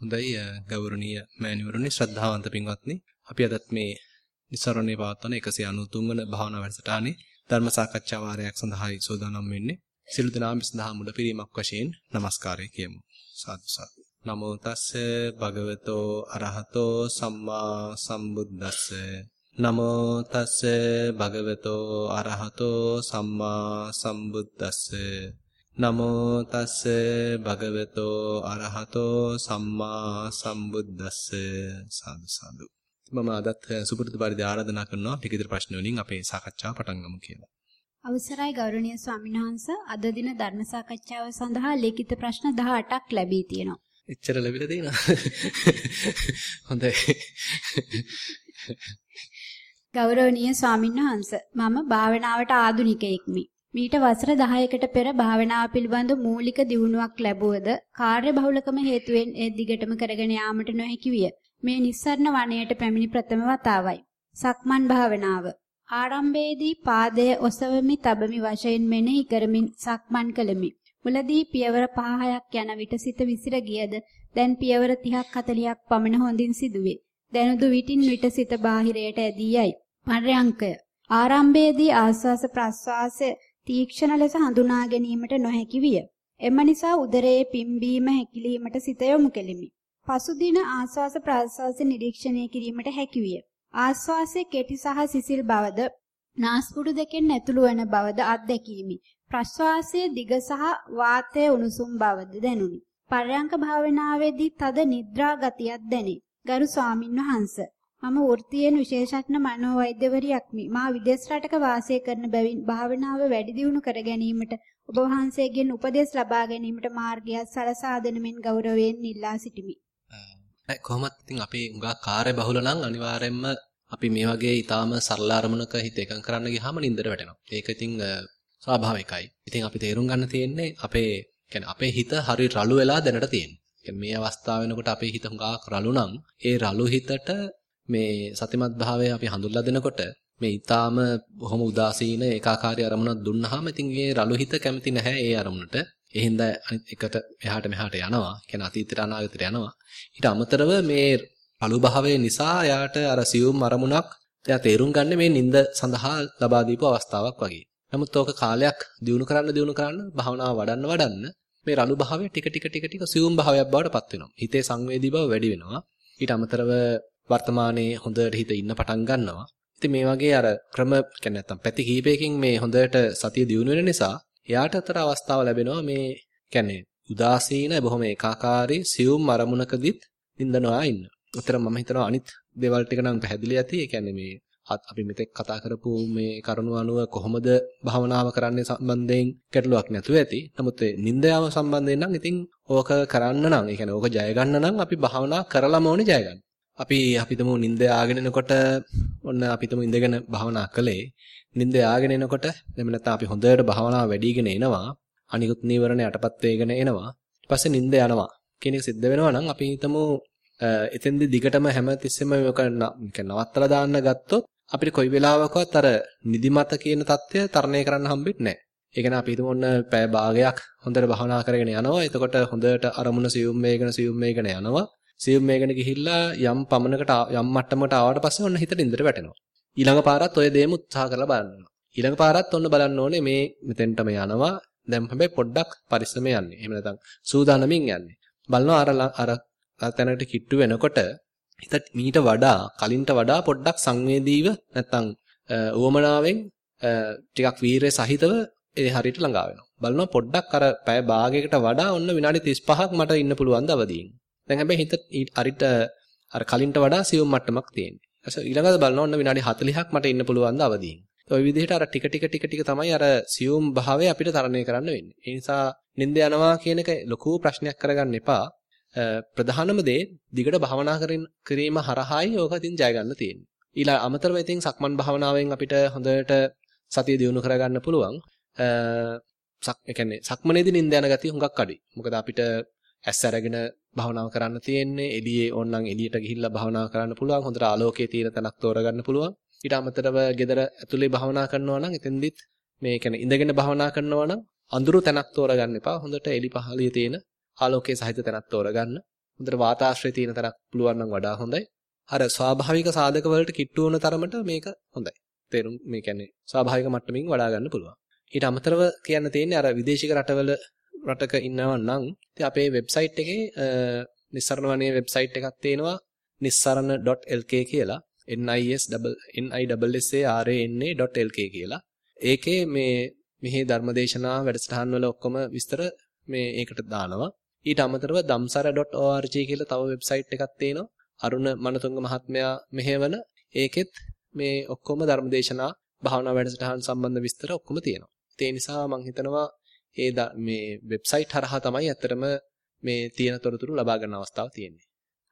හොඳයි ගෞරවනීය මෑණිවරුනි ශ්‍රද්ධාවන්ත පින්වත්නි. අපි අදත් මේ නිසරණේ පවත්වන 193 වන භාවනා වැඩසටහනේ ධර්ම සාකච්ඡා වාරයක් සඳහායි සෝදානම් වෙන්නේ. සිළු දනාම සඳහා මුල පිරීමක් වශයෙන් নমස්කාරය කියමු. සාදු සාදු. නමෝ තස්ස භගවතෝ අරහතෝ සම්මා සම්බුද්දස්ස. නමෝ තස්ස භගවතෝ අරහතෝ සම්මා සම්බුද්දස්ස. නමෝ තස්ස භගවතෝ අරහතෝ සම්මා සම්බුද්දස්ස සාදු සාදු මම අදත් සුපුරුදු පරිදි ආරාධනා කරනවා ටික ඉදිරි ප්‍රශ්න වලින් අපේ සාකච්ඡාව පටන් ගමු කියලා. අවසරයි ගෞරවනීය ස්වාමීන් වහන්ස අද දින ධර්ම සාකච්ඡාව සඳහා ලිඛිත ප්‍රශ්න 18ක් ලැබී තියෙනවා. එච්චර ලැබිලා තියෙනවා. හොඳයි. ගෞරවනීය ස්වාමීන් වහන්ස මම භාවනාවට ආධුනිකයෙක්මි. මීට වසර 10කට පෙර භාවනාව පිළිබඳ මූලික දියුණුවක් ලැබුවද කාර්යබහුලකම හේතුවෙන් ඒ දිගටම කරගෙන යාමට නොහැකි විය. මේ නිස්සරණ වනයේට පැමිණි ප්‍රථම වතාවයි. සක්මන් භාවනාව. ආරම්භයේදී පාදයේ ඔසවමි තබමි වශයෙන් මෙනෙහි කරමින් සක්මන් කළෙමි. මුලදී පියවර 5ක් යන විට සිත විසිර ගියද දැන් පියවර 30ක් 40ක් පමණ හොඳින් සිදුවේ. දැනුදු විටින් විට සිත බාහිරයට ඇදී යයි. පර්යංකය. ආරම්භයේදී ආස්වාස ප්‍රස්වාස තීක්ෂණ ලෙස හඳුනා ගැනීමට නොහැකි විය. එම නිසා උදරයේ පිම්බීම හැකිලීමට සිත යොමු කෙලිමි. පසුදින ආස්වාස ප්‍රාස්වාස නිරීක්ෂණය කිරීමට හැකි විය. ආස්වාසයේ කෙටි සහ සිසිල් බවද නාස්පුඩු දෙකෙන් ඇතුළු වන බවද අත්දැකීමි. ප්‍රශ්වාසයේ දිග සහ වාතයේ උණුසුම් බවද දැනුනි. පර්යංක භාවනාවේදී තද නිද්‍රා ගතියක් දැනේ. ගරු ස්වාමින් වහන්සේ මම වෘත්තියෙන් විශේෂඥ මනෝවෛද්‍යවරියක්මි. මා විදේශ රටක වාසය කරන බැවින් භාවනාව වැඩි දියුණු කර ගැනීමට ඔබ වහන්සේගෙන් උපදෙස් ලබා ගැනීමට මාර්ගයක් සලසා දෙන මෙන් ගෞරවයෙන් ඉල්ලා සිටිමි. කොහොමත් ඉතින් අපේ උඟා කාර්ය බහුල නම් අනිවාර්යයෙන්ම අපි මේ වගේ ඊටාම සරල අරමුණක හිත එකඟ කරන්න ගියාම නින්දට වැටෙනවා. ඒක ඉතින් ස්වාභාවිකයි. ඉතින් අපි තේරුම් ගන්න තියෙන්නේ අපේ කියන්නේ අපේ හිත හරි රළු වෙලා දැනට තියෙන්නේ. මේ අවස්ථාව වෙනකොට අපේ හිත හුඟා රළු නම් ඒ රළු හිතට මේ සතිමත් භාවය අපි හඳුල්ලා දෙනකොට මේ ඊටාම බොහොම උදාසීන ඒකාකාරී අරමුණක් දුන්නාම ඉතින් ඒ රළු හිත කැමති නැහැ ඒ අරමුණට. ඒ හින්දා අනිත් එකට එහාට මෙහාට යනවා. කියන අතීතයට අනාගතයට යනවා. ඊට අමතරව මේ රළු භාවය නිසා යාට අර සියුම් අරමුණක් එයා තේරුම් ගන්න මේ නිින්ද සඳහා ලබා දීපු අවස්ථාවක් වගේ. නමුත් ඕක කාලයක් දිනු කරන්න දිනු කරන්න භාවනාව වඩන්න වඩන්න මේ රළු භාවය ටික ටික ටික ටික සියුම් භාවයක් බවට පත් වෙනවා. හිතේ සංවේදී බව වැඩි වෙනවා. ඊට අමතරව වර්තමානයේ හොඳට හිත ඉන්න පටන් ගන්නවා. ඉතින් මේ වගේ අර ක්‍රම කියන්නේ නැත්තම් පැති කීපයකින් මේ හොඳට සතිය දියුණු වෙන නිසා එයාට අතර අවස්ථාව ලැබෙනවා මේ කියන්නේ උදාසීන බොහොම ඒකාකාරී සියුම් අරමුණකදීත් නිඳනවා ඉන්න. උතර මම හිතනවා අනිත් දේවල් ටික නම් පැහැදිලි ඇති. ඒ කියන්නේ මේ අපි මෙතෙක් කතා කරපු මේ කරුණු අනුව කොහොමද භාවනාව කරන්නේ සම්බන්ධයෙන් ගැටලුවක් නැතුව ඇති. නමුත් ඒ නින්දාව සම්බන්ධයෙන් නම් ඉතින් ඕක කරන්න නම්, ඒ කියන්නේ ඕක ජය ගන්න නම් අපි භාවනා කරලාම ඕනේ ජය ගන්න. අපි අපිටම නිින්ද ආගෙන එනකොට ඔන්න අපිටම ඉඳගෙන භාවනා කළේ නිින්ද ආගෙන එනකොට එමෙ නැත්නම් අපි හොඳට භාවනාව වැඩිගෙන එනවා අනිකුත් නීවරණ යටපත් වෙගෙන එනවා ඊට පස්සේ නිින්ද යනවා කියන එක සිද්ධ වෙනවා නම් අපි හිතමු එතෙන්දි දිගටම හැම තිස්සෙම මේක නවත්තලා දාන්න ගත්තොත් අපිට කොයි වෙලාවකවත් අර නිදිමත කියන தත්ත්වය තරණය කරන්න හම්බෙන්නේ නැහැ. ඒ කියන්නේ අපි හිතමු ඔන්න පැය භාගයක් හොඳට භාවනා කරගෙන යනවා. එතකොට හොඳට අරමුණ සියුම් වේගන සියුම් වේගන යනවා. සියුම් මේකන ගිහිල්ලා යම් පමණකට යම් මට්ටමකට ආවට පස්සේ ඔන්න හිතට ඉඳට වැටෙනවා. ඊළඟ පාරත් ඔය දේම උත්සාහ කරලා බලන්න. ඊළඟ පාරත් ඔන්න බලන්න ඕනේ මේ මෙතෙන්ටම යනවා. දැන් හැබැයි පොඩ්ඩක් පරිස්සම යන්නේ. එහෙම නැත්නම් සූදානමින් යන්නේ. බලනවා අර අර අර තැනකට කිට්ටු වෙනකොට හිත මීට වඩා කලින්ට වඩා පොඩ්ඩක් සංවේදීව නැත්නම් උවමනාවෙන් ටිකක් වීරය සහිතව ඒ හරියට ළඟා වෙනවා. බලනවා පොඩ්ඩක් අර පැය භාගයකට වඩා ඔන්න විනාඩි 35ක් මට ඉන්න පුළුවන් ද අවදීන්. දැන් හැබැයි හිත අරිට අර කලින්ට වඩා සියුම් මට්ටමක් තියෙන්නේ. ඊට ඊළඟට බලනවා ඔන්න විනාඩි 40ක් මට ඉන්න පුළුවන් ද අවදීන්. ඔය විදිහට අර ටික ටික ටික ටික තමයි අර සියුම් භාවය අපිට තරණය කරන්න වෙන්නේ. ඒ නිසා නිින්ද යනවා කියන එක ලොකු ප්‍රශ්නයක් කරගන්න එපා. ප්‍රධානම දේ දිගට භාවනා කිරීම හරහායි ඕක ඉතින් ජය ගන්න තියෙන්නේ. ඊළඟ අමතරව ඉතින් සක්මන් භාවනාවෙන් අපිට හොඳට සතිය දියුණු කරගන්න පුළුවන්. සක් ඒ කියන්නේ සක්මනේදී නිින්ද යන ගතිය හුඟක් අඩුයි. මොකද අපිට ඇස් අරගෙන භාවනාව කරන්න තියෙන්නේ. එළියේ ඕනනම් එළියට ගිහිල්ලා භාවනාව කරන්න පුළුවන්. හොඳට ආලෝකයේ තියෙන තැනක් තෝරගන්න පුළුවන්. ඊට අමතරව gedara ඇතුලේ භාවනා කරනවා නම් එතෙන්දිත් මේ කියන්නේ ඉඳගෙන භාවනා කරනවා නම් අඳුරු තැනක් තෝරගන්න එපා. හොඳට එළි පහළිය තියෙන ආලෝකයේ සහිත තැනක් තෝරගන්න. හොඳට වාතාශ්‍රය තියෙන තරක් පුළුවන් නම් වඩා හොඳයි. අර ස්වාභාවික සාධක වලට කිට්ටු වන තරමට මේක හොඳයි. තේරුම් මේ කියන්නේ ස්වාභාවික මට්ටමින් වඩා ගන්න පුළුවන්. ඊට අමතරව කියන්න තියෙන්නේ අර විදේශික රටවල රටක ඉන්නව නම් ඉතින් අපේ වෙබ්සයිට් එකේ නිස්සරණ වනේ වෙබ්සයිට් එකක් තියෙනවා nissarana.lk කියලා nis nisarana.lk කියලා. ඒකේ මේ මෙහි ධර්මදේශනා වැඩසටහන් වල ඔක්කොම විස්තර මේ ඒකට දානවා. ඊට අමතරව damsara.org කියලා තව වෙබ්සයිට් එකක් තියෙනවා. අරුණ මනතුංග මහත්මයා මෙහෙවන ඒකෙත් මේ ඔක්කොම ධර්මදේශනා භාවනා වැඩසටහන් සම්බන්ධ විස්තර ඔක්කොම තියෙනවා. ඒ නිසා මම හිතනවා ඒ මේ වෙබ්සයිට් හරහා තමයි ඇත්තටම මේ තියෙන තොරතුරු ලබා ගන්න අවස්ථාව තියෙන්නේ.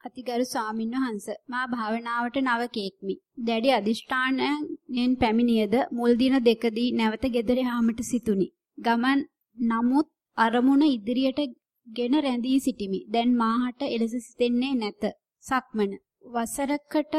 අතිගරු ස්වාමින්වහන්ස මා භාවනාවට නවකෙක්මි. දැඩි අදිෂ්ඨානයෙන් පැමිණියද මුල් දින දෙකදී නැවත ගෙදර යාමට සිටුනි. ගමන් නමුත් අරමුණ ඉදිරියට ගෙන රැඳී සිටිමි. දැන් මාහට එලෙස සිතෙන්නේ නැත. සක්මන වසරකට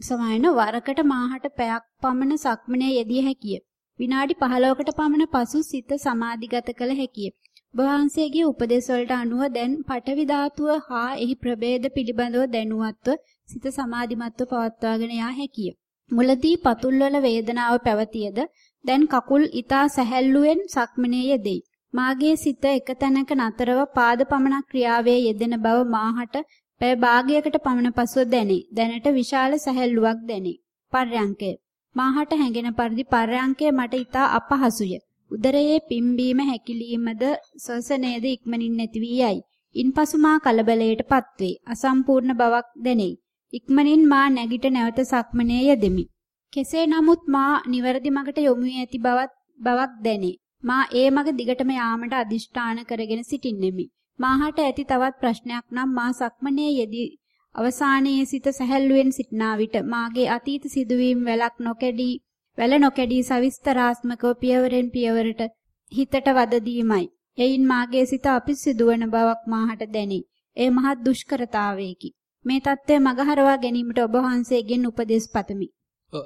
සමායන වරකට මාහට පැයක් පමණ සක්මනේ යෙදිය හැකිය. විනාඩි 15කට පමණ පසු සිත සමාධිගත කළ හැකිය. වහන්සේගේ උපදේශ වලට අනුව දැන් පඨවි ධාතුව හා එහි ප්‍රභේද පිළිබඳව දැනුවත්ව සිත සමාධිමත්ව පවත්වාගෙන යා හැකිය. මුලදී පතුල්වල වේදනාව පැවතියද දැන් කකුල් ඊතා සැහැල්ලුවෙන් සක්මනේ යෙදෙයි. මාගේ සිත එක තැනක නතරව පාද පමණක් ක්‍රියාවේ යෙදෙන බව මාහට පැය භාගයකට පමණ පසුව දැනේ. දැනට විශාල සැහැල්ලුවක් දැනේ. පර්යංකය. මාහට හැඟෙන පරිදි පර්යංකය මට ඊතා අපහසුය. උදරයේ පිම්බීම හැකිලීමද ශ්වසනයේද ඉක්මනින් නැති වී යයි. ඉන්පසු මා කලබලයටපත් වේ. අසම්පූර්ණ බවක් දැනේ. ඉක්මනින් මා නැගිට නැවත සක්මනේ යෙදෙමි. කෙසේ නමුත් මා නිවැරදි මගට යොමු ඇති බවත් බවක් දැනේ. මා ඒ මග දිගටම යාමට අදිෂ්ඨාන කරගෙන සිටින්නෙමි. මාහට ඇති තවත් ප්‍රශ්නයක් නම් මා සක්මනේ යෙදී අවසානයේ සිත සැහැල්ලුවෙන් සිටනා විට මාගේ අතීත සිදුවීම් වැලක් නොකැඩී වැල නොකැඩී සවිස්තරාත්මකව පියවරෙන් පියවරට හිතට වද දීමයි. එයින් මාගේ සිත අපිරිසිදු වන බවක් මාහට දැනේ. ඒ මහත් දුෂ්කරතාවයකි. මේ தත්ත්වය මගහරවා ගැනීමට ඔබ වහන්සේගෙන් උපදෙස් පතමි.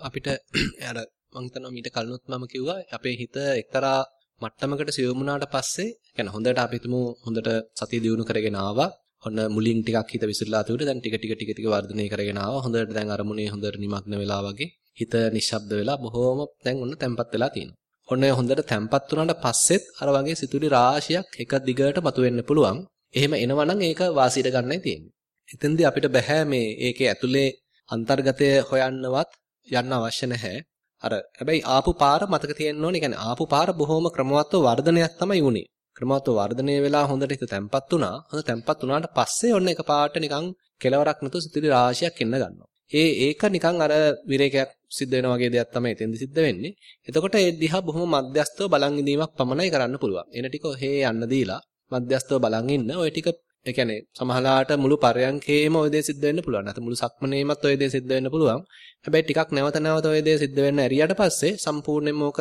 අපිට අර මම හිතනවා මීට කලිනුත් මම කිව්වා අපේ හිත එක්තරා මට්ටමකට සියුම් වුණාට පස්සේ يعني හොඳට අපි හිතමු හොඳට සතිය දියුණු කරගෙන ආවා ඔන්න මුලින් ටිකක් හිත විසිරලා තිබුණේ දැන් ටික ටික ටික ටික වර්ධනය කරගෙන ආවා. හොඳට දැන් අරමුණේ හොඳට නිමග්න වෙලා වගේ හිත නිශ්ශබ්ද වෙලා බොහොම දැන් ඔන්න තැම්පත් වෙලා තියෙනවා. ඔන්න හොඳට තැම්පත් වුණාට පස්සෙත් අර වගේ සිතුවිලි රාශියක් එක දිගට මතුවෙන්න පුළුවන්. එහෙම එනවනම් ඒක වාසියට ගන්නයි තියෙන්නේ. එතෙන්දී අපිට බෑ මේ ඒකේ ඇතුලේ අන්තර්ගතය හොයන්නවත් යන්න අවශ්‍ය නැහැ. අර හැබැයි ආපු පාර මතක තියෙන්න ඕනේ. කියන්නේ ආපු පාර බොහොම ක්‍රමවත්ව වර්ධනයක් තමයි වුනේ. ක්‍රමවත් වර්ධනය වෙලා හොඳට හිත තැම්පත් වුණා. හොඳ තැම්පත් වුණාට පස්සේ ඔන්න එකපාරට නිකන් කෙලවරක් නැතුව සිතුවිලි රාශියක් එන්න ගන්නවා. ඒ ඒක නිකන් අර විරේකයක් සිද්ධ වෙන වගේ දෙයක් තමයි එතෙන්ද සිද්ධ වෙන්නේ. එතකොට ඒ දිහා බොහොම මධ්‍යස්තව බලන් ඉඳීමක් පමණයි කරන්න පුළුවන්. එන ටික ඔහේ යන්න දීලා මධ්‍යස්තව බලන් ඉන්න ඔය ටික ඒ කියන්නේ සමහරලාට මුළු පරයන්කේම ඔය දේ සිද්ධ වෙන්න පුළුවන්. නැත්නම් මුළු සක්මනේමත් ඔය දේ සිද්ධ වෙන්න පුළුවන්. හැබැයි ටිකක් නැවත නැවත ඔය දේ සිද්ධ වෙන්න ඇරියට පස්සේ සම්පූර්ණයෙන්ම ඕක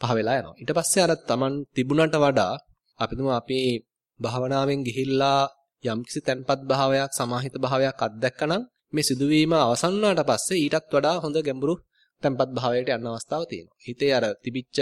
පහ වෙලා යනවා. ඊට පස්සේ අර Taman තිබුණට වඩා අපි තුමු අපි භාවනාවෙන් ගිහිල්ලා යම්කිසි තැන්පත් භාවයක් සමාහිත භාවයක් අත්දැකනනම් මේ සිදුවීම අවසන් වුණාට පස්සේ ඊටත් වඩා හොඳ ගැඹුරු තැන්පත් භාවයකට යන අවස්ථාව තියෙනවා. හිතේ අර තිබිච්ච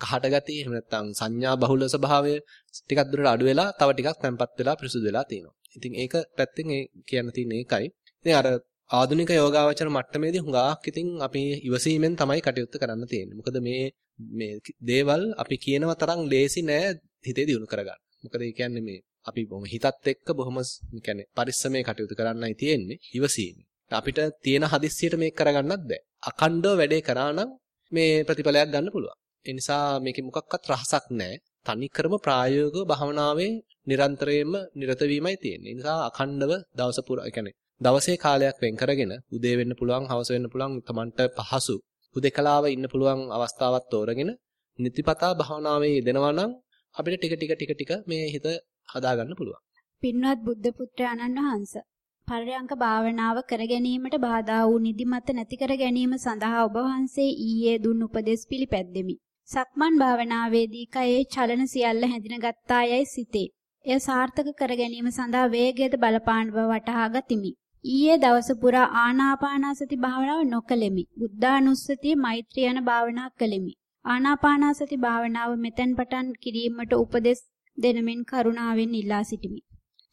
කහට ගතිය එහෙම නැත්නම් සංඥා බහුල ස්වභාවය ටිකක් දුරට අඩු වෙලා තව ටිකක් තැම්පත් වෙලා පිරිසුදු වෙලා තියෙනවා. ඉතින් ඒක පැත්තෙන් ඒ කියන්න තියෙන එකයි. ඉතින් අර ආධුනික යෝගාවචර මට්ටමේදී හුඟක් ඉතින් අපි ඉවසීමෙන් තමයි කටයුත්ත කරන්න තියෙන්නේ. මොකද මේ මේ දේවල් අපි කියනව තරම් ලේසි නෑ හිතේ දියුණු කරගන්න. මොකද ඒ කියන්නේ මේ අපි බොහොම හිතත් එක්ක බොහොම කියන්නේ පරිස්සමේ කටයුතු කරන්නයි තියෙන්නේ ඉවසීම. අපිට තියෙන හදිස්සියට මේක කරගන්නත් බෑ. අකණ්ඩව වැඩේ කරා නම් මේ ප්‍රතිඵලයක් ගන්න පුළුවන්. ඒ නිසා මේකේ මොකක්වත් රහසක් නැහැ. තනිකරම ප්‍රායෝගිකව භවනාවේ නිරන්තරයෙන්ම නිරත වීමයි තියෙන්නේ. ඒ නිසා අඛණ්ඩව දවස පුරා කියන්නේ දවසේ කාලයක් වෙන් කරගෙන උදේ වෙන්න පුළුවන්, හවස වෙන්න පුළුවන්, තමන්ට පහසු හුදේකලාව ඉන්න පුළුවන් අවස්ථාවක් තෝරගෙන නිතිපතා භවනාවේ යෙදෙනවා නම් අපිට ටික ටික ටික ටික මේ හිත හදාගන්න පුළුවන්. පින්වත් බුද්ධ පුත්‍රයාණන් වහන්සේ පරයන්ක භාවනාව කර ගැනීමට බාධා වූ නිදිමත නැති කර ගැනීම සඳහා ඔබ වහන්සේ ඊයේ දුන් උපදෙස් පිළිපැද්දෙමි. සක්මන් භාවනාවේදී කයේ චලන සියල්ල හැඳිනගත්තා යයි සිතේ. එය සාර්ථක කර ගැනීම සඳහා වේගයද බලපාන බව වටහා ගතිමි. ඊයේ දවස පුරා ආනාපානසති භාවනාව නොකළෙමි. බුද්ධානුස්සතිය මෛත්‍රී යන භාවනා කළෙමි. ආනාපානසති භාවනාව මෙතෙන් පටන් කිරීමට උපදෙස් දෙනමින් කරුණාවෙන් ඉල්ලා සිටිමි.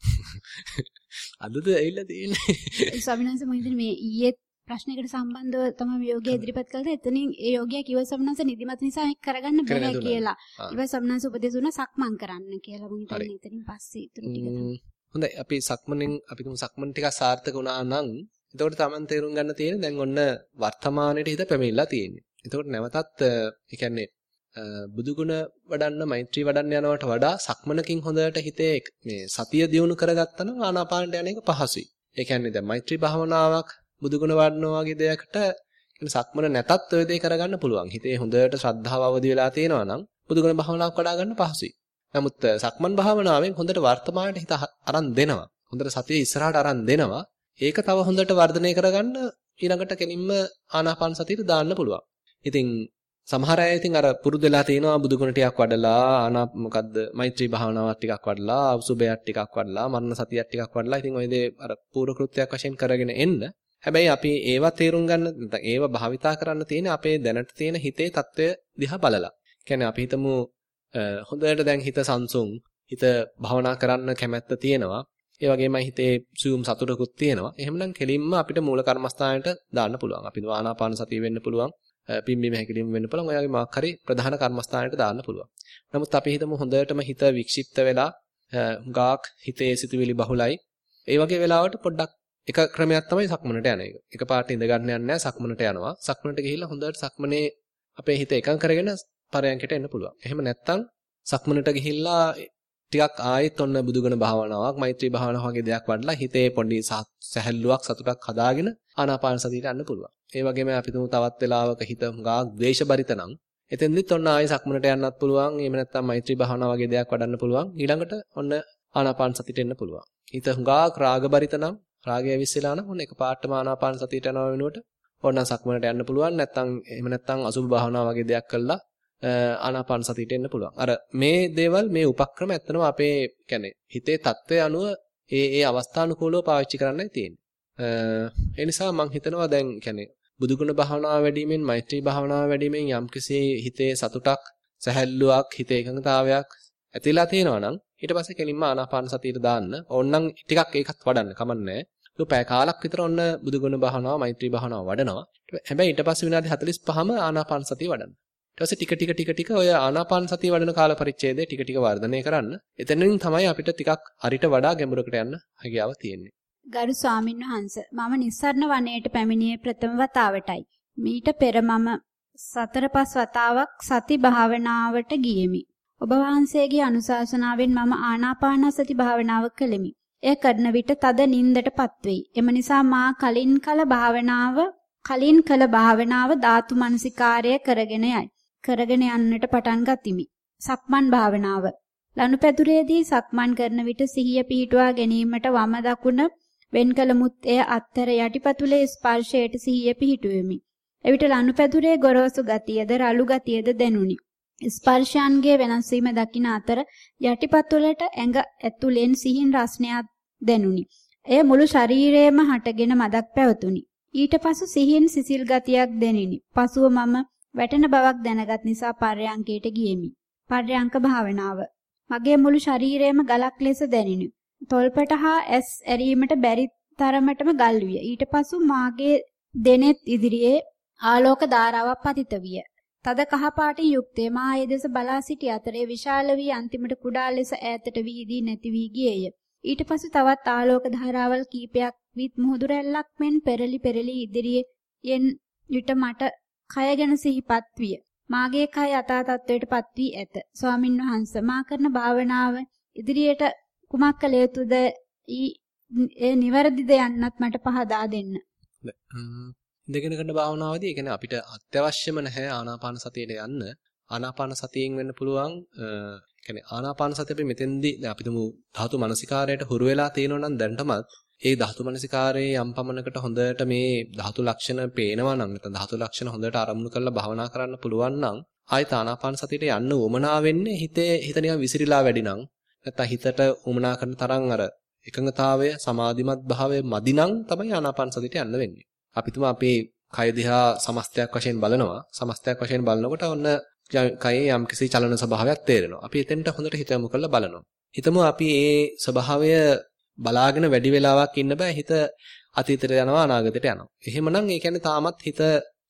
අදද ඇවිල්ලා තියෙන්නේ. ස්වාමීන් වහන්සේ මම හිතන්නේ මේ ඊයේ ප්‍රශ්නයකට සම්බන්ධව තමයි යෝගය ඉදිරිපත් කළා. එතනින් ඒ යෝගය කිව්ව සම්නස නිදිමත නිසා ඒක කරගන්න බෑ කියලා. ඊට සම්නස උපදෙස් දුන්නා සක්මන් කරන්න කියලා. මම හිතන්නේ එතනින් පස්සේ ඊටු ටික තමයි. හොඳයි අපි සක්මනෙන් අපි තුමු සක්මන් ටිකක් සාර්ථක වුණා නම් එතකොට Taman තේරුම් ගන්න තියෙන්නේ දැන් ඔන්න වර්තමානයේ හිත පැමිණලා තියෙන්නේ. එතකොට නැවතත් ඒ කියන්නේ බුදුගුණ වඩන්න මෛත්‍රී වඩන්න යනවට වඩා සක්මනකින් හොඳට හිතේ මේ සතිය දියුණු කරගත්තා නම් ආනාපානට යන එක පහසුයි. ඒ කියන්නේ දැන් මෛත්‍රී භාවනාවක් බුදුගුණ වඩනවා වගේ දෙයකට කියන්නේ සක්මන නැතත් ඔය දේ කරගන්න පුළුවන්. හිතේ හොඳට ශ්‍රද්ධාව අවදි වෙලා තියෙනවා නම් බුදුගුණ භාවනාවක් වඩා ගන්න පහසුයි. නමුත් සක්මන් භාවනාවෙන් හොඳට වර්තමානයේ හිත අරන් දෙනවා. හොඳට සතිය ඉස්සරහට අරන් දෙනවා. ඒක තව හොඳට වර්ධනය කරගන්න ඊළඟට කෙලින්ම ආනාපාන සතියට දාන්න පුළුවන්. ඉතින් සමහර අය ඉතින් අර පුරුදුලා තිනවා බුදුගුණ ටිකක් වඩලා ආනා මොකද්ද මෛත්‍රී භාවනාවක් ටිකක් වඩලා අවසුබයක් ටිකක් වඩලා මරණ සතියක් ටිකක් වඩලා ඉතින් ඔය දේ අර පූර්ව කෘත්‍යයක් වශයෙන් කරගෙන එන්න හැබැයි අපි ඒවා තේරුම් ගන්න ඒවා භාවිතා කරන්න තියෙන අපේ දැනට තියෙන හිතේ తত্ত্বය දිහා බලලා කියන්නේ අපි හිතමු හොඳට දැන් හිත සංසුන් හිත භවනා කරන්න කැමැත්ත තියෙනවා ඒ වගේමයි හිතේ සියුම් සතුටකුත් තියෙනවා. එහෙමනම් කෙලින්ම අපිට මූල කර්මස්ථානයට දාන්න පුළුවන්. අපි ආනාපාන සතිය වෙන්න පුළුවන්. පිම්බීම හැකිලිම වෙන්න පුළුවන්. ඔයගේ මාක් හරි ප්‍රධාන කර්මස්ථානයට දාන්න පුළුවන්. නමුත් අපි හිතමු හොඳටම හිත වික්ෂිප්ත වෙලා ගාක් හිතේ සිතුවිලි බහුලයි. ඒ වගේ වෙලාවට පොඩ්ඩක් එක ක්‍රමයක් තමයි සක්මනට යන එක. එකපාරට ඉඳ ගන්න යන්නේ නැහැ සක්මනට යනවා. සක්මනට ගිහිල්ලා හොඳට සක්මනේ අපේ හිත එකඟ කරගෙන පරයන්කට එන්න පුළුවන්. එහෙම නැත්නම් සක්මනට ගිහිල්ලා ටිකක් ආයෙත් ඔන්න බුදුගුණ භාවනාවක් මෛත්‍රී භාවනාවක් වගේ දෙයක් වඩලා හිතේ පොඩි සැහැල්ලුවක් සතුටක් හදාගෙන ආනාපාන සතියට යන්න පුළුවන්. ඒ වගේම අපි තුමු තවත් වෙලාවක හිත හුඟා ද්වේෂබරිත නම් එතෙන්දිත් ඔන්න ආයෙ සක්මනට යන්නත් පුළුවන්. එහෙම නැත්නම් මෛත්‍රී භාවනාව වගේ දෙයක් වඩන්න පුළුවන්. ඊළඟට ඔන්න ආනාපාන සතියට එන්න පුළුවන්. හිත හුඟා රාගබරිත නම් රාගය විශ්සලා නම් ඔන්න එකපාරටම ආනාපාන සතියට යනවා වෙනුවට ඕනනම් සක්මනට යන්න පුළුවන්. නැත්නම් එහෙම නැත්නම් අසුභ භාවනාව වගේ දෙයක් කළා ආනාපාන සතියට එන්න පුළුවන්. අර මේ දේවල් මේ උපක්‍රම ඇත්තනම අපේ කියන්නේ හිතේ தත්ත්වය අනුව ඒ ඒ අවස්ථානුකූලව පාවිච්චි කරන්නයි තියෙන්නේ. ඒ නිසා මම හිතනවා දැන් කියන්නේ බුදුගුණ භාවනාව වැඩිමෙන් මෛත්‍රී භාවනාව වැඩිමෙන් යම්කිසි හිතේ සතුටක් සැහැල්ලුවක් හිතේ එකඟතාවයක් ඇතිලා තියෙනවා නම් ඊට පස්සේ කෙලින්ම ආනාපාන සතියට දාන්න ඕනනම් ටිකක් ඒකත් වඩන්න කමන්නේ. ඒක පැය කාලක් විතර ඔන්න බුදුගුණ භාවනාව මෛත්‍රී භාවනාව වඩනවා. හැබැයි ඊට පස්සේ විනාඩි 45ම ආනාපාන සතිය වඩන්න. ඊට පස්සේ ටික ටික ටික ටික ඔය ආනාපාන සතිය වඩන කාල පරිච්ඡේදය ටික ටික වර්ධනය කරන්න. එතනින් තමයි අපිට ටිකක් හරිට වඩා ගැඹුරකට යන්න හැකියාව තියෙන්නේ. ගරු ස්වාමීන් වහන්ස මම නිස්සරණ වනයේට පැමිණියේ ප්‍රථම වතාවටයි. මීට පෙර මම සතර පස් වතාවක් සති භාවනාවට ගියෙමි. ඔබ වහන්සේගේ අනුශාසනාවෙන් මම ආනාපානසති භාවනාව කළෙමි. එය කරන විට තද නින්දටපත් වෙයි. එම නිසා මා කලින් කල භාවනාව කලින් කල භාවනාව ධාතු මනසිකාර්ය කරගෙන යයි. කරගෙන යන්නට පටන් ගතිමි. සක්මන් භාවනාව. ලනුපැදුරේදී සක්මන් කරන විට සිහිය පිහිටුවා ගැනීමට වම දකුණ වෙන් කළමුත් එය අත්තර යටිපතුලේ ස්පර්ශයට සිහිය පිහිටුවෙමි. එවිට ලනුපැදුරේ ගොරෝසු ගතියද රළු ගතියද දැනුනි. ස්පර්ශයන්ගේ වෙනස් වීම දකින අතර යටිපතුලට ඇඟ ඇතුලෙන් සිහින් රස්නයක් දැනුනි. එය මුළු ශරීරයේම හටගෙන මදක් පැවතුනි. ඊට පසු සිහින් සිසිල් ගතියක් දැනිනි. පසුව මම වැටෙන බවක් දැනගත් නිසා පර්යංකයට ගියෙමි. පර්යංක භාවනාව. මගේ මුළු ශරීරයම ගලක් ලෙස දැනිනි. තොල්පට හා ඇස් ඇරීමට බැරි තරමටම ගල් විය. ඊට පසු මාගේ දෙනෙත් ඉදිරියේ ආලෝක ධාරාවක් පතිත විය. තද කහ පාටින් යුක්තේ මා ඒ දෙස බලා සිටි අතරේ විශාල වී අන්තිමට කුඩා ලෙස ඈතට වීදී නැති වී ගියේය. ඊට පසු තවත් ආලෝක ධාරාවල් කීපයක් විත් මුහුදු රැල්ලක් මෙන් පෙරලි පෙරලි ඉදිරියෙන් ඊට මට කය ගැන සිහිපත් විය. මාගේ කය යථා තත්වයටපත් වී ඇත. ස්වාමින් වහන්සේ මා කරන භාවනාව ඉදිරියට කුමක් කළ යුතුද? ඒ නිවැරදිද යන්නත් මට පහදා දෙන්න. ඉඳගෙන කරන භාවනාවදී ඒ කියන්නේ අපිට අත්‍යවශ්‍යම නැහැ ආනාපාන සතියට යන්න. ආනාපාන සතියෙන් වෙන්න පුළුවන් කියන්නේ ආනාපාන සතිය අපි මෙතෙන්දී දැන් අපි තුමු ධාතු මනසිකාරයට හුරු වෙලා තියෙනවා නම් දැනටමත් ඒ ධාතු මනසිකාරයේ යම් පමණකට හොඳට මේ ධාතු ලක්ෂණ පේනවා නම් නැත්නම් ධාතු ලක්ෂණ හොඳට අරමුණු කරලා භාවනා කරන්න පුළුවන් නම් ආයත ආනාපාන සතියට යන්න උවමනා වෙන්නේ හිතේ හිත නිකන් විසිරීලා වැඩි නම් නැත්නම් හිතට උවමනා කරන තරම් අර එකඟතාවය සමාධිමත් භාවය මදි නම් තමයි ආනාපාන සතියට යන්න වෙන්නේ. අපි තුමා අපේ කය දිහා සමස්තයක් වශයෙන් බලනවා. සමස්තයක් වශයෙන් බලනකොට ඔන්න කයේ යම්කිසි චලන ස්වභාවයක් තේරෙනවා. අපි එතෙන්ට හොඳට හිත යොමු කරලා බලනවා. හිතමු අපි ඒ ස්වභාවය බලාගෙන වැඩි වෙලාවක් ඉන්න බෑ. හිත අතීතයට යනවා අනාගතයට යනවා. එහෙමනම් ඒ කියන්නේ තාමත් හිත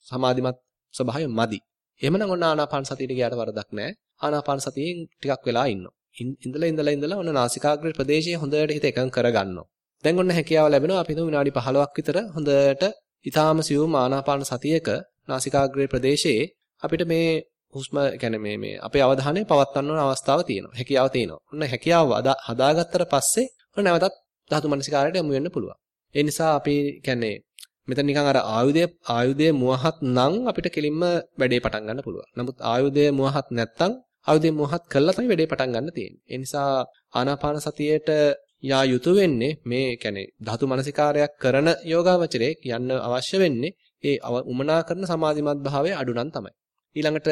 සමාධිමත් ස්වභාවය මදි. එහෙමනම් ඔන්න ආනාපාන සතියට ගියාට වරදක් නැහැ. ආනාපාන සතියෙන් ටිකක් වෙලා ඉන්නවා. ඉඳලා ඉඳලා ඉඳලා ඔන්න නාසිකාග්‍ර ප්‍රදේශයේ හොඳට හිත එකඟ කරගන්නවා. දැන් ඔන්න හැකියාව ලැබෙනවා අපි විනාඩි 15ක් විතර හොඳට ඊටාම සියුම් ආනාපාන සතියක නාසිකාග්‍රේ ප්‍රදේශයේ අපිට මේ හුස්ම කියන්නේ මේ මේ අපේ අවධානය පවත්වන්න ඕන අවස්ථාව තියෙනවා. හැකියාව තියෙනවා. ඔන්න හැකියාව හදාගත්තට පස්සේ ඔන්න නැවතත් ධාතු මනසිකාරයට යමු වෙන්න පුළුවන්. ඒ නිසා අපි කියන්නේ මෙතන නිකන් අර ආයුධය ආයුධය මුවහත් නම් අපිට කෙලින්ම වැඩේ පටන් ගන්න පුළුවන්. නමුත් ආයුධය මුවහත් නැත්තම් ආයුධය මුවහත් කළා තමයි වැඩේ පටන් ගන්න තියෙන්නේ. ඒ නිසා ආනාපාන සතියේට යා යුතු වෙන්නේ මේ කියන්නේ ධාතු මනසිකාරයක් කරන යෝගාවචරයේ කියන්න අවශ්‍ය වෙන්නේ ඒ උමනා කරන සමාධිමත් භාවය අඩු නම් තමයි. ඊළඟට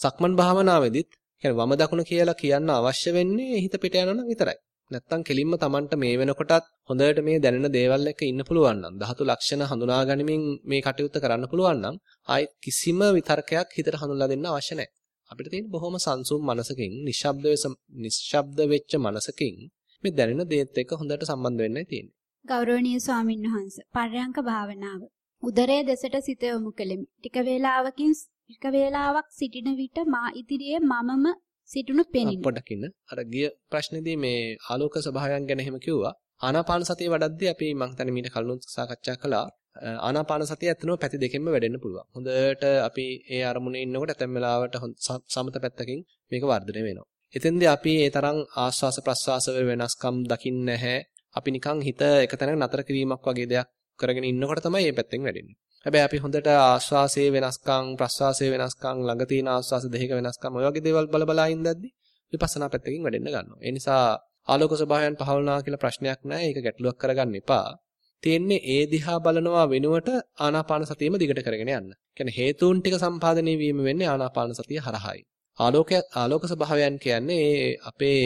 සක්මන් භාවනාවේදීත් කියන්නේ වම දකුණ කියලා කියන්න අවශ්‍ය වෙන්නේ හිත පිට යනවා විතරයි. නැත්තම් කෙලින්ම Tamanට මේ වෙනකොටත් හොඳට මේ දැනෙන දේවල් එක්ක ඉන්න පුළුවන් නම් ධාතු ලක්ෂණ හඳුනා ගනිමින් මේ කටයුත්ත කරන්න පුළුවන් නම් ආයි කිසිම විතර්කයක් හිතට හඳුන්ලා දෙන්න අවශ්‍ය නැහැ. අපිට තියෙන බොහොම සංසුම් මනසකින් නිශ්ශබ්ද නිශ්ශබ්ද වෙච්ච මනසකින් මේ දැනෙන දේත් එක්ක හොඳට සම්බන්ධ වෙන්නයි තියෙන්නේ. ගෞරවනීය ස්වාමින් වහන්සේ පර්යංක භාවනාව උදරයේ දෙසට සිත යොමු කෙලිමි. ටික වේලාවකින් ටික වේලාවක් සිටින විට මා ඉදිරියේ මමම සිටුණු පෙනිනි. පොඩ්ඩක් ඉන්න. අර ගිය ප්‍රශ්නේදී මේ ආලෝක ස්වභාවයන් ගැන එහෙම කිව්වා. ආනාපාන සතිය වඩද්දී අපි මං හිතන්නේ මීට කලින් සාකච්ඡා කළා. ආනාපාන සතිය ඇත්තනම පැති දෙකෙන්ම වැඩෙන්න පුළුවන්. හොඳට අපි ඒ අරමුණේ ඉන්නකොට ඇතැම් වෙලාවට සමත පැත්තකින් මේක වර්ධනය වෙනවා. එතෙන්දී අපි ඒ තරම් ආස්වාස ප්‍රස්වාස වෙනස්කම් දකින්නේ නැහැ. අපි නිකන් හිත එක තැනක නතර කිරීමක් වගේ දෙයක් කරගෙන ඉන්නකොට තමයි මේ පැත්තෙන් වැඩෙන්නේ. හැබැයි අපි හොඳට ආශ්වාසයේ වෙනස්කම් ප්‍රශ්වාසයේ වෙනස්කම් ළඟ තියෙන ආශ්වාස දෙහික වෙනස්කම් ඔය වගේ දේවල් බල බලා ඉඳද්දි විපස්සනා පැත්තකින් වැඩෙන්න ගන්නවා. ඒ නිසා ආලෝක ස්වභාවයන් පහළනවා කියලා ප්‍රශ්නයක් නැහැ. ඒක ගැටලුවක් කරගන්න එපා. තියෙන්නේ ඒ දිහා බලනවා වෙනුවට ආනාපාන සතියෙම දිගට කරගෙන යන්න. කියන්නේ හේතුන් ටික සම්පාදනය වීම වෙන්නේ ආනාපාන සතිය හරහායි. ආලෝකය ආලෝක ස්වභාවයන් කියන්නේ අපේ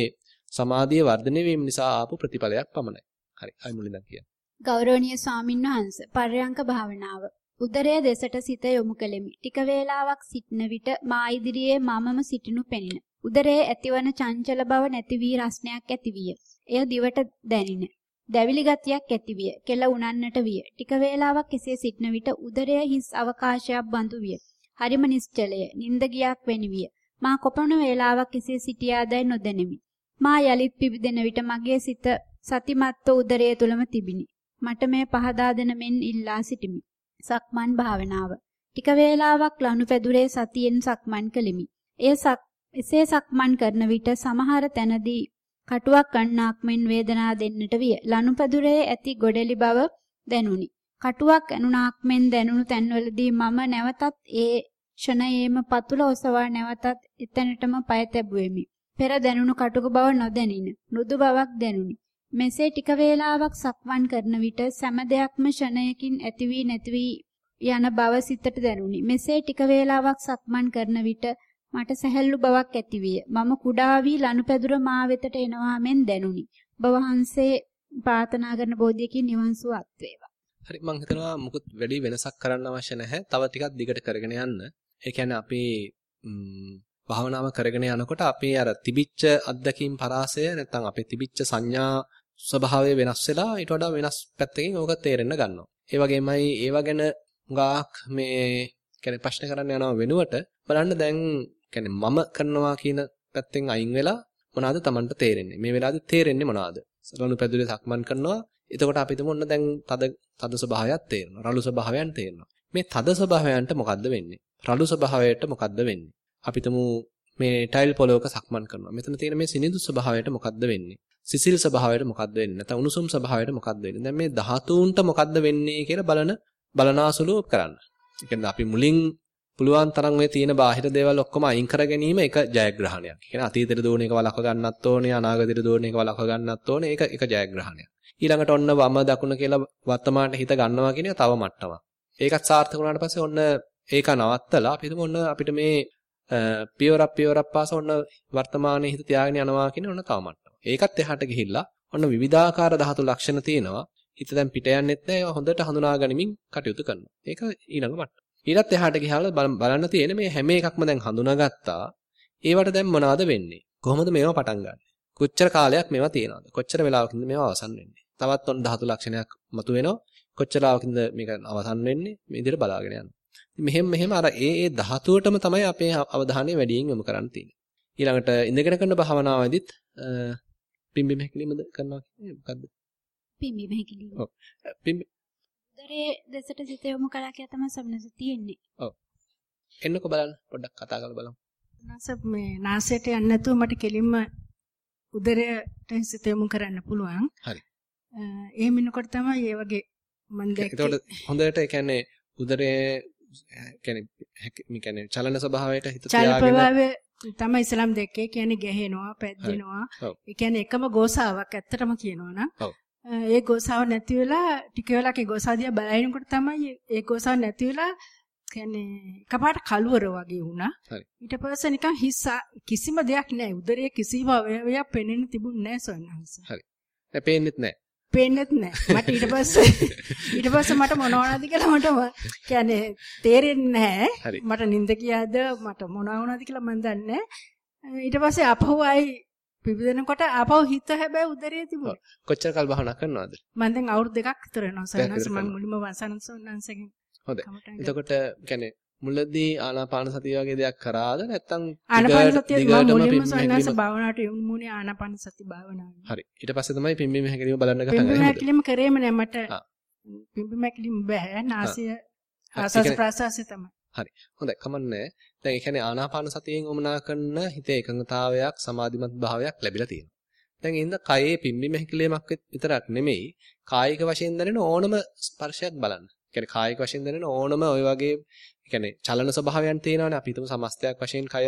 සමාධිය වර්ධනය වීම නිසා ආපු ප්‍රතිඵලයක් පමණයි. හරි. අයි මුලින්ම කියන්න. ගෞරවනීය ස්වාමින්වහන්ස පර්යංක භාවනාව උදරය දෙසට සිත යොමු කෙලෙමි. ටික වේලාවක් සිටන විට මා ඉදිරියේ මමම සිටිනු පෙනින. උදරයේ ඇතිවන චංචල බව නැති වී රස්නයක් ඇතිවිය. එය දිවට දැනින. දැවිලි ගතියක් ඇතිවිය. කෙල උනන්නට විය. ටික වේලාවක් එසේ සිටන විට උදරය හිස් අවකාශයක් බඳු විය. හරිම නිශ්චලය. නිින්ද ගියක් වැනි විය. මා කොපමණ වේලාවක් එසේ සිටියාදැයි නොදැනෙමි. මා යලිත් පිබිදෙන විට මගේ සිත සතිමත්ව උදරය තුලම තිබිනි. මට මේ පහදා දෙන මෙන් ඉල්ලා සිටිමි. සක්මන් භාවනාව. ටික වේලාවක් ලනුපැදුරේ සතියෙන් සක්මන් කළෙමි. එය සක් එසේ සක්මන් කරන විට සමහර තැනදී කටුවක් කන්නාක් මෙන් වේදනා දෙන්නට විය. ලනුපැදුරේ ඇති ගොඩලි බව දැනුනි. කටුවක් ඇනුනාක් මෙන් දැනුණු තැන්වලදී මම නැවතත් ඒ ෂණයේම පතුල ඔසවා නැවතත් එතනටම පය තැබුවෙමි. පෙර දැනුණු කටුක බව නොදැනින. මෘදු බවක් දැනුනි. මෙසේ ටික වේලාවක් සක්මන් කරන විට සෑම දෙයක්ම ෂණයකින් ඇති වී නැති වී යන බව සිතට දැනුනි. මෙසේ ටික වේලාවක් සක්මන් කරන විට මට සැහැල්ලු බවක් ඇතිවිය. මම කුඩා වී ලනුපැදුර මා වෙතට එනවා මෙන් දැනුනි. ඔබ වහන්සේ ප්‍රාර්ථනා කරන බෝධියකින් නිවන් සුව අත් වේවා. හරි මම හිතනවා මුකුත් වැඩි වෙනසක් කරන්න අවශ්‍ය නැහැ. තව ටිකක් දිගට කරගෙන යන්න. ඒ කියන්නේ අපේ භාවනාව කරගෙන යනකොට අපේ අර තිබිච්ච අත්දැකීම් පරාසය නැත්නම් අපේ තිබිච්ච සංඥා ස්වභාවය වෙනස් වෙලා ඊට වඩා වෙනස් පැත්තකින් ඕක තේරෙන්න ගන්නවා. ඒ වගේමයි ඒව ගැන ගාක් මේ කියන්නේ ප්‍රශ්න කරන්න යනව වෙනුවට බලන්න දැන් කියන්නේ මම කරනවා කියන පැත්තෙන් අයින් වෙලා මොනවාද Tamanට තේරෙන්නේ. මේ වෙලාවේ තේරෙන්නේ මොනවාද? රළු පැදුරේ සක්මන් කරනවා. එතකොට අපි හිතමු ඔන්න දැන් තද තද ස්වභාවයක් තේරෙනවා. රළු ස්වභාවයන් තේරෙනවා. මේ තද ස්වභාවයන්ට මොකද්ද වෙන්නේ? රළු ස්වභාවයට මොකද්ද වෙන්නේ? අපි හිතමු මේ ටයිල් පොලවක සක්මන් කරනවා. මෙතන තියෙන මේ සිනිඳු ස්වභාවයට මොකද්ද වෙන්නේ? සිසිල් ස්වභාවයට මොකද්ද වෙන්නේ? නැත්නම් උණුසුම් ස්වභාවයට මොකද්ද වෙන්නේ? දැන් මේ ධාතුන්ට මොකද්ද වෙන්නේ කියලා බලන බලනාසුලු කරන්න. ඒ කියන්නේ අපි මුලින් පුළුවන් තරම් මේ තියෙන බාහිර දේවල් ඔක්කොම අයින් කර ගැනීම එක ජයග්‍රහණයක්. ඒ කියන්නේ අතීතයට දෝන එක වළක්ව ගන්නත් ඕනේ, අනාගතයට දෝන එක වළක්ව ගන්නත් ඕනේ. ඒක එක ජයග්‍රහණයක්. ඊළඟට ඔන්න වම දකුණ කියලා වර්තමානට හිත ගන්නවා කියන එක තව මට්ටමක්. ඒකත් සාර්ථක වුණාට පස්සේ ඔන්න ඒක නවත්තලා අපි හිතමු ඔන්න අපිට මේ පියවරක් පියවරක් පාස ඔන්න වර්තමානයේ හිත තියාගෙන යනවා කියන ඔන්න තව මට්ටමක්. ඒකත් එහාට ගිහිල්ලා ඔන්න විවිධාකාර ධාතු ලක්ෂණ තියෙනවා. හිත දැන් පිට යන්නෙත් නැහැ. ඒවා හොඳට හඳුනා ගනිමින් කටයුතු කරනවා. ඒක ඊළඟ මට්ටම. ඊටත් එහාට ගිහලා බලන්න තියෙන මේ හැම එකක්ම දැන් හඳුනාගත්තා. ඒවට දැන් මොනවද වෙන්නේ? කොහොමද මේවා පටන් ගන්නෙ? කොච්චර කාලයක් මේවා තියෙනවද? කොච්චර වෙලාවකින්ද මේවා අවසන් වෙන්නේ? තවත් ඔන්න ධාතු ලක්ෂණයක් මතුවෙනවා. කොච්චර වෙලාවකින්ද මේක අවසන් වෙන්නේ? මේ විදිහට බලාගෙන යනවා. මෙහෙම මෙහෙම අර ඒ ඒ ධාතුවටම තමයි අපේ අවධානය වැඩියෙන් යොමු කරන්න තියෙන්නේ. ඊළඟට ඉඳගෙන කරන භාවනාවේදීත් පිම්බිම හැකිලිමද කරනවා කියන්නේ මොකද්ද? පිම්බිම හැකිලිම. ඔව්. පිම්බි දරේ දෙසට සිත යොමු කළා කියලා තමයි සම්නස තියෙන්නේ. ඔව්. එන්නකෝ බලන්න පොඩ්ඩක් කතා කරලා බලමු. නැස මේ නාසයට යන්නේ නැතුව මට කෙලින්ම උදරයට සිත යොමු කරන්න පුළුවන්. හරි. ඒ මිනකොට තමයි මේ වගේ මම දැක්කේ. එතකොට හොඳට ඒ කියන්නේ උදරයේ කියන්නේ මේ කියන්නේ චලන ස්වභාවයට හිත තියාගෙන තමයි ඉස්ලාම් දෙකේ කියන්නේ ගැහෙනවා, පැද්දෙනවා. ඒ කියන්නේ එකම ගෝසාවක් ඇත්තටම කියනවා නම්. ඒ ගෝසාව නැති වෙලා ටික වෙලාවක ඒ ගෝසාව දිහා බලනකොට තමයි ඒ ගෝසාව නැති වෙලා කියන්නේ එකපාරට කලවර වගේ වුණා. ඊට පස්සේ නිකන් හිස්ස කිසිම දෙයක් නැහැ. උදරයේ කිසිම අවයවයක් පෙනෙන්න තිබුණේ නැහැ සොන්නහස. හරි. දැන් පේන්නෙත් නැහැ. පේන්නෙත් නැහැ. මට ඊට පස්සේ ඊට පස්සේ මට මොනවද කියලා මට කියන්නේ තේරෙන්නේ නැහැ. මට නිින්ද ගියාද මට මොනවා වුණාද කියලා මම දන්නේ ඊට පස්සේ අපහුව ආයි පිබිදෙනකොට ආපහු හිත හැබැයි උදරයේ තිබුණා. කොච්චර කල් භාවනා කරනවද? මම දැන් අවුරුදු දෙකක් විතර වෙනවා සයන්ස් මම මුලින්ම වසනන් සොන්නන්සගෙන්. හොඳයි. එතකොට කියන්නේ මුලදී ආනාපාන සතිය වගේ දෙයක් කරාද නැත්නම් ආනාපාන සතිය මම මුලින්ම සොන්නන්ස භාවනාවට යොමු වුණේ ආනාපාන සති භාවනාවේ. හරි. ඊට පස්සේ තමයි පිම්බීම හැකිලිම බලන්න ගහන්නේ. පිම්බීම හැකිලිම කරේම නෑ මට. පිම්බීම හැකිලිම බෑ. නාසය ආසස් ප්‍රාසාසය තමයි. හරි. හොඳයි. කමන්නේ. දැන් ඒ කියන්නේ ආනාපාන සතියෙන් වමනා කරන හිතේ එකඟතාවයක් සමාධිමත් භාවයක් ලැබිලා තියෙනවා. දැන් ඉන්න කයේ පිම්බීම හැකිලීමක් විතරක් නෙමෙයි කායික වශයෙන් දැනෙන ඕනම ස්පර්ශයක් බලන්න. කියන්නේ කායික වශයෙන් දැනෙන ඕනම ওই වගේ කියන්නේ චලන ස්වභාවයන් තියෙනවානේ අපි හිතමු සමස්තයක් වශයෙන් කය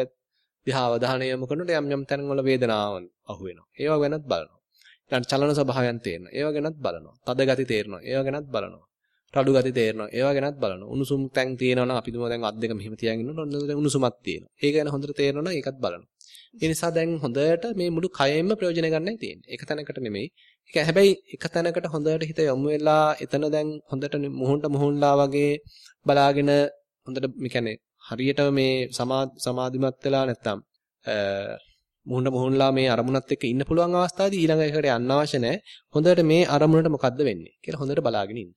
දිහා අවධානය යොමු කරනකොට යම් යම් තැන්වල වේදනාවන් අහු වෙනවා. ඒවා ගැනත් බලනවා. ඊළඟ චලන ස්වභාවයන් තේරෙනවා. ඒවා ගැනත් බලනවා. තද ගති තේරෙනවා. ඒවා ගැනත් බලනවා. රළු ගති තේරෙනවා. ඒවා ගැනත් බලනවා. උණුසුම් තැන් තියෙනවා නම් අපි දුම දැන් අත් දෙක මෙහෙම තියාගෙන ඉන්නොත් ඔන්න උණුසුමක් තියෙනවා. ඒක ගැන හොඳට තේරෙනවා නම් ඒකත් බලනවා. ඒ නිසා දැන් හොඳට මේ මුළු කයෙන්ම ප්‍රයෝජන ගන්නයි තියෙන්නේ. එක තැනකට නෙමෙයි. ඒක හැබැයි එක තැනකට හොඳට හිත යොමු වෙලා එතන දැන් හොඳට මුහුණට මුහුණලා වගේ බලාගෙන හොඳට මේ හරියට මේ සමාධිමත් වෙලා නැත්තම් මුහුණ මුහුණලා මේ අරමුණත් එක්ක ඉන්න පුළුවන් අවස්ථාවේදී ඊළඟ එකට යන්න අවශ්‍ය නැහැ. හොඳට මේ අරමුණට මොකද්ද වෙන්නේ කියලා හොඳට බලාගෙන ඉන්න.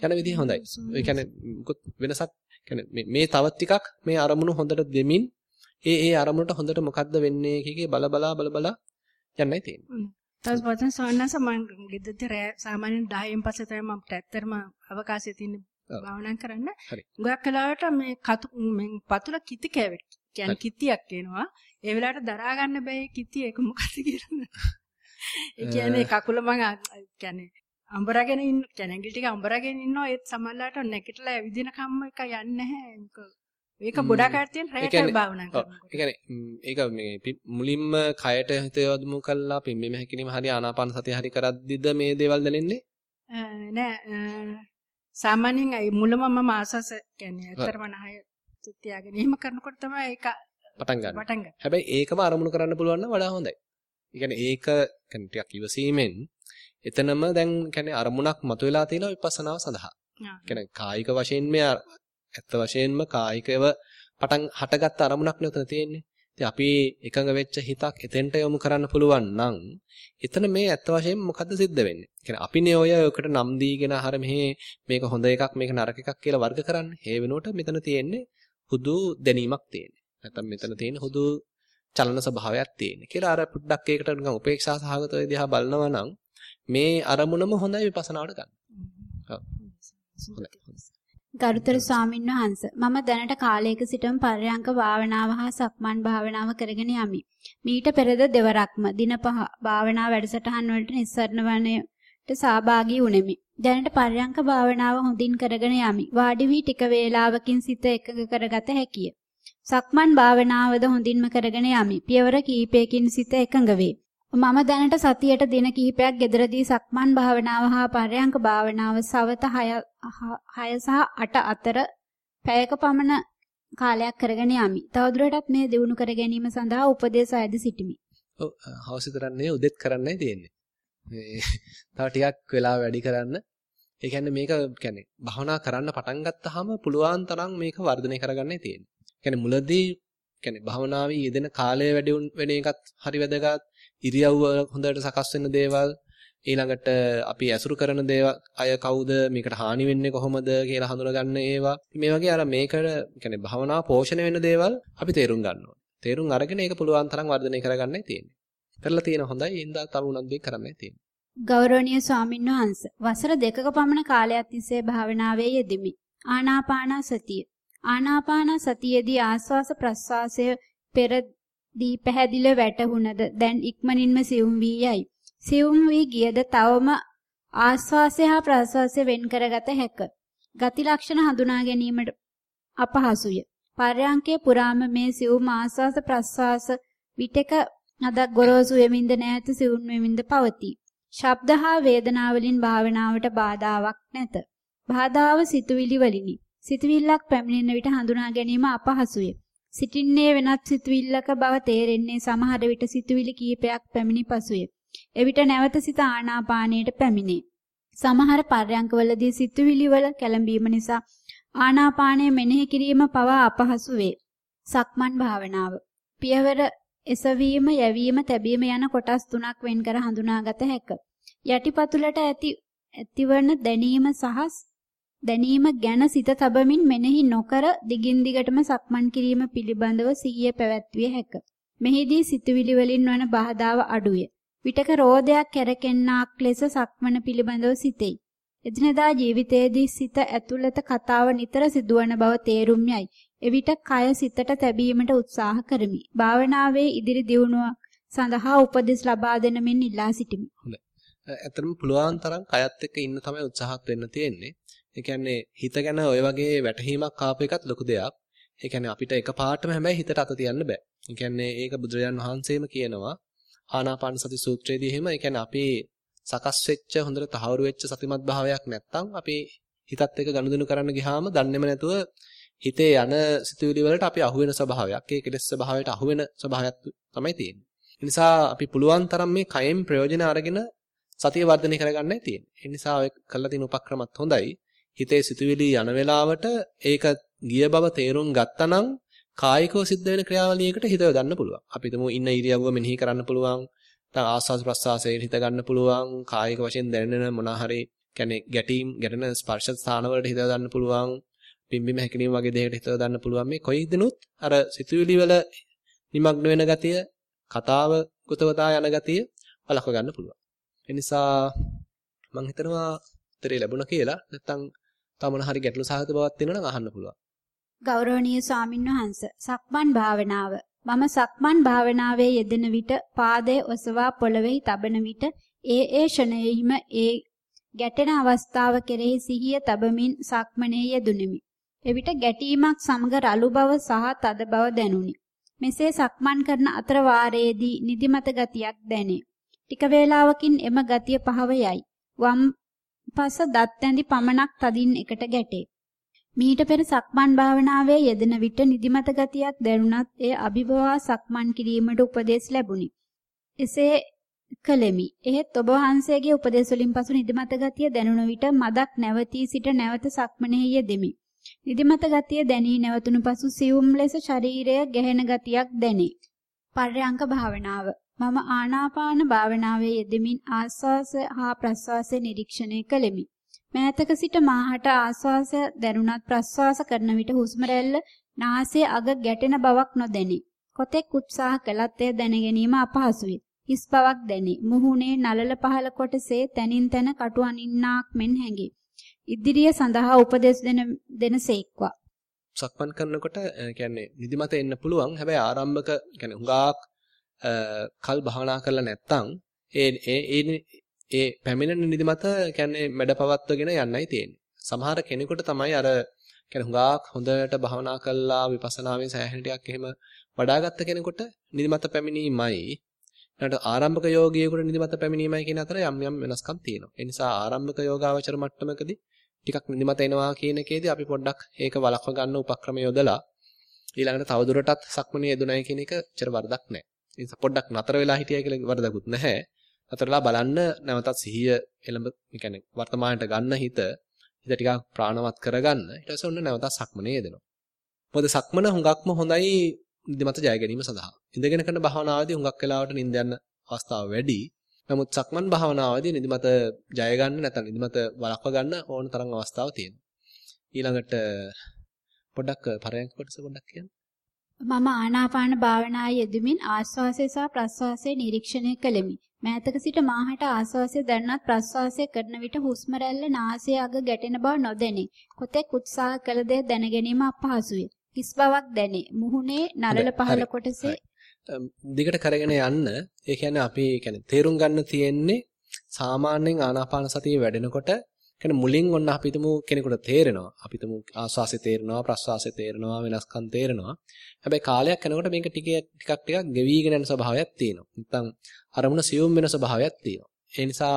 යන විදිහ හොඳයි. ඒ කියන්නේ මොකොත් වෙනසක් කියන්නේ මේ තවත් ටිකක් මේ අරමුණු හොඳට දෙමින් ඒ ඒ අරමුණට හොඳට මොකද්ද වෙන්නේ කීකේ බල බලා බල බලා යන්නයි තියෙන්නේ. තවස් වතන සවන්නස මම ගෙදරදී සාමාන්‍යයෙන් 10න් පස්සේ තමයි මම ඇත්තටම අවකාශය තියෙන භාවනා කරන්න. ගොඩක් කලාවට මේ කතු මේ පතුල කිති කැවෙට. කියන්නේ කිතියක් එනවා. ඒ වෙලාවට දරා ගන්න බෑ කිතිය ඒක මොකද කියලා. ඒ කියන්නේ කකුල මම කියන්නේ අඹරගෙන ඉන්න කියන්නේ ඇඟිලි ටික අඹරගෙන ඉන්නවා ඒත් සමහරලාට නැගිටලා ඇවිදින කම්ම එක යන්නේ නැහැ. ඒක ගොඩක් අය තියෙන රැයට භාවනා කරනවා. ඒ කියන්නේ ඒක මේ මුලින්ම කයට හිත යොමු කළා පිම්බෙම හැකිනීම හරි ආනාපාන සතිය හරි කරද්දිද මේ දේවල් දැනෙන්නේ? නෑ සාමාන්‍යයෙන් අය මුලම මම ආසස කියන්නේ ඇත්තටම නහය තියාගෙන එහෙම කරනකොට තමයි ඒක පටන් ගන්න. පටන් ගන්න. හැබැයි ඒකම අරමුණු කරන්න පුළුවන් නම් වඩා හොඳයි. ඒ කියන්නේ ඒක කියන්නේ ටිකක් ඉවසීමෙන් එතනම දැන් කියන්නේ අරමුණක් මතුවලා තියෙනවා විපස්සනාව සඳහා. කියන්නේ කායික වශයෙන් මේ ඇත්ත වශයෙන්ම කායිකව පටන් හටගත්ත අරමුණක් නේ උතන තියෙන්නේ. ඉතින් අපි එකඟ වෙච්ච හිතක් එතෙන්ට යොමු කරන්න පුළුවන් නම් එතන මේ ඇත්ත වශයෙන්ම මොකද්ද සිද්ධ වෙන්නේ? කියන්නේ අපිනේ ඔය ඔකට නම් දීගෙන අහර මෙහි මේක හොඳ එකක් මේක නරක එකක් කියලා වර්ග කරන්නේ. ඒ වෙනුවට මෙතන තියෙන්නේ හුදු දැනීමක් තියෙන්නේ. නැත්නම් මෙතන තියෙන හුදු චලන ස්වභාවයක් තියෙන්නේ. කියලා අර පුඩ්ඩක් ඒකට නිකන් උපේක්ෂා සහගතව දිහා බලනවා නම් මේ අරමුණම හොඳයි විපස්සනාවට ගන්න. ඔව්. හොඳයි. ගරුතර ස්වාමීන් වහන්ස මම දැනට කාලයක සිටම පර්යංක භාවනාව හා සක්මන් භාවනාව කරගෙන යමි. මීට පෙරද දෙවරක්ම දින පහ භාවනා වැඩසටහන් වලට නිස්සරණ වනයට සහභාගී වුනිමි. දැනට පර්යංක භාවනාව හොඳින් කරගෙන යමි. වාඩි වී ටික වේලාවකින් සිත එකඟ කරගත හැකිය. සක්මන් භාවනාවද හොඳින්ම කරගෙන යමි. පියවර කිහිපයකින් සිත එකඟ වේ. මම දැනට සතියට දින කිහිපයක් gederදී සක්මන් භාවනාව හා පරයන්ක භාවනාව සවත 6 6 සහ 8 අතර පැයක පමණ කාලයක් කරගෙන යමි. තවදුරටත් මේ දිනු කර ගැනීම සඳහා උපදේශ අයද සිටිමි. ඔව් හවස තරන්නේ උදෙත් කරන්නයි තියෙන්නේ. මේ තව ටිකක් වෙලා වැඩි කරන්න. ඒ කියන්නේ මේක කියන්නේ භාවනා කරන්න පටන් ගත්තාම පුළුවන් තරම් මේක වර්ධනය කරගන්නයි තියෙන්නේ. කියන්නේ මුලදී කියන්නේ භාවනාවේ යෙදෙන කාලය වැඩි වෙන එකත් හරි වැදගත්. ඉරියව්ව හොඳට සකස් වෙන දේවල් ඊළඟට අපි ඇසුරු කරන දේවල් අය කවුද මේකට හානි වෙන්නේ කොහොමද කියලා හඳුනගන්න ඒවා. මේ වගේ අර මේකට කියන්නේ භවනා පෝෂණය වෙන දේවල් අපි තේරුම් ගන්න ඕනේ. තේරුම් අරගෙන ඒක පුළුවන් තරම් වර්ධනය කරගන්නයි තියෙන්නේ. කරලා තියෙන හොඳයි ඉඳා තව උනත් දෙයක් කරන්නයි තියෙන්නේ. ගෞරවනීය ස්වාමින්වහන්ස වසර දෙකක පමණ කාලයක් තිස්සේ භාවනාවේ යෙදෙමි. ආනාපාන සතිය. ආනාපාන සතියේදී ආස්වාස ප්‍රස්වාසය පෙරදී පැහැදිලිව වැටහුණද දැන් ඉක්මනින්ම සියුම් වී යයි. සියුම් වී ගියද තවම ආස්වාසය හා ප්‍රස්වාසය වෙන් කරගත හැක. ගති ලක්ෂණ හඳුනා ගැනීමට අපහසුය. පර්යංකේ පුරාම මේ සියුම් ආස්වාස ප්‍රස්වාස විටක අදක් ගොරෝසු වෙමින්ද නැත සිවුම් වෙමින්ද පවතී. ශබ්ද හා වේදනා වලින් භාවනාවට බාධාාවක් නැත. බාධාව සිතුවිලි වලිනි. සිතවිල්ලක් පැමිණෙන විට හඳුනා ගැනීම අපහසුය. සිටින්නේ වෙනත් සිතවිල්ලක බව තේරෙන්නේ සමහර විට සිතවිලි කීපයක් පැමිණි පසුය. එවිට නැවත සිත ආනාපානයට පැමිණේ. සමහර පර්යංකවලදී සිතවිලි වල කැළඹීම නිසා ආනාපානය මෙනෙහි කිරීම පවා අපහසු වේ. සක්මන් භාවනාව. පියවර එසවීම, යැවීම, තැබීම යන කොටස් තුනක් වෙන් කර හඳුනාගත හැක. යටිපතුලට ඇති ඇතිවන දැනීම සහ දැනීම ගැන සිත තබමින් මෙනෙහි නොකර දිගින් දිගටම සක්මන් කිරීම පිළිබඳව සිහිය පැවැත්විය හැක. මෙහිදී සිතුවිලි වලින් වන බාධාව අඩුය. විටක රෝදයක් කැරකෙන්නාක් ලෙස සක්මන පිළිබඳව සිතෙයි. එදිනදා ජීවිතයේදී සිත ඇතුළත කතාව නිතර සිදුවන බව තේරුම් යයි. එවිට කය සිතට තැබීමට උත්සාහ කරමි. භාවනාවේ ඉදිරි දියුණුව සඳහා උපදෙස් ලබා දෙන මෙන් ඉල්ලා සිටිමි. හොඳයි. ඇත්තටම පුළුවන් තරම් කයත් එක්ක ඉන්න තමයි උත්සාහත් වෙන්න තියෙන්නේ. ඒ කියන්නේ හිත ගැන ඔය වගේ වැටහීමක් ආපු එකත් ලොකු දෙයක්. ඒ කියන්නේ අපිට එකපාරටම හැබැයි හිතට අත තියන්න බෑ. ඒ කියන්නේ ඒක බුදුරජාන් වහන්සේම කියනවා ආනාපාන සති සූත්‍රයේදී එහෙම ඒ කියන්නේ අපි සකස් වෙච්ච හොඳට තහවුරු වෙච්ච සතිමත් භාවයක් නැත්තම් අපි හිතත් එක්ක ගනුදෙනු කරන්න ගියාම දන්නේම නැතුව හිතේ යන සිතුවිලි වලට අපි අහු වෙන ස්වභාවයක් ඒ කෙලෙස් ස්වභාවයට අහු වෙන ස්වභාවයක් තමයි තියෙන්නේ. ඒ නිසා අපි පුළුවන් තරම් මේ කයෙන් ප්‍රයෝජන අරගෙන සතිය වර්ධනය කරගන්නයි තියෙන්නේ. ඒ නිසා ඔය කළා තියෙන උපක්‍රමත් හොඳයි. හිතේ සිතුවිලි යන වෙලාවට ඒක ගිය බව තේරුම් ගත්තනම් කායිකව සිද්ධ වෙන ක්‍රියාවලියකට හිත යොදන්න පුළුවන්. අපි හිතමු ඉන්න ඉරියව්ව මෙනෙහි කරන්න පුළුවන්. නැත්නම් ආස්වාද ප්‍රස්වාසයේ හිත ගන්න පුළුවන්. කායික වශයෙන් දැනෙන මොනවා හරි කියන්නේ ගැටීම් ගැටෙන ස්පර්ශ ස්ථාන වලට හිත යොදන්න පුළුවන්. පිම්බිම හැකිනීම වගේ දෙයකට හිත යොදන්න පුළුවන්. මේ කොයි දිනුත් අර සිතුවිලි වල නිමග්න වෙන ගතිය, කතාව ගොතවතා යන ගතිය වළක්ව ගන්න පුළුවන්. ඒ නිසා මම හිතනවා උත්තරේ ලැබුණා කියලා. නැත්නම් තව මොන හරි ගැටලු සහගත බවක් තියෙනවා නම් අහන්න පුළුවන්. ගෞරවනීය ස්වාමින්වහන්ස සක්මන් භාවනාව මම සක්මන් භාවනාවේ යෙදෙන විට පාදයේ ඔසවා පොළවේ තබන විට ඒ ඒ ෂණයෙහිම ඒ ගැටෙන අවස්ථාව කෙරෙහි සිහිය තබමින් සක්මනේ යෙදුණෙමි. එවිට ගැටීමක් සමග රළු බව සහ තද බව දැනුනි. මෙසේ සක්මන් කරන අතර වාරයේදී නිදිමත ගතියක් දැනේ. ටික වේලාවකින් එම ගතිය පහව යයි. වම් පස දත් ඇඳි පමණක් තදින් එකට ගැටේ. මීට පෙර සක්මන් භාවනාවේ යෙදෙන විට නිදිමත ගතියක් දැනුණත් එය අභිභවා සක්මන් කිරීමට උපදෙස් ලැබුණි. එසේ කළෙමි. එහෙත් ඔබ වහන්සේගේ උපදෙස් වලින් පසු නිදිමත ගතිය දැනුණ විට මදක් නැවතී සිට නැවත සක්මනෙහි යෙදෙමි. නිදිමත ගතිය දැනී නැවතුණු පසු සියුම් ලෙස ශරීරය ගැහෙන ගතියක් දැනේ. පර්යංක භාවනාව මම ආනාපාන භාවනාවේ යෙදෙමින් ආස්වාස හා ප්‍රස්වාසය නිරීක්ෂණය කළෙමි. මෑතක සිට මාහට ආස්වාසය දැනුණත් ප්‍රස්වාස කරන විට හුස්ම රැල්ල නාසයේ අග ගැටෙන බවක් නොදැනේ. කොතෙක් උත්සාහ කළත් එය දැන ගැනීම අපහසුය. හිස් බවක් දැනේ. මුහුණේ නලල පහළ කොටසේ තනින් තන කටු අනින්නාක් මෙන් හැඟේ. ඉදිරිය සඳහා උපදෙස් දෙන දෙනසේක්වා. සක්මන් කරනකොට කියන්නේ නිදිමත එන්න පුළුවන්. හැබැයි ආරම්භක කියන්නේ හුඟක් කල් භාවනා කරලා නැත්තම් ඒ ඒ ඒ පැමිණෙන නිදිමත කියන්නේ මැඩපවත්වගෙන යන්නයි තියෙන්නේ. සමහර කෙනෙකුට තමයි අර කියන්නේ හුඟක් හොඳට භාවනා කළා විපස්සනාවෙන් සෑහෙන ටිකක් එහෙම වඩාගත්ත කෙනෙකුට නිදිමත පැමිණීමයි ඊට ආරම්භක යෝගියෙකුට නිදිමත පැමිණීමයි කියන අතර යම් යම් වෙනස්කම් තියෙනවා. ඒ නිසා ආරම්භක යෝගාවචර මට්ටමකදී ටිකක් නිදිමත එනවා කියන එකේදී අපි පොඩ්ඩක් ඒක වළක්ව ගන්න උපක්‍රම යොදලා ඊළඟට තවදුරටත් සක්මනේ යෙදුණයි කියන එක චර වරදක් නැහැ. නිසා පොඩ්ඩක් නතර වෙලා හිටියයි කියලා වරදකුත් නැහැ. නතරලා බලන්න නැවතත් සිහිය එළඹ يعني වර්තමානයට ගන්න හිත හිත ටිකක් ප්‍රාණවත් කරගන්න. ඊට පස්සේ ඔන්න නැවතත් සක්මනේ යෙදෙනවා. මොකද සක්මන හුඟක්ම හොඳයි නිදිමත ජය ගැනීම සඳහා. ඉඳගෙන කරන භාවනාවේදී හුඟක් වෙලාවට නිින්ද යන අවස්ථාව වැඩි. නමුත් සක්මන් භාවනාවේදී නිදිමත ජය ගන්න නැත්නම් නිදිමත වළක්ව ගන්න ඕන තරම් අවස්ථාවක් තියෙනවා. ඊළඟට පොඩ්ඩක් පරයන්ක කොටස පොඩ්ඩක් කියන්න. මම ආනාපාන භාවනා යෙදමින් ආස්වාසය සහ ප්‍රස්වාසය නිරීක්ෂණය කළෙමි. මෑතක සිට මාහට ආස්වාසය දැනනත් ප්‍රස්වාසය කරන විට හුස්ම රැල්ල නාසය අග ගැටෙන බව නොදැනේ. කොතෙක් උත්සාහ කළ දේ දැන ගැනීම අපහසුය. කිස් බවක් දැනේ. මුහුණේ නළල පහළ කොටසේ දිගට කරගෙන යන්න ඒ කියන්නේ අපි කියන්නේ තේරුම් ගන්න තියෙන්නේ සාමාන්‍යයෙන් ආනාපාන සතිය වැඩෙනකොට කියන්නේ මුලින් ඔන්න අපි හිතමු කෙනෙකුට තේරෙනවා. අපි හිතමු ආස්වාසය තේරෙනවා, ප්‍රස්වාසය තේරෙනවා, වෙනස්කම් තේරෙනවා. හැබැයි කාලයක් යනකොට මේක ටික ටිකක් ටිකක් ගෙවිගෙන යන ස්වභාවයක් තියෙනවා. නැත්නම් අරමුණ සියුම් වෙන ස්වභාවයක් තියෙනවා. ඒ නිසා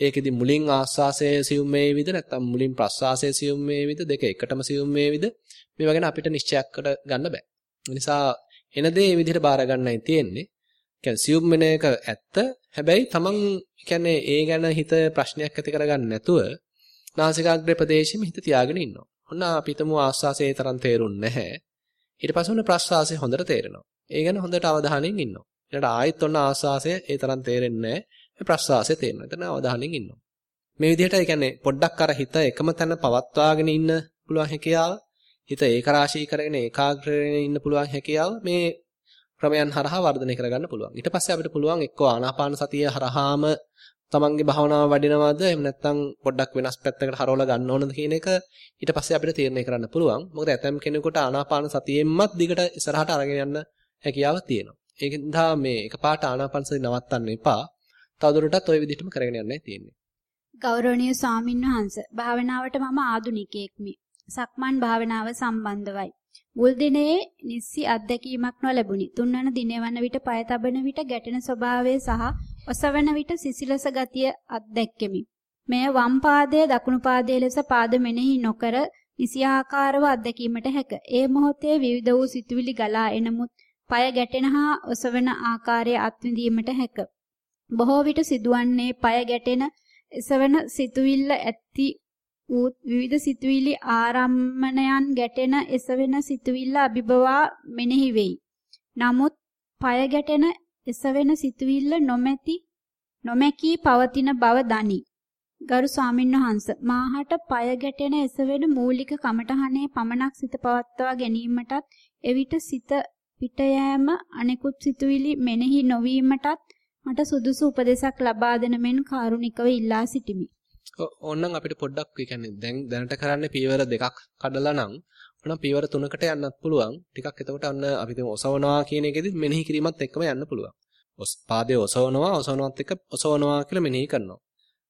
ඒකෙදි මුලින් ආස්වාසය සියුම් වේවිද නැත්නම් මුලින් ප්‍රස්වාසය සියුම් වේවිද දෙක එකටම සියුම් වේවිද මේවා ගැන අපිට නිශ්චයක් ගන්න බෑ. ඒ නිසා එන දේ මේ විදිහට බාර ගන්නයි තියෙන්නේ. කියන්නේ සියුම් වෙන එක ඇත්ත. හැබැයි තමන් කියන්නේ ඒ ගැන හිත ප්‍රශ්නයක් ඇති කරගන්න නැතුව නාසිකාග්‍රේ ප්‍රදේශෙම හිත තියාගෙන ඉන්නවා. ඔන්න අපි හිතමු ආස්වාසයේ තරම් තේරුන්නේ නැහැ. ඊට පස්සේ ඔන්න ප්‍රස්වාසය හොඳට තේරෙනවා. ඒ ගැන හොඳට අවධානයෙන් ඉන්නවා. ඊට ආයෙත් ඔන්න ආස්වාසය ඒ තරම් තේරෙන්නේ නැහැ. ප්‍රස්වාසය තේරෙනවා. එතන අවධානයෙන් ඉන්නවා. මේ විදිහට ඒ කියන්නේ පොඩ්ඩක් අර හිත එකම තැන පවත්වාගෙන ඉන්න පුළුවන් හැකියාව හිත ඒකරාශී කරගෙන ඒකාග්‍රයෙන් ඉන්න පුළුවන් හැකියාව මේ ක්‍රමයන් හරහා වර්ධනය කරගන්න පුළුවන්. ඊට පස්සේ අපිට පුළුවන් එක්කෝ ආනාපාන සතිය හරහාම තමන්ගේ භාවනාව වඩිනවද එහෙම නැත්නම් පොඩ්ඩක් වෙනස් පැත්තකට හරවලා ගන්න ඕනද කියන එක ඊට පස්සේ අපිට තීරණය කරන්න පුළුවන්. මොකද ඇතම් කෙනෙකුට ආනාපාන සතියෙන්මත් දිගට ඉස්සරහට අරගෙන යන්න හැකියාවක් තියෙනවා. ඒකෙන්ද මේ එකපාරට ආනාපාන සතිය නවත්තන්න එපා. තවදුරටත් ওই විදිහටම කරගෙන යන්නයි තියෙන්නේ. ගෞරවනීය ස්වාමින්වහන්ස භාවනාවට මම ආදුනිකයෙක්මි. සක්මන් භාවනාව සම්බන්ධවයි. මුල් දිනේ නිස්සි අත්දැකීමක් නොලැබුණි. තුන්වන දිනේ වන විට පය තබන විට ගැටෙන ස්වභාවය සහ ඔසවන විට සිසිලස ගතිය අත්දැක්කෙමි. මෙය වම් පාදයේ දකුණු පාදයේ ලෙස පාද මෙනෙහි නොකර නිසියාකාරව අත්දැකීමට හැක. ඒ මොහොතේ විවිධ වූ සිතුවිලි ගලා එනමුත් පය ගැටෙන හා ඔසවන ආකාරය අත්විඳීමට හැක. බොහෝ විට සිදුවන්නේ පය ගැටෙන එසවන සිතුවිල්ල ඇති වූ විවිධ සිතුවිලි ආරම්මණයන් ගැටෙන එසවෙන සිතුවිල්ල අභිබවා මෙනෙහි වෙයි. නමුත් পায় ගැටෙන එසවෙන සිතුවිල්ල නොමැති නොමැකී පවතින බව දනි. ගරු ස්වාමින්වහන්ස මාහට পায় ගැටෙන එසවෙන මූලික කමඨහනේ පමණක් සිත පවත්වා ගැනීමටත් එවිට සිත පිට යෑම අනෙකුත් සිතුවිලි මෙනෙහි නොවීමටත් මට සුදුසු උපදේශක් ලබා දෙන මෙන් කාරුණිකව ඉල්ලා සිටිමි. ඕනනම් අපිට පොඩ්ඩක් ඒ කියන්නේ දැන් දැනට කරන්නේ පීවර දෙකක් කඩලා නම් ඕනම් පීවර තුනකට යන්නත් පුළුවන්. ටිකක් එතකොට අන්න අපි තුමු ඔසවනවා කියන එකෙදි මෙනෙහි කිරීමත් එක්කම යන්න පුළුවන්. ඔස් පාදයේ ඔසවනවා ඔසවනවත් එක්ක ඔසවනවා කියලා මෙනෙහි කරනවා.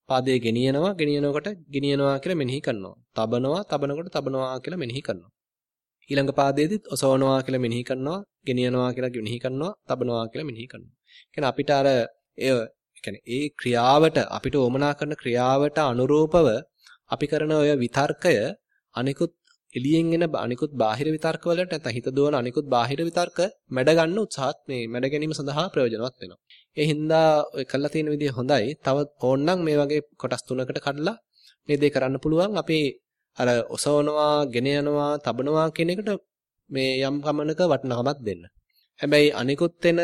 පාදයේ ගෙනියනවා ගෙනියනකොට ගෙනියනවා කියලා මෙනෙහි කරනවා. තබනවා තබනකොට තබනවා කියලා මෙනෙහි කරනවා. ඊළඟ පාදයේදීත් ඔසවනවා කියලා මෙනෙහි කරනවා, ගෙනියනවා කියලා මෙනෙහි කරනවා, තබනවා කියලා මෙනෙහි කරනවා. කියන්නේ අපිට අර එය කියන්නේ ඒ ක්‍රියාවට අපිට ඕමනා කරන ක්‍රියාවට අනුරූපව අපි කරන ඔය විතර්කය අනිකුත් එළියෙන් එන අනිකුත් බාහිර විතර්ක වලට නැත්නම් හිත දුවන අනිකුත් බාහිර විතර්ක මැඩ ගන්න උත්සාහත් මේ මැඩ ගැනීම සඳහා ප්‍රයෝජනවත් වෙනවා. ඒ හින්දා ඔය කළා තියෙන විදිය හොඳයි. තව ඕනනම් මේ වගේ කොටස් තුනකට කඩලා මේ දේ කරන්න පුළුවන්. අපි අර ඔසවනවා, ගෙන යනවා, තබනවා කියන එකට මේ යම් ගමනක වටිනකමක් දෙන්න. හැබැයි අනිකුත් එන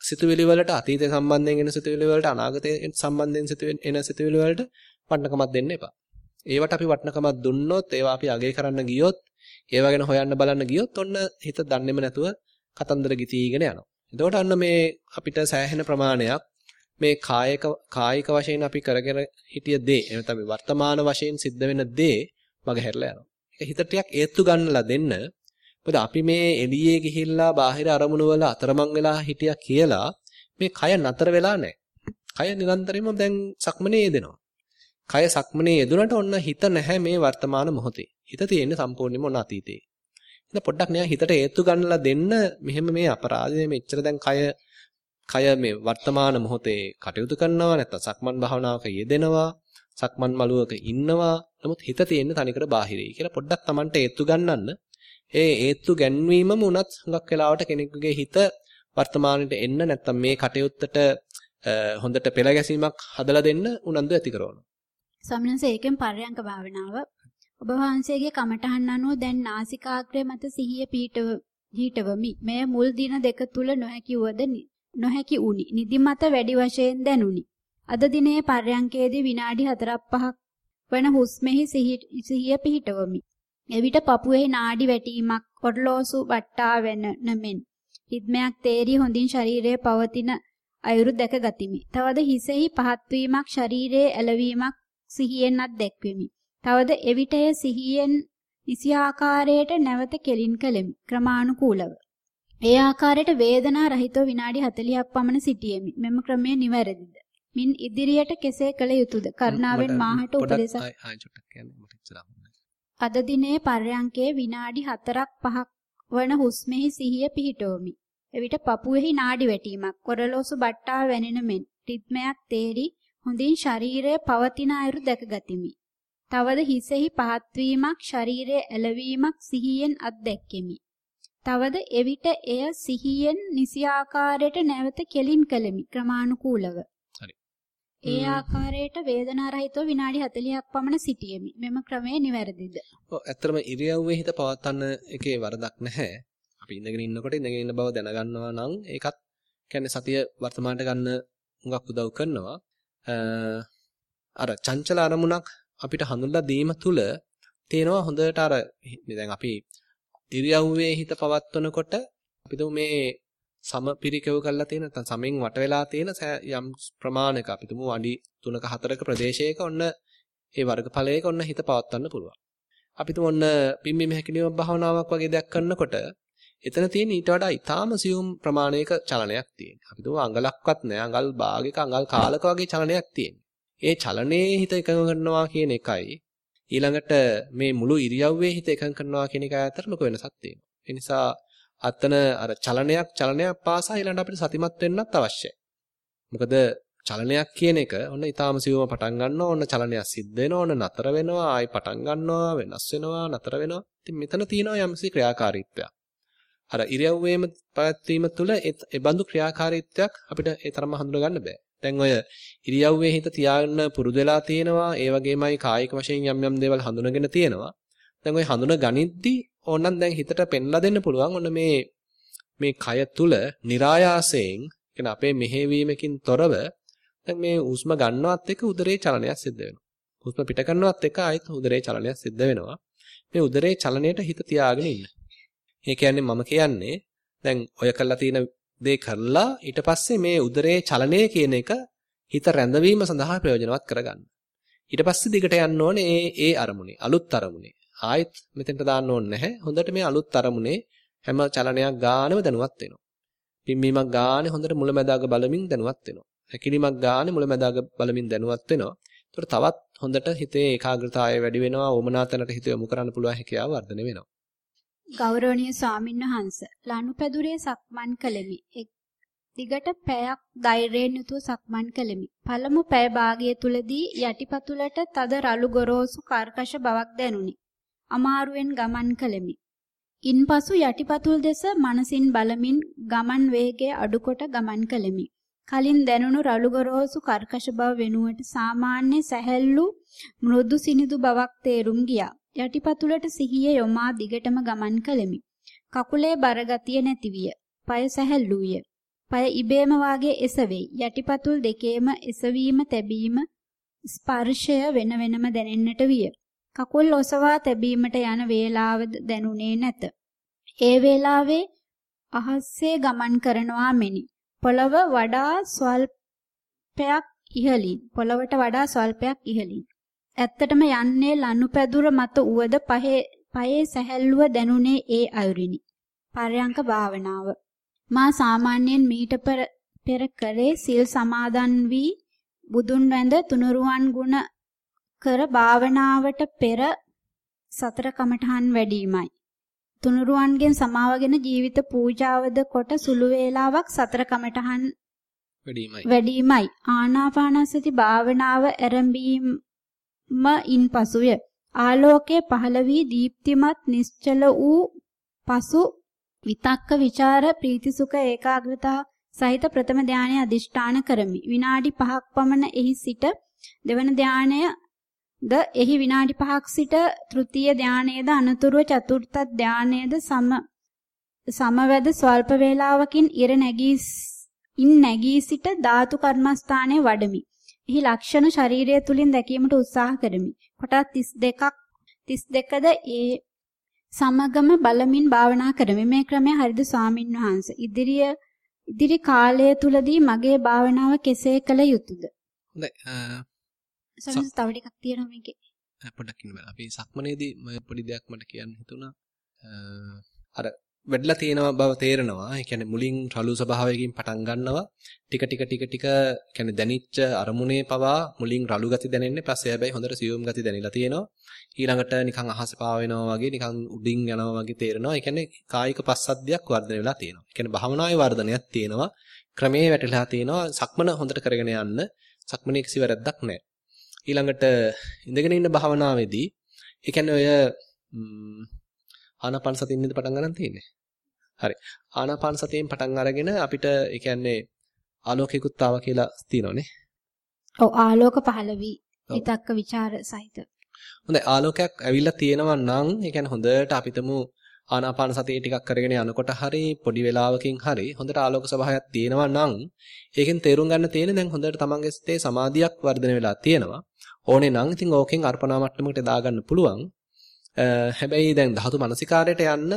සිතුවිලි වලට අතීතය සම්බන්ධයෙන් එන සිතුවිලි වලට අනාගතය සම්බන්ධයෙන් එන සිතුවිලි වලට වටිනකමක් දෙන්න එපා. ඒවට අපි වටිනකමක් දුන්නොත් ඒවා අපි අගය කරන්න ගියොත් ඒවා ගැන හොයන්න බලන්න ගියොත් ඔන්න හිත දන්නේම නැතුව කතන්දර ගිතීගෙන යනවා. එතකොට අන්න මේ අපිට සෑහෙන ප්‍රමාණයක් මේ කායික කායික වශයෙන් අපි කරගෙන හිටිය දේ එහෙම තමයි වර්තමාන වශයෙන් සිද්ධ වෙන දේ මගහැරලා යනවා. ඒක හිතට ටිකක් ඒත්තු ගන්නලා දෙන්න මොකද අපි මේ එළියේ ගිහිල්ලා බාහිර අරමුණු වල අතරමං වෙලා හිටියා කියලා මේ කය නතර වෙලා නැහැ. කය නිරන්තරයෙන්ම දැන් සක්මනේ යෙදෙනවා. කය සක්මනේ යෙදුනට ඔන්න හිත නැහැ මේ වර්තමාන මොහොතේ. හිත තියෙන්නේ සම්පූර්ණයෙන්ම ඔන්න අතීතේ. ඉතින් පොඩ්ඩක් නෑ හිතට හේතු ගන්නලා දෙන්න මෙහෙම මේ අපරාධය මෙච්චර දැන් කය කය මේ වර්තමාන මොහොතේ කටයුතු කරනවා නැත්නම් සක්මන් භාවනාවක යෙදෙනවා සක්මන් මළුවක ඉන්නවා නමුත් හිත තියෙන්නේ තනිකර බාහිරයි කියලා පොඩ්ඩක් Tamanට හේතු ගන්නන්න ඒ හේතු ගැන්වීමම උනත් හුඟක් වෙලාවට කෙනෙකුගේ හිත වර්තමානයේ එන්න නැත්නම් මේ කටයුත්තට හොඳට පෙළ ගැසීමක් හදලා දෙන්න උනන්දු ඇති කරනවා. ස්වාමිනස ඒකෙන් පර්යංක භාවනාව ඔබ වහන්සේගේ කමඨහන් අනුව දැන් නාසිකාග්‍රය මත සිහිය පීඨව හිටවමි. මෙය මුල් දින දෙක තුල නොහැකි වුවද නොහැකි වුනි. නිදිමත වැඩි වශයෙන් දැනුනි. අද දිනේ පර්යංකයේදී විනාඩි 4-5ක් වන හුස්මෙහි සිහිය පිහිටවමි. එවිට පපුවේ නාඩි වැටීමක් ඔඩලෝසු වට්ටා වෙන නමෙන් රිද්මයක් තේරි හොඳින් ශරීරයේ පවතින අයුරු දැක ගතිමි. තවද හිසෙහි පහත් වීමක් ශරීරයේ ඇලවීමක් සිහියෙන්වත් දැක්වෙමි. තවද එවිටය සිහියෙන් නිසි ආකාරයට නැවත කෙලින් කළෙමි. ක්‍රමානුකූලව. ඒ ආකාරයට වේදනා රහිතව විනාඩි 40ක් පමණ සිටියෙමි. මෙම ක්‍රමය නිවැරදිද? මින් ඉදිරියට කෙසේ කළ යුතුද? කරුණාවෙන් මාහට උපදේශක් අද දිනේ පර්යංකයේ විනාඩි 4ක් 5ක් වන හුස්මෙහි සිහිය පිහිටවමි. එවිට පපුවෙහි නාඩි වැටීමක්, කොරලොසු බට්ටා වැනෙන මෙන් රිද්මයක් තේරි හොඳින් ශරීරයේ පවතින අයුරු දැකගතිමි. තවද හිසෙහි පහත් වීමක්, ශරීරයේ ඇලවීමක් සිහියෙන් අත්දැක්කෙමි. තවද එවිට එය සිහියෙන් නිසි ආකාරයට නැවත කෙලින් කළෙමි ක්‍රමානුකූලව. හරි. ඒ ආකාරයට වේදනා රහිතව විනාඩි 40ක් පමණ සිටියෙමි. මෙම ක්‍රමය නිවැරදිද? ඔව් ඇත්තටම ඉරියව්වේ හිත පවත්වන්න එකේ වරදක් නැහැ. අපි ඉඳගෙන ඉන්නකොට ඉඳගෙන ඉන්න බව දැනගන්නවා නම් ඒකත් කියන්නේ සතිය වර්තමානට ගන්න හුඟක් උදව් කරනවා. අර චංචල අරමුණක් අපිට හඳුන්ලා දීම තුල තේනවා හොඳට අර දැන් අපි ඉරියව්වේ හිත පවත්වනකොට අපිට මේ සමපිරිකව කරලා තියෙන නැත්නම් සමෙන් වට වෙලා තියෙන යම් ප්‍රමාණයක අපි තුමු අඩි 3ක 4ක ප්‍රදේශයක ඔන්න ඒ වර්ගඵලයක ඔන්න හිත පවත්වන්න පුළුවන්. අපි තුමු ඔන්න පිම්බීම හැකිලිම භාවනාවක් වගේ දෙයක් කරනකොට එතන තියෙන ඊට වඩා ඊටාම සියුම් ප්‍රමාණයක චලනයක් තියෙනවා. අපි තුමු අඟලක්වත් නෑ අඟල් භාගයක අඟල් කාලක වගේ චලනයක් තියෙනවා. ඒ චලනයේ හිත එකඟ කරනවා කියන එකයි ඊළඟට මේ මුළු ඉරියව්වේ හිත එකඟ කරනවා කියන එක අතර ලොකු වෙනසක් තියෙනවා. ඒ නිසා අතන අර චලනයක් චලනයක් පාසා ඊළඟට අපිට සතිමත් වෙන්නත් අවශ්‍යයි. මොකද චලනයක් කියන එක ඔන්න ඊටාම සිවම පටන් ගන්නවා ඔන්න චලනයක් සිද්ධ වෙනවා ඔන්න නතර වෙනවා ආයි පටන් ගන්නවා වෙනස් වෙනවා නතර වෙනවා. ඉතින් මෙතන තියෙනවා යම්සි ක්‍රියාකාරීත්වයක්. අර ඉරියව්වේම පැවැත්වීම තුළ ඒ බඳු ක්‍රියාකාරීත්වයක් අපිට ඒ තරම්ම හඳුනා ගන්න බෑ. දැන් ඔය ඉරියව්වේ හිත තියාගන්න පුරුදු වෙලා තියෙනවා. ඒ වගේමයි කායික වශයෙන් යම් යම් දේවල් හඳුනගෙන තියෙනවා. දැන් ඔය හඳුන ගනිද්දී ඕනනම් දැන් හිතට පෙන්ලා දෙන්න පුළුවන්. ඔන්න මේ මේ කය තුල નિરાයාසයෙන් කියන අපේ මෙහෙවීමකින් තොරව දැන් මේ හුස්ම ගන්නවත් එක්ක උදරේ චලනයක් සිද්ධ වෙනවා. හුස්ම පිට කරනවත් එක්ක ආයෙත් උදරේ චලනයක් සිද්ධ වෙනවා. මේ උදරේ චලනයට හිත තියාගෙන ඉන්න. ඒ කියන්නේ මම කියන්නේ දැන් ඔය කළා තියෙන දේ කරලා ඊට පස්සේ මේ උදරයේ චලනය කියන එක හිත රැඳවීම සඳහා ප්‍රයෝජනවත් කරගන්න. ඊට පස්සේ දිගට යන්න ඕනේ ඒ ඒ අරමුණේ අලුත් අරමුණේ. ආයෙත් මෙතෙන්ට දාන්න ඕනේ නැහැ. හොඳට මේ අලුත් අරමුණේ හැම චලනයක් ගානෙම දැනුවත් වෙනවා. පිම්බීමක් ගානේ හොඳට මුලැමැදාග බලමින් දැනුවත් වෙනවා. හැකිලීමක් ගානේ මුලැමැදාග බලමින් දැනුවත් වෙනවා. ඒතකොට තවත් හොඳට හිතේ ඒකාග්‍රතාවය වැඩි වෙනවා. ඕමනාතනට හිත යොමු කරන්න පුළුවන් හැකියාව වර්ධනය වෙනවා. ගෞරවනීය ස්වාමින්වහන්ස ලනුපැදුරේ සක්මන් කළෙමි. එක් දිගට පැයක් ධෛර්යයෙන් යුතුව සක්මන් කළෙමි. පළමු පැය භාගය තුලදී යටිපතුලට තද රළු ගොරෝසු කර්කශ බවක් දැනුනි. අමාරුවෙන් ගමන් කළෙමි. ඉන්පසු යටිපතුල් දෙස මනසින් බලමින් ගමන් වේගය අඩුකොට ගමන් කළෙමි. කලින් දැනුණු රළු ගොරෝසු කර්කශ බව වෙනුවට සාමාන්‍ය සැහැල්ලු මෘදු සිනිඳු බවක් තේරුම් ගියා. යටිපතුලට සිහිය යොමා දිගටම ගමන් කළෙමි. කකුලේ බරගතිය නැති විය. পায় සැහැල්ලු විය. পায় ඉබේම වාගේ එසවෙයි. යටිපතුල් දෙකේම එසවීම තැබීම ස්පර්ශය වෙන වෙනම දැනෙන්නට විය. කකුල් ඔසවා තැබීමට යන වේලාවද දැනුනේ නැත. ඒ වේලාවේ අහස්සේ ගමන් කරනවා මෙනි. පොළව වඩා ස්වල්පයක් ඉහළින් පොළවට වඩා ස්වල්පයක් ඉහළින් ඇත්තටම යන්නේ ලනුපැදුර මත උවද පහේ පයේ සැහැල්ලුව දැනුනේ ඒ අයුරිනි. පරයන්ක භාවනාව. මා සාමාන්‍යයෙන් මීට පෙර කරේ සිල් සමාදන් වී බුදුන් වැඳ තුනුරුවන් ගුණ කර භාවනාවට පෙර සතර කමඨහන් වැඩිමයි. තුනුරුවන්ගෙන් සමාවගෙන ජීවිත පූජාවද කොට සුළු වේලාවක් සතර කමඨහන් වැඩිමයි. වැඩිමයි. ආනාපානසති භාවනාව ආරම්භීම ම ඉන්පසුය. ආලෝකයේ පහළ වී දීප්තිමත් නිශ්චල වූ පසු විතක්ක ਵਿਚාර ප්‍රීතිසුඛ ඒකාග්‍රතාව සහිත ප්‍රථම ධානය අදිෂ්ඨාන කරමි. විනාඩි 5ක් පමණ එහි සිට දෙවන ධානය ද එහි විනාඩි 5ක් සිට තෘතීය ධානයේද අනතුරුව චතුර්ථ ධානයේද සම සමවැද ස්වල්ප වේලාවකින් ඉර නැගී ඉන් නැගී සිට ධාතු කර්මස්ථානයේ වඩමි. එහි ලක්ෂණ ශරීරය තුලින් දැකීමට උත්සාහ කරමි. කොටස් 32ක් 32ද ඒ සමගම බලමින් භාවනා කරමි. මේ ක්‍රමය හරිද ස්වාමින් වහන්සේ? ඉදිරිය ඉදිරි කාලය තුලදී මගේ භාවනාව කෙසේ කළ යුතුද? හොඳයි. සමහර තව ටිකක් තියෙනවා මේකේ. පොඩ්ඩක් ඉන්න බෑ. අපි සක්මනේදී මම පොඩි දෙයක් මට කියන්න හිතුණා. අර වැඩිලා තියෙන බව තේරෙනවා. ඒ කියන්නේ මුලින් රළු ස්වභාවයකින් පටන් ගන්නවා. ටික ටික ටික ටික කියන්නේ දැනිච්ච අරමුණේ පවා මුලින් රළු ගති දැනෙන්නේ. පස්සේ හැබැයි හොඳට සියුම් ගති දැනෙලා තියෙනවා. ඊළඟට නිකන් අහස පාවෙනවා වගේ නිකන් උඩින් යනවා වගේ තේරෙනවා. ඒ කියන්නේ කායික පස්සද්ධියක් වර්ධනය වෙලා තියෙනවා. ඒ කියන්නේ භාවනාවේ වර්ධනයක් තියෙනවා. ක්‍රමයේ වැටලා තියෙනවා. සක්මන හොඳට කරගෙන යන්න. සක්මනේ කිසි වැරද්දක් නැහැ. ඊළඟට ඉඳගෙන ඉන්න භාවනාවේදී ඒ කියන්නේ ඔය ආනාපාන සතියින් ඉඳ පටන් ගන්න තියෙන්නේ. හරි. ආනාපාන සතියෙන් පටන් අරගෙන අපිට ඒ කියන්නේ ආලෝකයකුත් ආවා කියලා තියෙනවනේ. ඔව් ආලෝක පහළ වී විතක්ක ਵਿਚාර සහිත. හොඳයි ආලෝකයක් ඇවිල්ලා තියෙනවා නම් ඒ කියන්නේ හොඳට අපිටම ආනාපාන සතිය ටිකක් කරගෙන යනකොට හරි පොඩි වෙලාවකින් හරි හොඳට ආලෝක ස්වභාවයක් තියෙනවා නම් ඒකෙන් තේරුම් ගන්න තියෙන්නේ දැන් හොඳට තමන්ගේ සිතේ සමාධියක් වර්ධනය වෙලා තියෙනවා. ඕනේ නම් ඉතින් ඕකෙන් අර්පණා මට්ටමකට දාගන්න පුළුවන්. හැබැයි දැන් ධාතු මනසිකාරයට යන්න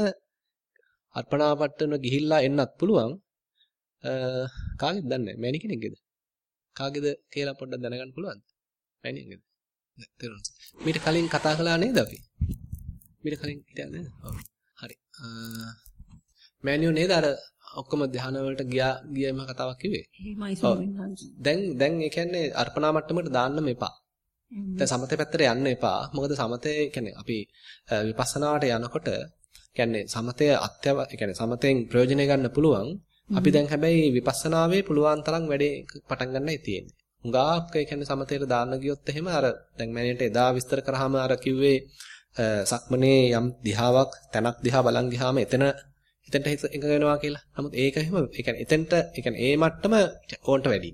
අර්පණා මට්ටම ගිහිල්ලා එන්නත් පුළුවන්. කාගෙද දන්නේ නැහැ. මෑණි කෙනෙක්ගේද? කාගේද කියලා පොඩ්ඩක් දැනගන්න පුළුවන්ද? මෑණියන්ගේද? තේරුණා. මීට කලින් කතා කළා නේද අපි? මීට කලින් හිටියද? ඔව්. හරි. මෑණියෝ නේද අර ඔක්කොම ධාන වලට ගියා ගියම කතාවක් කිව්වේ? දැන් දැන් ඒ කියන්නේ අර්පණා මට්ටමකට දාන්න මෙපා. දැන් සමතේ පැත්තට යන්න එපා. මොකද සමතේ කියන්නේ අපි විපස්සනාවට යනකොට කියන්නේ සමතේ අත්‍යව කියන්නේ සමතෙන් ප්‍රයෝජනය ගන්න පුළුවන්. අපි දැන් හැබැයි විපස්සනාවේ පුළුවන් තරම් වැඩේ පටන් ගන්නයි තියෙන්නේ. හුඟාක් ඒ කියන්නේ සමතේට දාන්න ගියොත් එහෙම අර දැන් මෑණියට එදා විස්තර කරාම අර කිව්වේ සක්මනේ යම් දිහාවක් තැනක් දිහා බලන් ගියාම එතන එතනට හිත එකඟ වෙනවා කියලා. නමුත් ඒක එහෙම ඒ කියන්නේ එතනට ඒ කියන්නේ ඒ මට්ටම ඕන්ට වැඩි.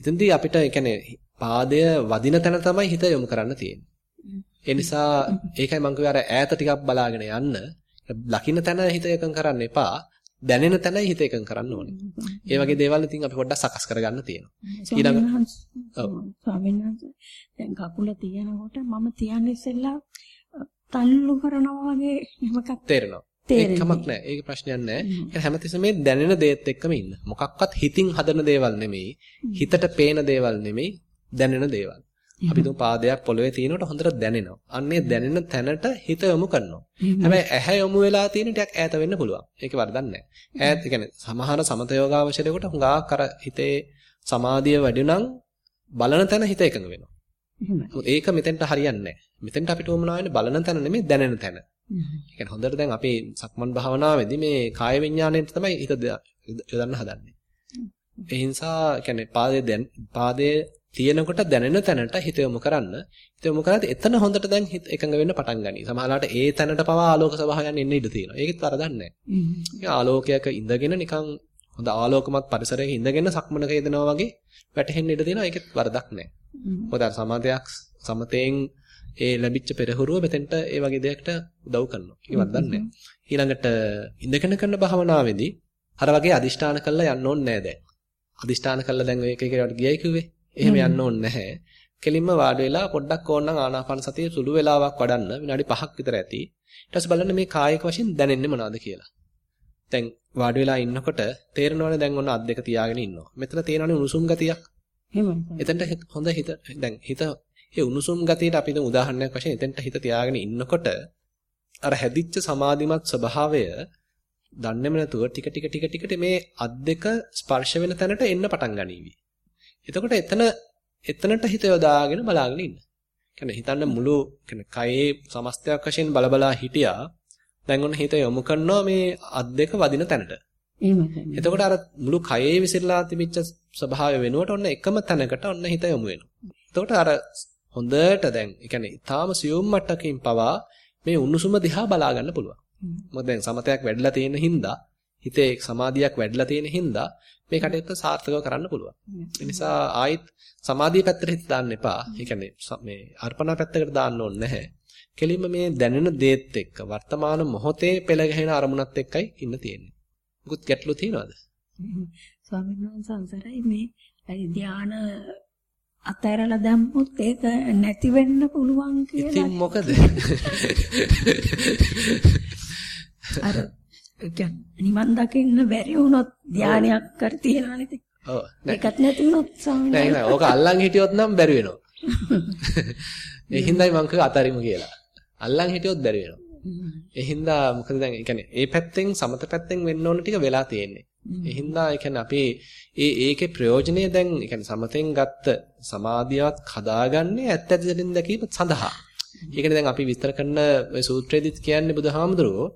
එතෙන්දී අපිට ඒ කියන්නේ පාදය වදින තැන තමයි හිත යොමු කරන්න තියෙන්නේ. ඒ නිසා ඒකයි මම අර ඈත ටිකක් බලාගෙන යන්න. ලකින්න තැන හිත එකඟ කරන්න එපා. දැනෙන තැනයි හිත එකඟ කරන්න ඕනේ. ඒ වගේ දේවල් ඉතින් අපි පොඩ්ඩක් සකස් කරගන්න තියෙනවා. ඊළඟ ඔව් ස්වාමීන් වහන්සේ දැන් කකුල තියනකොට මම තියන්නේ ඉස්සෙල්ලා තල්ලු කරනවා වගේ එහෙමකක් තේරෙනවා. ඒකමක් නැහැ. ඒක ප්‍රශ්නයක් නැහැ. ඒ හැමතිස්සෙම මේ දැනෙන දේත් එක්කම ඉන්න. මොකක්වත් හිතින් හදන දේවල් නෙමෙයි. හිතට පේන දේවල් නෙමෙයි. දැනෙන දේවල්. අපි තුන් පාදයක් පොළවේ තියෙනකොට හොඳට දැනෙනවා. අන්නේ දැනෙන තැනට හිත යොමු කරනවා. හැබැයි ඇහැ යොමු වෙලා තියෙන ටිකක් ඈත වෙන්න පුළුවන්. ඒකේ වරදක් නැහැ. ඈත කියන්නේ සමහර සමත යෝගාවචරයකට හුඟක් අර හිතේ සමාධිය වැඩි නම් බලන තැන හිත එකඟ වෙනවා. ඒක මෙතෙන්ට හරියන්නේ නැහැ. මෙතෙන්ට අපිට උවමනා වෙන්නේ බලන තැන නෙමෙයි දැනෙන තැන. ඒ කියන්නේ හොඳට දැන් අපේ සක්මන් භාවනාවේදී මේ කාය විඥාණයෙන් තමයි හිත යොදන්න හදන්නේ. ඒ නිසා කියන්නේ පාදයේ පාදයේ තියෙනකොට දැනෙන තැනට හිත යොමු කරන්න. හිත යොමු එතන හොඳට දැන් හිත එකඟ වෙන්න පටන් ගනී. සමහරවිට ඒ තැනට පවා ආලෝක ස්වභාවයන් එන්න ඉඩ තියෙනවා. ඒකෙත් වරදක් නැහැ. ආලෝකයක ඉඳගෙන නිකන් හොඳ ආලෝකමත් පරිසරයක ඉඳගෙන සක්මනක යෙදෙනවා වගේ වැටහෙන්න ඉඩ තියෙනවා. ඒකෙත් වරදක් නැහැ. මොකද සමතයක් සමතෙන් ඒ ලැබිච්ච පෙරහුරුව මෙතෙන්ට ඒ වගේ දෙයකට උදව් කරනවා. ඒක වරදක් නැහැ. ඊළඟට ඉඳගෙන කරන භාවනාවේදී අර වගේ අදිෂ්ඨාන කළා යන්න ඕනේ නැහැ දැන්. අදිෂ්ඨාන කළා දැන් ඔය එක එකකට ගියයි කිව්වේ. එහෙම යන්න ඕනේ නැහැ. කෙලින්ම වාඩි වෙලා පොඩ්ඩක් ඕනනම් ආනාපාන සතිය සුළු වෙලාවක් වඩන්න විනාඩි 5ක් විතර ඇති. ඊට පස්සේ බලන්න මේ කායික වශයෙන් දැනෙන්නේ මොනවද කියලා. දැන් වාඩි වෙලා ඉන්නකොට තේරෙනවනේ දැන් ඔන්න අත් දෙක තියාගෙන ඉන්නවා. මෙතන තේරෙනවනේ උණුසුම් ගතියක්. එහෙමයි. එතනට හොඳ හිත දැන් හිත ඒ උණුසුම් ගතියට අපි දැන් උදාහරණයක් වශයෙන් එතනට හිත තියාගෙන ඉන්නකොට අර හැදිච්ච සමාධිමත් ස්වභාවය දන්නේම නැතුව ටික ටික ටික ටිකට මේ අත් දෙක ස්පර්ශ වෙන තැනට එන්න පටන් ගනීවි. එතකොට එතන එතනට හිත යොදාගෙන බලාගෙන ඉන්න. කියන්නේ හිතන්න මුළු කියන්නේ කයේ සමස්තයක් වශයෙන් බලබලා හිටියා. දැන් ඔන්න හිත යොමු කරනවා මේ අත් දෙක වදින තැනට. එතකොට අර මුළු කයේ විසිරලා තිබිච්ච ස්වභාවය වෙනුවට ඔන්න එකම තැනකට ඔන්න හිත යොමු වෙනවා. එතකොට අර හොඳට දැන් කියන්නේ ඊටාම සියුම් මට්ටකින් පවා මේ උණුසුම දිහා බලා ගන්න පුළුවන්. මොකද දැන් සමතයක් වැඩිලා තියෙන හින්දා හිතේ සමාධියක් වැඩිලා තියෙන හින්දා මේ කටයුත්ත සාර්ථකව කරන්න පුළුවන්. ඒ නිසා ආයිත් සමාධිය පැත්තට හිත දාන්න එපා. ඒ කියන්නේ මේ අර්පණා පැත්තකට දාන්න ඕනේ නැහැ. කෙලින්ම මේ දැනෙන දේත් එක්ක වර්තමාන මොහොතේ පෙළ ගැහෙන අරමුණත් එක්කයි ඉන්න තියෙන්නේ. මුකුත් ගැටලු තියනවද? ස්වාමීන් වහන්සේ අන්සරයි මේ ධාන අතහැරලා දැම්මොත් ඒක නැති වෙන්න පුළුවන් කියලා. ඉතින් මොකද? අර නිවන් දකින්න බැරි වුණොත් ධානයක් කර තියනවා නේද? ඔව්. ඒකත් නැති වුණොත් ස්වාමීන් නෑ නෑ ඕක අල්ලන් හිටියොත් නම් බැරි වෙනවා. ඒ හින්දායි මං කිව්ව අතරිමු කියලා. අල්ලන් හිටියොත් බැරි වෙනවා. ඒ හින්දා මොකද දැන් ඒ කියන්නේ ඒ පැත්තෙන් සමත පැත්තෙන් වෙන්න ඕන ටික වෙලා තියෙන්නේ. ඒ හින්දා ඒ කියන්නේ අපි ඒ ඒකේ ප්‍රයෝජනය දැන් ඒ කියන්නේ සමතෙන් ගත්ත සමාධියවත් හදාගන්නේ ඇත්ත ඇත්තටින් දැකීම සඳහා. ඒකනේ දැන් අපි විස්තර කරන ඔය සූත්‍රයේදීත් කියන්නේ බුදුහාමුදුරුවෝ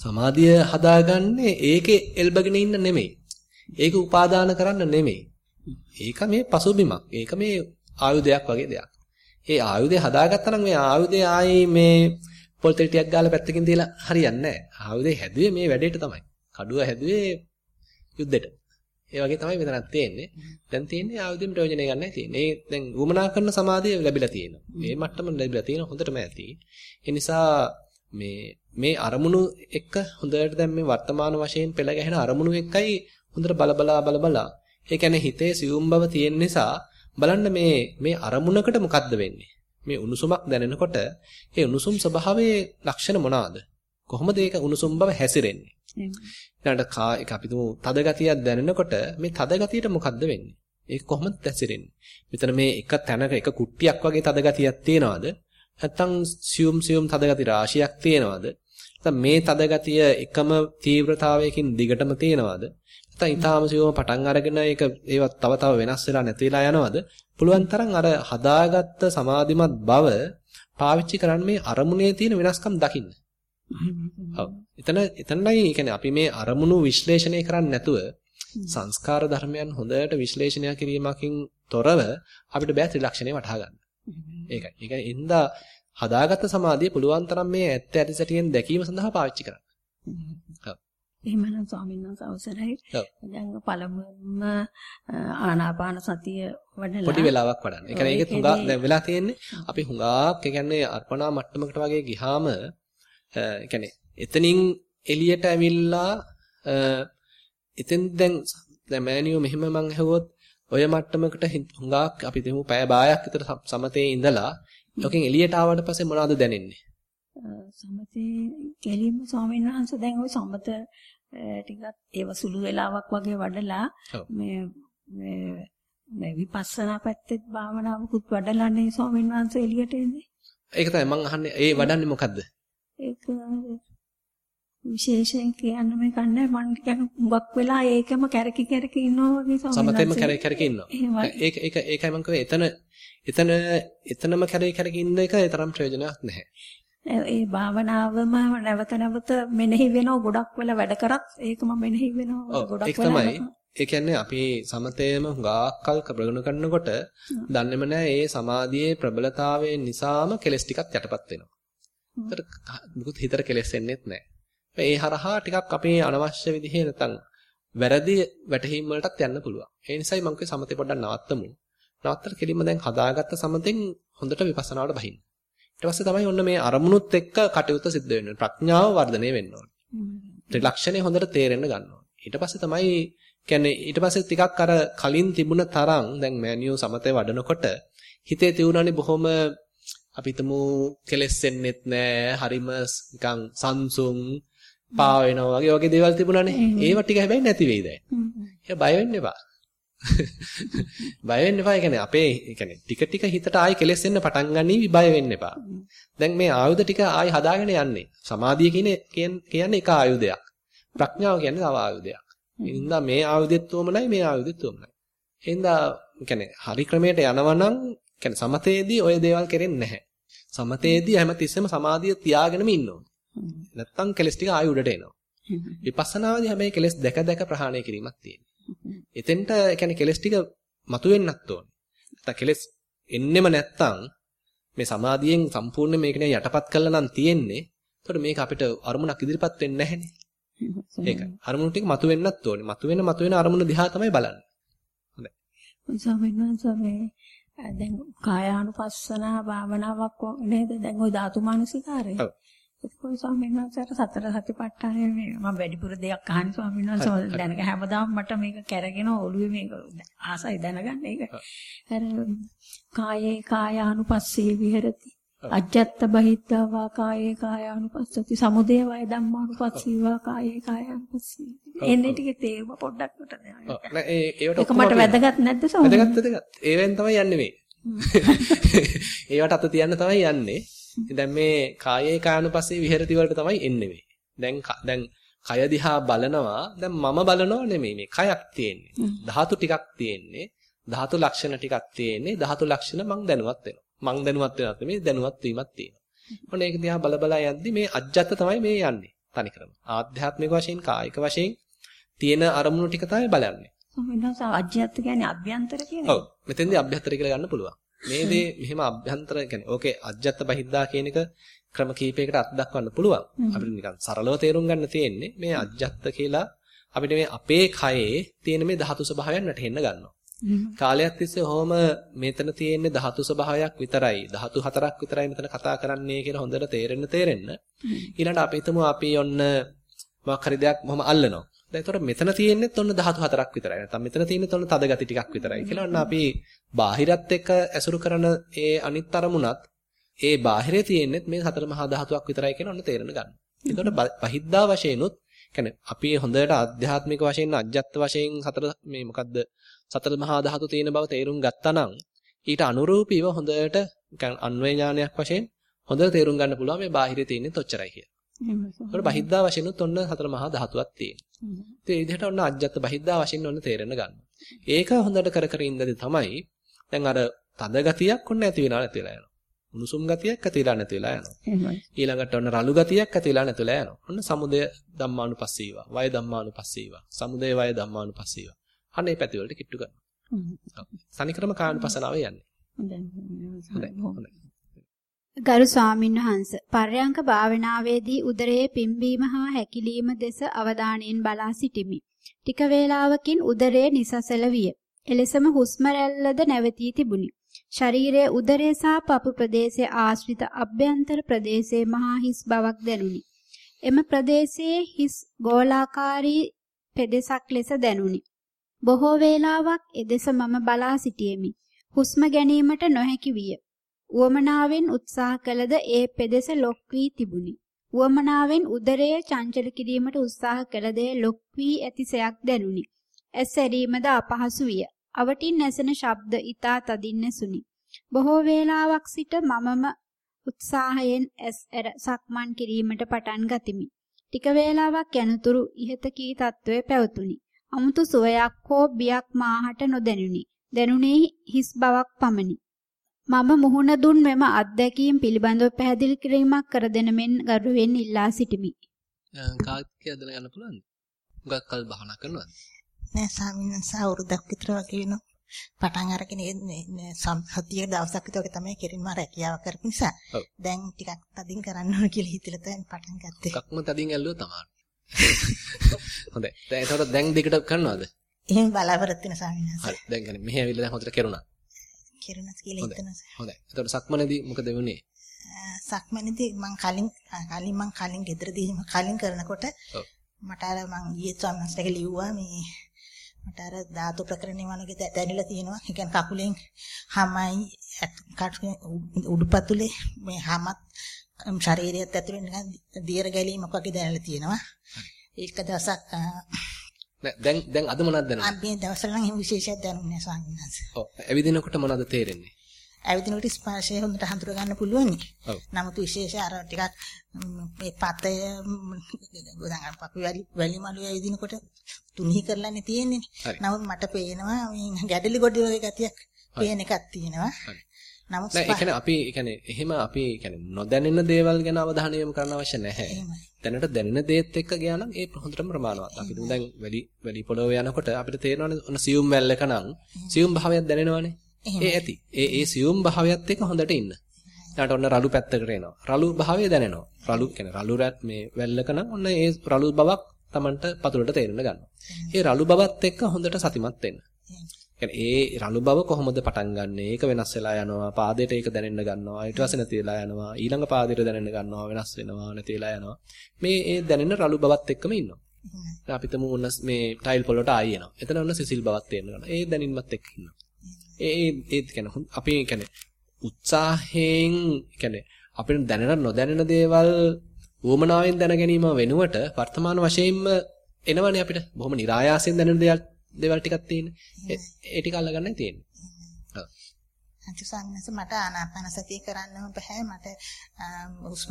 සමාධිය හදාගන්නේ ඒකේ එල්බගෙන ඉන්න නෙමෙයි. ඒක උපාදාන කරන්න නෙමෙයි. ඒක මේ පසුබිමක්. ඒක මේ ආයුධයක් වගේ දෙයක්. ඒ ආයුධය හදාගත්තා නම් මේ ආයුධය ආයේ මේ පොල් තෙල් ටිකක් ගාලා පැත්තකින් තියලා හරියන්නේ නැහැ. ආයුධය හැදුවේ මේ වැඩේට තමයි. කඩුව හැදුවේ යුද්ධෙට. ඒ වගේ තමයි මෙතනත් තියෙන්නේ. දැන් තියෙන්නේ ආයුධයෙන් ප්‍රයෝජනය ගන්නයි තියෙන්නේ. ඒ දැන් වුමනා කරන සමාධිය ලැබිලා තියෙනවා. මේ මට්ටම ලැබිලා තියෙන හොඳටම ඇති. ඒ නිසා මේ මේ අරමුණු එක්ක හොඳට දැන් මේ වර්තමාන වශයෙන් පෙළ ගැහෙන අරමුණු එක්කයි හොඳට බලබලා බලබලා. ඒ කියන්නේ හිතේ සියුම් බව තියෙන නිසා බලන්න මේ මේ අරමුණකට මොකද්ද වෙන්නේ? මේ උණුසුමක් දැනෙනකොට ඒ උණුසුම් ස්වභාවයේ ලක්ෂණ මොනවාද? කොහොමද ඒක උණුසුම් බව හැසිරෙන්නේ? ඊළඟට කා එක අපි තුමු තද ගතියක් දැනෙනකොට මේ තද ගතියට මොකද්ද වෙන්නේ? ඒක කොහොමද හැසිරෙන්නේ? මෙතන මේ එක තැනක එක කුට්ටියක් වගේ තද ගතියක් තියනවාද? නැත්තම් සියුම් සියුම් තද ගති රාශියක් තියනවාද? නැත්තම් මේ තද ගතිය එකම තීව්‍රතාවයකින් දිගටම තියනවාද? නැත්තම් ඊටාම සියුම පටන් අරගෙන ඒක ඒවත් තව තව වෙනස් වෙලා නැති වෙලා යනවද? පුළුවන් තරම් අර හදාගත්ත සමාධිමත් බව පාවිච්චි කරන්න මේ අරමුණේ තියෙන වෙනස්කම් දකින්න. ඔව්. එතන එතනයි කියන්නේ අපි මේ අරමුණු විශ්ලේෂණය කරන්නේ නැතුව සංස්කාර ධර්මයන් හොඳට විශ්ලේෂණය කිරීමකින් තොරව අපිට බෑ ත්‍රිලක්ෂණය වටහා ගන්න. ඒකයි. ඒ කියන්නේ ඉඳා හදාගත්ත සමාධිය පුළුවන් තරම් මේ ඇත්ත ඇති සැටියෙන් දැකීම සඳහා පාවිච්චි කරන්න. ඔව්. එහෙමනම් ස්වාමීන් වහන්සේ අවසරයි. දැන් පළමුවම ආනාපාන සතිය වඩලා පොඩි වෙලාවක් වඩන්න. ඒ කියන්නේ ඒක හුඟා දැන් වෙලා තියෙන්නේ අපි හුඟාක් ඒ කියන්නේ අර්පණා මට්ටමකට වගේ ගිහාම ඒ කියන්නේ එතනින් එළියට ඇවිල්ලා එතෙන් දැන් දැන් මෑනියෝ මෙහෙම මං ඇහුවොත් ඔය මට්ටමකට හුඟක් අපි දෙමු පැය භාගයක් විතර සමතේ ඉඳලා යකින් එළියට ආවට පස්සේ මොනවද දැනෙන්නේ? සමතේ ගැලීම ස්වාමීන් වහන්සේ දැන් ওই සමත ටිකත් ඒව සුළු වෙලාවක් වගේ වඩලා මේ මේ විපස්සනා පැත්තේ භාවනාවකුත් වඩලානේ ස්වාමීන් වහන්සේ එළියට එන්නේ. ඒක තමයි මං අහන්නේ ඒ වඩන්නේ මොකද්ද? ඒක විශේෂයෙන් කියන්න මේ කන්නේ මම කියන මුගක් වෙලා ඒකම කැරකි කැරකි ඉන්නවා වගේ සමතෙම කැරකි කැරකි ඉන්නවා. ඒක ඒක ඒකයි මම කිව්වේ එතන එතන එතනම කැරකි කැරකි ඉන්න එක ඒ තරම් ප්‍රයෝජනයක් නැහැ. ඒ භාවනාවම නැවත නැවත මෙනෙහි වෙනවා ගොඩක් වෙලා වැඩ කරත් ඒකම මෙනෙහි වෙනවා ගොඩක් ඒක තමයි ඒ කියන්නේ අපි සමතේම හුඟාක්කල් ප්‍රගුණ කරනකොට දන්නේම නැහැ ඒ සමාධියේ ප්‍රබලතාවය නිසාම කෙලස් ටිකක් යටපත් වෙනවා. ඒතර මුකුත් හිතට කෙලස් එන්නේත් නැහැ. ඒ හරහා ටිකක් අපේ අනවශ්‍ය විදිහේ නැතනම් වැරදි වැටහීම් වලටත් යන්න පුළුවන්. ඒ නිසායි මම කිව්වේ සමතේ පොඩ්ඩක් නවත්තමු. නවත්තලා කෙලින්ම දැන් හදාගත්ත සමතෙන් හොඳට විපස්සනාවට බහින්න. ඊට පස්සේ තමයි ඔන්න මේ අරමුණුත් එක්ක කටයුත්ත සිද්ධ වෙන්නේ. ප්‍රඥාව වර්ධනය වෙන්න ඕනේ. ත්‍රිලක්ෂණය හොඳට තේරෙන්න ගන්න ඕනේ. ඊට පස්සේ තමයි කියන්නේ ඊට පස්සේ ටිකක් අර කලින් තිබුණ තරම් දැන් මෑනියෝ සමතේ වඩනකොට හිතේ තියුණානේ බොහොම අපි හිතමු කෙලස් වෙන්නෙත් නෑ හරිම නිකන් සංසුන් පා වෙනවා වගේ වගේ දේවල් තිබුණානේ. ඒව ටික හැබැයි නැති වෙයි දැන්. ඒක බය වෙන්න එපා. බය වෙන්න එපා. ඒ කියන්නේ අපේ ඒ කියන්නේ ටික ටික හිතට ආයි කෙලස් එන්න පටන් ගන්නී බය වෙන්න එපා. දැන් මේ ආයුධ ටික ආයි හදාගෙන යන්නේ. සමාධිය කියන්නේ එක ආයුධයක්. ප්‍රඥාව කියන්නේ තව ආයුධයක්. එහෙනම් මේ ආයුධෙත් උවමනයි මේ ආයුධෙත් උවමනයි. එහෙනම් කියන්නේ හරි ක්‍රමයට යනවා නම් කියන්නේ සමතේදී ওই දේවල් කෙරෙන්නේ නැහැ. සමතේදී හැමතිස්සෙම සමාධිය තියාගෙනම ඉන්න ඕනේ. නැත්තම් කෙලස් ටික ආයෙ උඩට එනවා. විපස්සනාවේදී හැබැයි කෙලස් දැක දැක ප්‍රහාණය කිරීමක් තියෙනවා. එතෙන්ට කියන්නේ කෙලස් ටික මතුවෙන්නත් ඕනේ. නැත්තම් කෙලස් එන්නෙම නැත්තම් මේ සමාධියෙන් සම්පූර්ණ මේක නේ යටපත් කළා නම් තියෙන්නේ. එතකොට මේක අපිට අරමුණක් ඉදිරිපත් වෙන්නේ නැහනේ. ඒකයි. අරමුණු ටික මතුවෙන්නත් ඕනේ. මතුවෙන මතුවෙන අරමුණ දිහා තමයි බලන්නේ. හොඳයි. ස්වාමීන් වහන්සේ දැන් කායානුපස්සනා භාවනාවක් නේද? දැන් ওই ධාතු මානසිකාරය. ඔව්. එතකොට ස්වාමීන් වහන්සේට සතර සතිපට්ඨානය මේ මම වැඩිපුර දෙයක් අහන්නේ ස්වාමීන් වහන්සේ දැනග හැමදාම මට මේක කැරගෙන ඔළුවේ මේක ආසයි දැනගන්න ඒක. අර කායේ කායානුපස්සේ විහෙරති. අජ්ජත්ත බහිද්ධා වා කායේ කායානුපස්සති සමුදය වය ධම්මානුපස්සී වා කායේ කායානුපස්සී. එන්නේ ටික තේරුම පොඩ්ඩක් මට දැනගන්න. ඒ ඒවට ඒක මට වැදගත් නැද්ද ස්වාමීන් වැදගත් වැදගත්. ඒවෙන් තමයි යන්නේ මේ. ඒවට අත තියන්න තමයි යන්නේ. දැන් මේ කායේ කායනුපස්සේ විහෙරති වලට තමයි එන්නේ මේ. දැන් දැන් කය දිහා බලනවා දැන් මම බලනව නෙමෙයි මේ කයක් තියෙන්නේ. ධාතු ටිකක් තියෙන්නේ. ධාතු ලක්ෂණ ටිකක් තියෙන්නේ. ධාතු ලක්ෂණ මං දැනුවත් වෙනවා. මං දැනුවත් වෙනත් නෙමෙයි දැනුවත් වීමක් තියෙනවා. ඔන්න ඒක දිහා බල බල යද්දි මේ අජ්ජත් තමයි මේ යන්නේ. තනිකරම. ආධ්‍යාත්මික වශයෙන් කායික වශයෙන් තියෙන අරමුණු ටික තමයි බලන්නේ. සමිනස අජ්‍යත් කියන්නේ අභ්‍යන්තර කියන්නේ. ඔව්. මෙතෙන්දී අභ්‍යන්තර කියලා ගන්න පුළුවන්. මේ දේ මෙහෙම අභ්‍යන්තර කියන්නේ ඕකේ අජ්ජත් බහිද්දා කියන එක ක්‍රම කීපයකට අත් දක්වන්න පුළුවන්. අපිට නිකන් සරලව තේරුම් ගන්න තියෙන්නේ මේ අජ්ජත් කියලා අපිට මේ අපේ කයේ තියෙන මේ ධාතු ස්වභාවයන් වැටහෙන්න ගන්නවා. කාලයක් තිස්සේ ඔහොම මෙතන තියෙන්නේ ධාතු ස්වභාවයක් විතරයි. ධාතු හතරක් විතරයි මෙතන කතා කරන්නේ කියලා හොඳට තේරෙන්න තේරෙන්න. ඊළඟට අපි හිතමු අපි ඔන්න මොකක් හරි දෙයක් මොහොම අල්ලනවා. දැන් ඒතකොට මෙතන තියෙන්නේ ඔන්න ධාතු හතරක් විතරයි. නැත්නම් මෙතන තියෙන්නේ ඔන්න තද ගති ටිකක් විතරයි. කියලා ඔන්න අපි බාහිරත් එක්ක ඇසුරු කරන ඒ අනිත් අරමුණත් ඒ බාහිරේ තියෙන්නේ මේ හතර මහා ධාතුවක් විතරයි කියලා ඔන්න තේරෙන ගන්න. ඒතකොට බහිද්දා වශයෙන්ුත් කියන්නේ අපි හොඳට ආධ්‍යාත්මික වශයෙන් අජ්ජත් වශයෙන් සතර මේ මොකද්ද සතර මහා ධාතු තියෙන බව තේරුම් ගත්තා නම් ඊට අනුරූපීව හොඳට අන්වේ ඥානයක් වශයෙන් හොඳට තේරුම් ගන්න පුළුවන් මේ බාහිරේ තියෙන්නේ තොච්චරයි කියලා. ඒකට බහිද්දා වශයෙන්ුත් ඔන්න හතර මහා ධාතුවක් තියෙනවා. ඒ විදිහට ඔන්න අජ්ජත් බහිද්දා වශයෙන් ඔන්න තේරෙන්න ගන්නවා. ඒක හොඳට කර කර ඉඳදී තමයි දැන් අර තද ගතියක් ඔන්න ඇති වෙලා නැති වෙලා යනවා. උණුසුම් ගතියක් ඇති වෙලා නැති වෙලා යනවා. ඊළඟට ඔන්න රළු ගතියක් ඇති වෙලා නැති වෙලා යනවා. ඔන්න සමුදය ධම්මානුපස්සීවා, වය ධම්මානුපස්සීවා, සමුදය වය ධම්මානුපස්සීවා. අන්න මේ පැති වලට කිට්ටු කරනවා. සනිකරම කායනුපස්සනාවේ යන්නේ. හොඳයි. හොඳයි. ගරු ස්වාමීන් වහන්ස පර්යංක භාවනාවේදී උදරයේ පිම්බීම හා හැකිලීම දෙස අවධානයෙන් බලා සිටිමි. ටික වේලාවකින් උදරයේ නිසසල විය. එලෙසම හුස්ම රැල්ලද නැවතී තිබුණි. ශරීරයේ උදරය සහ පපු ප්‍රදේශයේ ආශ්‍රිත අභ්‍යන්තර ප්‍රදේශයේ මහා හිස් බවක් දැනුනි. එම ප්‍රදේශයේ හිස් ගෝලාකාරී පෙදෙසක් ලෙස දැනුනි. බොහෝ වේලාවක් එදෙස මම බලා සිටියෙමි. හුස්ම ගැනීමට නොහැකි විය. උවමනාවෙන් උත්සාහ කළද ඒ පෙදෙස ලොක් වී තිබුණි. උවමනාවෙන් උදරය චංචල කිරීමට උත්සාහ කළද ලොක් වී ඇතිසයක් දැනුනි. ඇස් ඇරීමද අපහසු විය. අවටින් ඇසෙන ශබ්ද ඊතා තදින් නැසුනි. බොහෝ වේලාවක් සිට මමම උත්සාහයෙන් ඇස් ඇර සක්මන් කිරීමට පටන් ගතිමි. ටික වේලාවක් යනතුරු ඉහත කී තත්වයේ පැවතුනි. අමුතු සුවයක් හෝ බියක් මාහට නොදැනුනි. දැනුනේ හිස් බවක් පමණි. මම මුහුණ දුන් මෙම අත්දැකීම් පිළිබඳව පැහැදිලි කිරීමක් කර දෙන මෙන් ගරුවෙන් ඉල්ලා සිටිමි. කාත් කියදලා යන්න පුළුවන්ද? හුඟක් කල් භාවනා කරනවද? නෑ ස්වාමීන් වහන්සේ අවුරුද්දක් විතර වගේ වෙනවා. පටන් අරගෙන මේ සතිය දවසක් විතර වගේ තමයි කෙරින්ම රැකියාව කරපු නිසා. දැන් ටිකක් තදින් කරන්න ඕන කියලා හිතලා තමයි පටන් ගත්තේ. ටිකක්ම තදින් ඇල්ලුවා තමයි. හොඳයි. දැන් ඒතකොට දැන් දෙකට කරනවද? එහෙම බලාපොරොත්තු වෙන ස්වාමීන් වහන්සේ. හරි. දැන් يعني මෙහි ඇවිල්ලා දැන් හොඳට කෙරුණා. කෙරුණා කියලා හිතනවා. හොඳයි. එතකොට සක්මනේදී මොකද වුනේ? සක්මනේදී මං කලින් කලින් මං කලින් ගෙදරදී කලින් කරනකොට මට අර මං ඊයේ ස්වාමීන් ලිව්වා මේ මට අර ධාතු ප්‍රකරණේ වගේ දැනෙලා තියෙනවා. ඒ කියන්නේ කකුලෙන් හමයි උඩුපතුලේ මේ හමත් ශරීරයත් ඇතුලේ නිකන් දියර ගැලීමක් වගේ දැනෙලා තියෙනවා. ඒක දවසක් දැන් දැන් අද මොනවද දැනෙන්නේ? අපි දවසල නම් එහෙම විශේෂයක් දැනුන්නේ නැහැ ස්වාමීන් වහන්සේ. ඔව්. ඇවිදිනකොට මොනවද තේරෙන්නේ? ඇවිදිනකොට ස්පර්ශය හොඳට හඳුර ගන්න පුළුවන්. ඔව්. නමුත් විශේෂ අර ටිකක් මේ පතය ගොඩක් අපි වැලි වැලි මළුවේ ඇවිදිනකොට තුනී කරලානේ තියෙන්නේ. නමුත් මට පේනවා මේ ගැඩලි ගොඩි වගේ ගතියක් පේන එකක් තියෙනවා. නමුත් නෑ ඒ කියන්නේ අපි කියන්නේ එහෙම අපි ඒ කියන්නේ නොදැනෙන දේවල් ගැන අවධානය යොමු කරන්න අවශ්‍ය නැහැ. දැනට දැනෙන දේත් එක්ක ගියා නම් ඒ හොඳටම ප්‍රමාණවත්. අපි දැන් වැඩි වැඩි පොළොවේ යනකොට අපිට තේරෙනවානේ ඔන්න සියුම් වැල්ලක නම් සියුම් භාවයක් දැනෙනවානේ. ඒ ඇති. ඒ ඒ සියුම් භාවයත් එක්ක හොඳට ඉන්න. ඊට ඔන්න රළු පැත්තකට එනවා. රළු භාවය දැනෙනවා. රළු කියන්නේ රළු රැත් මේ වැල්ලක නම් ඔන්න ඒ රළු බවක් Tamanට පතුලට තේරෙන්න ගන්නවා. ඒ රළු බවත් එක්ක හොඳට සතිමත් වෙන්න. ඒ රළු බව කොහොමද පටන් ගන්නෙ? ඒක වෙනස් වෙලා යනවා. පාදයට ඒක දැනෙන්න ගන්නවා. ඊට පස්සේ නැති වෙලා යනවා. ඊළඟ පාදයට දැනෙන්න ගන්නවා. වෙනස් වෙනවා. නැති වෙලා යනවා. මේ ඒ දැනෙන රළු බවත් එක්කම ඉන්නවා. දැන් අපි තමු ඔන්න මේ ටයිල් පොළොට ආයි එනවා. එතන ඔන්න සිසිල් බවක් තේරෙන්න ගන්නවා. ඒ දැනින්මත් එක්ක ඉන්නවා. ඒ ඒ ඒ කියන්නේ අපි කියන්නේ උත්සාහයෙන් කියන්නේ අපිට දැනෙන නොදැනෙන දේවල් වොමනාවෙන් දැන ගැනීම වෙනුවට වර්තමාන වශයෙන්ම එනවනේ අපිට බොහොම નિરાයාසයෙන් දැනෙන දේවල් දේවල් ටිකක් තියෙන්නේ. ඒ ටික අල්ලගන්නයි තියෙන්නේ. අන්තිසන්නස මට ආනාපාන සතිය කරන්නම බෑ මට හුස්ම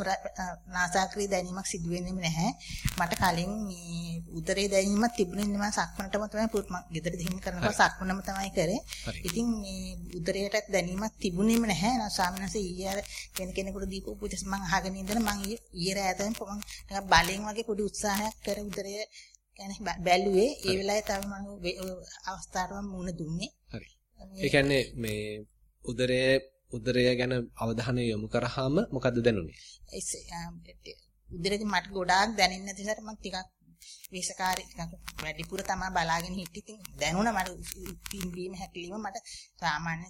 නාසාග්‍රේ දැනීමක් සිදු වෙන්නේම නැහැ. මට කලින් මේ උදරේ දැනීමක් තිබුණේ මම සක්මනටම තමයි පුත් මම ගෙදර දෙහිම කරනකොට සක්මනම තමයි කරේ. ඉතින් මේ උදරයට දැනීමක් තිබුණේම නැහැ. නා ස්වාමීන් ඊයේ වෙන කෙනෙකුට දීපු උපදෙස් මම අහගෙන ඉඳලා මම ඊයේ රාතෙන් මම බලෙන් වගේ පොඩි උත්සාහයක් කර උදරය කියන්නේ බැලුවේ ඒ වෙලාවේ තව මම අවස්ථාවට මුණ දුන්නේ. හරි. ඒ කියන්නේ මේ උදරයේ උදරය ගැන අවධානය යොමු කරාම මොකද්ද දැනුනේ? උදරේ මට ගොඩාක් දැනෙන්නේ නැති නිසා මම ටිකක් ටිකක් වැඩිපුර තමයි බලාගෙන හිටියේ. ඉතින් දැනුණා මට පිම්බීම හැකිලිම මට සාමාන්‍ය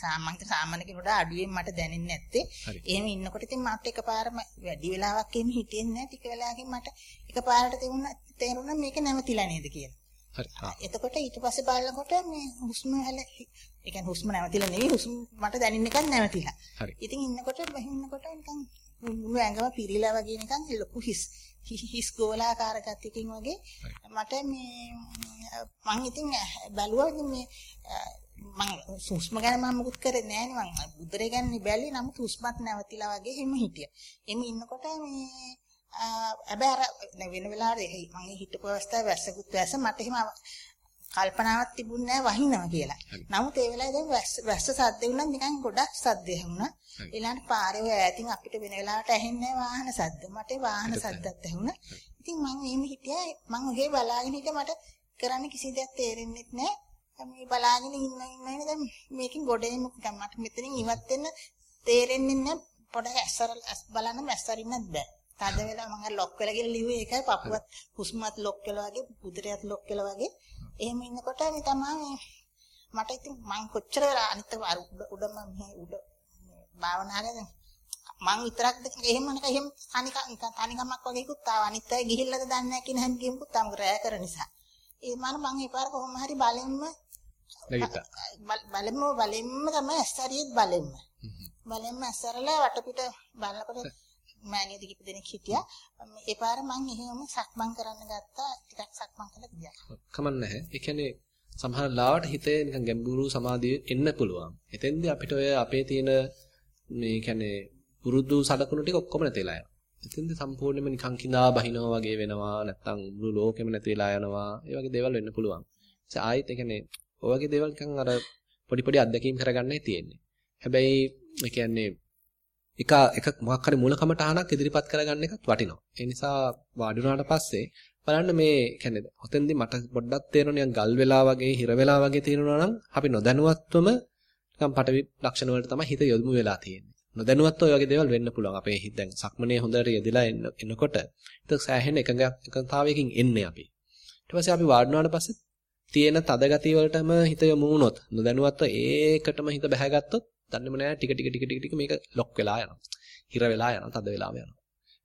සාමාන්‍ය සාමාන්‍ය කෙනෙකුට අඩුවෙන් මට දැනෙන්නේ නැත්තේ. එහෙම ඉන්නකොට ඉතින් මට එකපාරම වැඩි වෙලාවක් එහෙම හිටියේ නැහැ. ටික වෙලාවකින් මට එකපාරට තේරුණා තේරුණා මේක නැවතිලා නේද කියලා. හරි. එතකොට ඊට පස්සේ බලනකොට මේ හුස්ම හැල ඒ කියන්නේ හුස්ම නැවතිලා නෙවෙයි හුස්ම මට දැනෙන එකක් නැවතිලා. හරි. ඉතින් ඉන්නකොට ඉන්නකොට නිකන් මුළු ඇඟම පිරීලා වගේ නිකන් ලොකු හිස් හිස් ගෝලාකාර ගතියකින් වගේ මට මේ මං ඉතින් බැලුවා ඉතින් මේ මං හුස්ම ගැන මම මුකුත් කරේ නෑ නේ මං උදරේ ගැන බැලුවේ නමුත් හුස්මත් නැවතිලා වගේ හිම හිටියා. එමෙ ඉන්නකොට මේ හැබැයි අර වෙන වෙලාවට මම හිටපු අවස්ථාවේ වැස්සකුත් වැස්ස මට එහෙම කල්පනාවක් තිබුණේ නැහැ වහිනවා කියලා. නමුත් ඒ වෙලාවේ දැන් වැස්ස සද්ද වුණා නිකන් ගොඩක් සද්ද ඇහුණා. ඊළඟට පාරේ ඔය ඈතින් අපිට වෙන වෙලාවට ඇහෙන්නේ වාහන සද්ද. මට වාහන සද්දත් ඇහුණා. ඉතින් මම එහෙම හිටියා මම ඔහේ බලාගෙන හිටියා මට කරන්න කිසි දෙයක් තේරෙන්නේ නැහැ. මේ බලාගෙන ඉන්න ඉන්නනේ දැන් මේකෙන් ගොඩේම මට මෙතනින් ඉවත් වෙන්න තේරෙන්නේ නැහැ. පොඩක් ඇස්සර බලන්න ඇස්සරින්නත් බෑ. තද වෙලා මම ලොක් වෙලා කියලා ලිව්වේ ඒකයි පපුවත් හුස්මත් ලොක් වෙලා වගේ උදරයත් ලොක් වෙලා වගේ එහෙම ඉන්නකොට මේ තමයි. මට ඉතින් මං කොච්චර වෙලා අනිත් අර උඩ උඩම මේ උඩ භාවනාවේද මං විතරක්ද එහෙම නක එහෙම තනික තනිකමක් වගේකුත් තාව අනිත් අය ගිහිල්ලාද දන්නේ නැහැ කියන හැංගීමකුත් තාම රෑ කර නිසා. ඒ මම මං ඒ පාර කොහොම හරි බලෙන්ම බලෙන්ම බලෙන්ම තමයි ඇස්සරියෙත් බලෙන්ම බලෙන්ම ඇස්සරලා වටපිට බලනකොට මෑණියද කිප දෙනෙක් හිටියා. ඒ පාර මං එහෙම සක්මන් කරන්න ගත්තා. ටිකක් සක්මන් කළා ගියා. කමක් නැහැ. ඒ කියන්නේ සමහර ලාවට හිතේ නිකන් ගැඹුරු සමාධිය එන්න පුළුවන්. එතෙන්දී අපිට ඔය අපේ තියෙන මේ කියන්නේ පුරුදු සලකුණු ටික ඔක්කොම නැතිලා යනවා. එතෙන්දී සම්පූර්ණයෙන්ම නිකන් කිඳා බහිනවා වගේ වෙනවා. නැත්තම් මුළු ලෝකෙම නැතිලා යනවා. ඒ වගේ දේවල් වෙන්න පුළුවන්. ඒ ආයෙත් ඒ කියන්නේ ඔය වගේ දේවල් නිකන් අර පොඩි පොඩි අත්දැකීම් කරගන්නයි තියෙන්නේ. හැබැයි ඒ කියන්නේ එක එක මොකක් හරි මූලකමටහනක් ඉදිරිපත් කරගන්න එකත් වටිනවා. ඒ නිසා වාඩි වුණාට පස්සේ බලන්න මේ කියන්නේ හොතෙන්දි මට පොඩ්ඩක් තේරෙනවා ගල් වෙලා වගේ හිර වෙලා වගේ තේරෙනවා නම් අපි නොදැනුවත්වම නිකන් පටවි ලක්ෂණ වලට තමයි හිත යොමු වෙලා තියෙන්නේ. නොදැනුවත්ව ඔය වගේ දේවල් වෙන්න පුළුවන්. අපේ හිත දැන් සක්මනේ හොඳට යෙදලා එනකොට හිත සෑහෙන එකඟ එකඟතාවයකින් එන්නේ අපි. ඊට පස්සේ අපි වාඩි වුණාට පස්සේ තියෙන තද ගතිය වලටම හිත යොමු වුණොත් නොදැනුවත්ව ඒකටම හිත බැහැගත්තොත් දන්නේම නැහැ ටික ටික ටික ටික ටික මේක ලොක් වෙලා යනවා. හිර වෙලා යනවා, තද වෙලාම යනවා.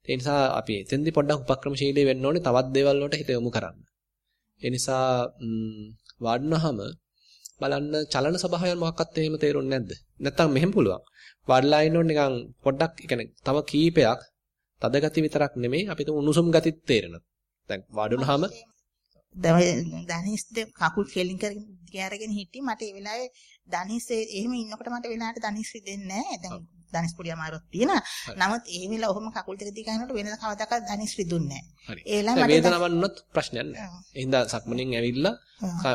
ඒ නිසා අපි එතෙන්දී පොඩ්ඩක් උපක්‍රමශීලී වෙන්න ඕනේ තවත් දේවල් වලට හිත යොමු කරන්න. ඒ නිසා වඩනහම බලන්න චලන ස්වභාවයන් මොකක්වත් එහෙම තේරුන්නේ නැද්ද? නැත්තම් මෙහෙම පුළුවන්. වඩලා ඉන්නොත් නිකන් පොඩ්ඩක් يعني තව කීපයක් තද ගති විතරක් නෙමෙයි අපිට උණුසුම් ගතිත් තේරෙනවා. දැන් වඩුනහම දනිස් කකුල් කෙලින් කරගෙන ගෑරගෙන හිටියේ මට ඒ වෙලාවේ දනිස් එහෙම ඉන්නකොට මට වෙනාට දනිස් රිදෙන්නේ නැහැ. දැන් දනිස් පොඩි අමාරුවක් තියෙනවා. නමුත් ඒ වෙලාව ඔහොම කකුල් දෙක දිග ගන්නකොට වෙනද කවදාකවත් දනිස් රිදුන්නේ නැහැ. ඒ වෙලාව මට වේදනාවක් වුණොත් ප්‍රශ්නයක් නැහැ. එහෙනම් සක්මණෙන් ඇවිල්ලා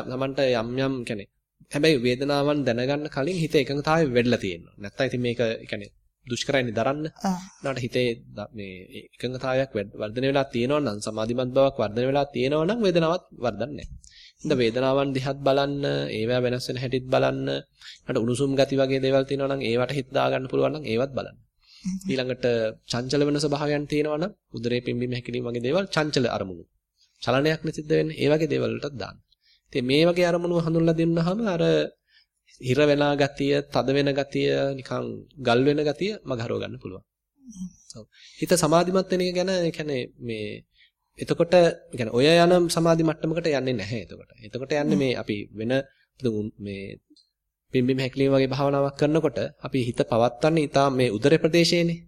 තමන්ට යම් යම් කියන්නේ හැබැයි වේදනාවන් දැනගන්න කලින් හිත එකඟතාවය වැඩිලා තියෙනවා. නැත්තම් ඉතින් මේක කියන්නේ දුෂ්කරයිනේ දරන්න. නාට හිතේ මේ එකඟතාවයක් වර්ධනය වෙලා තියෙනවා නම් සමාධිමත් බවක් වර්ධනය වෙලා තියෙනවා නම් වේදනාවක් වර්ධන්නේ නැහැ. ඉතින් වේදනාවන් දිහත් බලන්න, ඒවා වෙනස් වෙන හැටිත් බලන්න, ඊට උණුසුම් ගති වගේ දේවල් තියෙනවා නම් ඒවට හිත දාගන්න පුළුවන් නම් ඒවත් බලන්න. ඊළඟට චංචල වෙන ස්වභාවයන් තියෙනවා නම් උදරේ පිම්බීම හැකිලිම වගේ දේවල් චංචල අරමුණු. චලනයක් නෙසිද්ධ වෙන්නේ ඒ වගේ දේවල් වලටත් දාන්න. ඉතින් මේ වගේ අරමුණු හඳුන්ලා දෙන්නාම අර හිර වෙනා ගතිය, තද වෙන ගතිය, නිකන් ගල් වෙන ගතිය මගහරව ගන්න පුළුවන්. හිත සමාධිමත් වෙන එක ගැන ඒ කියන්නේ මේ එතකොට يعني ඔය යන සමාධි මට්ටමකට යන්නේ නැහැ එතකොට. එතකොට යන්නේ මේ අපි වෙන මේ පිම්බිම හැකිලිම වගේ භාවනාවක් කරනකොට අපි හිත පවත්වන්නේ ඊටා මේ උදර ප්‍රදේශයේනේ.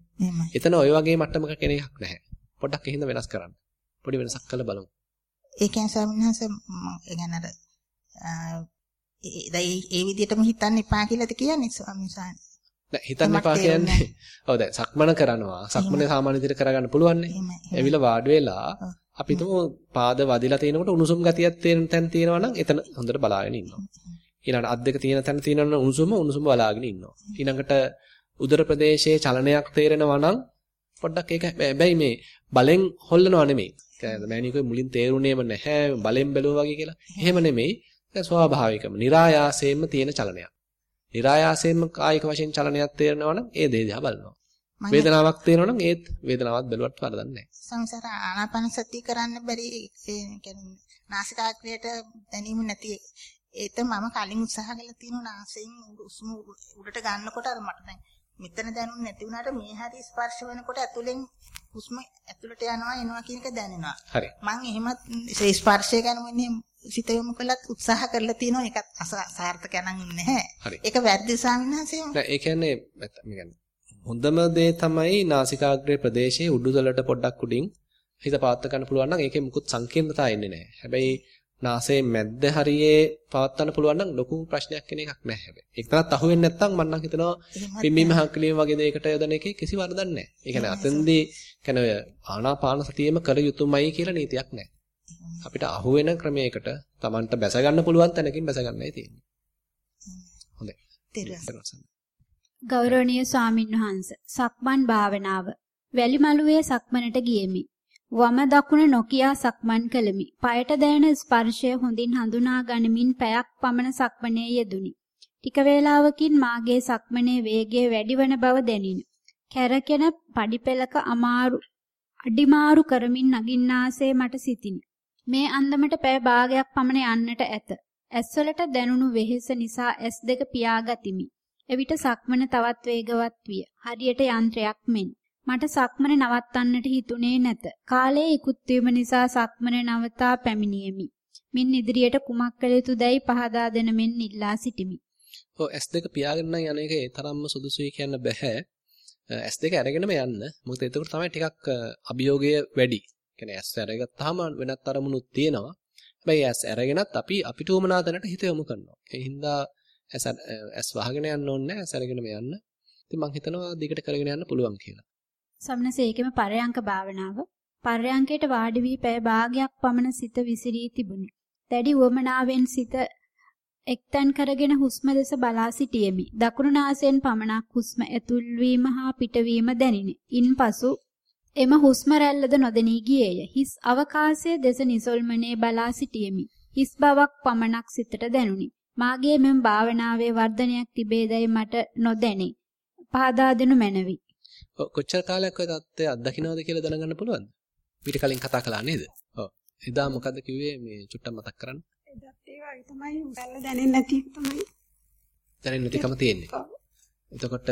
එතන ඔය වගේ මට්ටමක කෙනෙක් නැහැ. පොඩ්ඩක් එහෙනම් වෙනස් කරන්න. පොඩි වෙනසක් කළ බලමු. ඒ කියන්නේ ස්වාමීන් ඒ කියන්නේ අර ඒ විදිහටම හිතන්න එපා කියලාද කියන්නේ ස්වාමීන් වහන්සේ? නෑ හිතන්න එපා කියන්නේ. ඔව් දැන් සක්මන කරනවා. සක්මනේ සාමාන්‍ය විදිහට කරගන්න පුළුවන් නේ. එවිල වාඩි වෙලා අපි තුමු පාද වදිලා තිනකොට උණුසුම් ගතියක් තේරෙන තැන තියෙනවා නම් එතන හොඳට බලාගෙන ඉන්නවා. ඊළඟට අත් දෙක තියෙන තැන තියෙනවා උණුසුම උණුසුම බලාගෙන ඉන්නවා. ඊළඟට උදර ප්‍රදේශයේ චලනයක් තේරෙනවා නම් පොඩ්ඩක් ඒක හැබැයි මේ බලෙන් හොල්ලනවා නෙමෙයි. මෑණිකෝ මුලින් තේරුණේම නැහැ බලෙන් බැලුවා වගේ කියලා. එහෙම නෙමෙයි. ඒක ස්වාභාවිකම. નિરાයාසයෙන්ම තියෙන චලනයක්. નિરાයාසයෙන්ම කායික වශයෙන් චලනයක් තේරෙනවා නම් ඒ දේ දිහා බලනවා. වේදනාවක් තේරෙනවා නම් ඒත් වේදනාවක් බැලුවට වරදක් නැහැ. සංසාර ආනාපාන සතිය කරන්න බැරි ඒ කියන්නේ නාසිකාග්‍රයට දැනීම නැති ඒත මම කලින් උත්සාහ කළා තියෙනවා නාසයෙන් උස්ම උඩට ගන්නකොට අර මට දැන් මෙතන දැනුනේ නැති වුණාට මේ හැටි ස්පර්ශ වෙනකොට ඇතුලෙන් හුස්ම ඇතුලට යනවා එනවා කියන එක දැනෙනවා. හරි. මම එහෙමත් ස්පර්ශය ගැන මොන්නේ සිත යොමු කළත් උත්සාහ කරලා තියෙනවා ඒකත් අසාර්ථක යනන් නැහැ. ඒක වැරදි ස්වාමීන් වහන්සේ. නෑ ඒ කියන්නේ හොඳම දේ තමයි නාසිකාග්‍රේ ප්‍රදේශයේ උඩුතලට පොඩ්ඩක් උඩින් හිත පාත්ත ගන්න පුළුවන් නම් ඒකේ මුකුත් සංකීර්ණතාවය එන්නේ නැහැ. හැබැයි නාසයේ මැද්ද හරියේ පවත්වන්න පුළුවන් නම් ලොකු ප්‍රශ්නයක් කෙන එකක් නැහැ හැබැයි. ඒක තරත් අහුවෙන්නේ නැත්නම් මම නම් හිතනවා පිම්බීම හක්කලීම වගේ දෙයකට යොදන එකේ කිසි වරදක් නැහැ. ඒ කියන්නේ අතෙන්දී කියන්නේ ඔය ආනාපාන සතියෙම කර යුතුමයි කියලා නීතියක් නැහැ. අපිට අහුවෙන ක්‍රමයකට Tamanට බැස ගන්න පුළුවන් තැනකින් බැස ගන්නයි තියෙන්නේ. හොඳයි. ගෞරවනීය ස්වාමින්වහන්සේ සක්මන් භාවනාව වැලිමලුවේ සක්මනට ගියෙමි. වම දකුණ නොකියා සක්මන් කළෙමි. পায়ට දැනෙන ස්පර්ශය හොඳින් හඳුනා ගනිමින් පැයක් පමණ සක්මනේ යෙදුනි. ටික වේලාවකින් මාගේ සක්මනේ වේගය වැඩිවන බව දැනිනි. කැරකෙන පඩිපෙලක අමාරු අඩිමාරු කරමින් නගින්නාසේ මට සිතිනි. මේ අන්දමට පැය භාගයක් පමණ යන්නට ඇත. ඇස්වලට දැනුණු වෙහෙස නිසා ඇස් දෙක පියාගතිමි. එවිට සක්මන තවත් වේගවත් විය. හරියට යන්ත්‍රයක් මෙන්. මට සක්මන නවත්තන්නට හිතුනේ නැත. කාලයේ ඉක්ුත් වීම නිසා සක්මන නවතා පැමිණියෙමි. මින් ඉදිරියට කුමක් කළ යුතුදයි පහදා දෙන මෙන් ඉල්ලා සිටිමි. ඔව් S2 පියාගෙන යන එක ඒ තරම්ම සුදුසුයි කියන්න බෑ. S2 අරගෙනම යන්න. මොකද එතකොට තමයි ටිකක් අභියෝගය වැඩි. කියන්නේ S අරගත්තාම වෙනත් අරමුණුත් තියෙනවා. හැබැයි S අරගෙනත් අපි අපිට උමනා තැනට හිත යොමු කරනවා. ඒ හින්දා S S වහගෙන යන්න ඕනේ නැහැ. S අරගෙනම යන්න. ඉතින් මම හිතනවා දිගට කරගෙන යන්න පුළුවන් කියලා. සම්නසේකෙම පරයන්ක භාවනාව පරයන්කයට වාඩි වී පැය භාගයක් පමණ සිත විසිරී තිබුණි. දැඩි උවමනාවෙන් සිත එක්තන් කරගෙන හුස්ම දෙස බලා සිටියෙමි. දකුණු නාසයෙන් පමණක් හුස්ම ඇතුල් වීම හා පිටවීම දැනිනි. ඉන්පසු එම හුස්ම රැල්ලද නොදෙනී ගියේය. හිස් අවකාශයේ දෙස නිසල්මනේ බලා සිටියෙමි. හිස් බවක් පමණක් සිතට දැනුනි. මාගේ මෙම භාවනාවේ වර්ධනයක් තිබේදයි මට නොදැනේ. පහදා දෙනු මැනවි. කොච්චර කාලයක් ඔය தත්ත්වය අත්දකින්නවද කියලා දැනගන්න පුළුවන්ද? ඊට කලින් කතා කළා නේද? ඔව්. එදා මොකද්ද කිව්වේ මේ චුට්ටක් මතක් කරන්න. එදත් ඒ වගේ තමයි බැල්ල දැනෙන්නේ නැති තමයි. දැනෙන්නේ නැතිකම තියෙන්නේ. එතකොට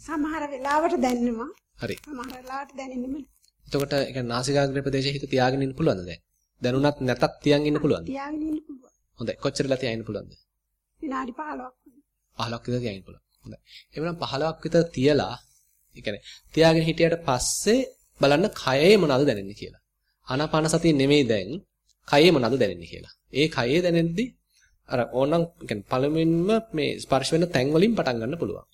සමහර වෙලාවට දැනෙනවා. හරි. සමහර වෙලාවට දැනෙන්නේ නැහැ. එතකොට ඒ කියන්නේ නාසිකාග්‍රේ ප්‍රදේශයේ හිත තියාගෙන ඉන්න පුළුවන්ද දැන්? දැනුණත් නැතත් තියන් ඉන්න පුළුවන්ද? තියාගෙන ඉන්න පුළුවන්. හොඳයි. කොච්චරලා තියාගෙන ඉන්න පුළුවන්ද? විනාඩි 15ක්. 15ක් විතර තියාගෙන පුළුවන්. හොඳයි. එhmenan 15ක් විතර තියලා ඒ කියන්නේ තියාගෙන හිටියට පස්සේ බලන්න කයේ මොනවද දැනෙන්නේ කියලා. ආනාපාන සතිය නෙමෙයි දැන් කයේ මොනවද දැනෙන්නේ කියලා. ඒ කයේ දැනෙද්දි අර ඕනනම් කියන්නේ පළමුවෙන්ම මේ ස්පර්ශ වෙන තැන් වලින් පටන් ගන්න පුළුවන්.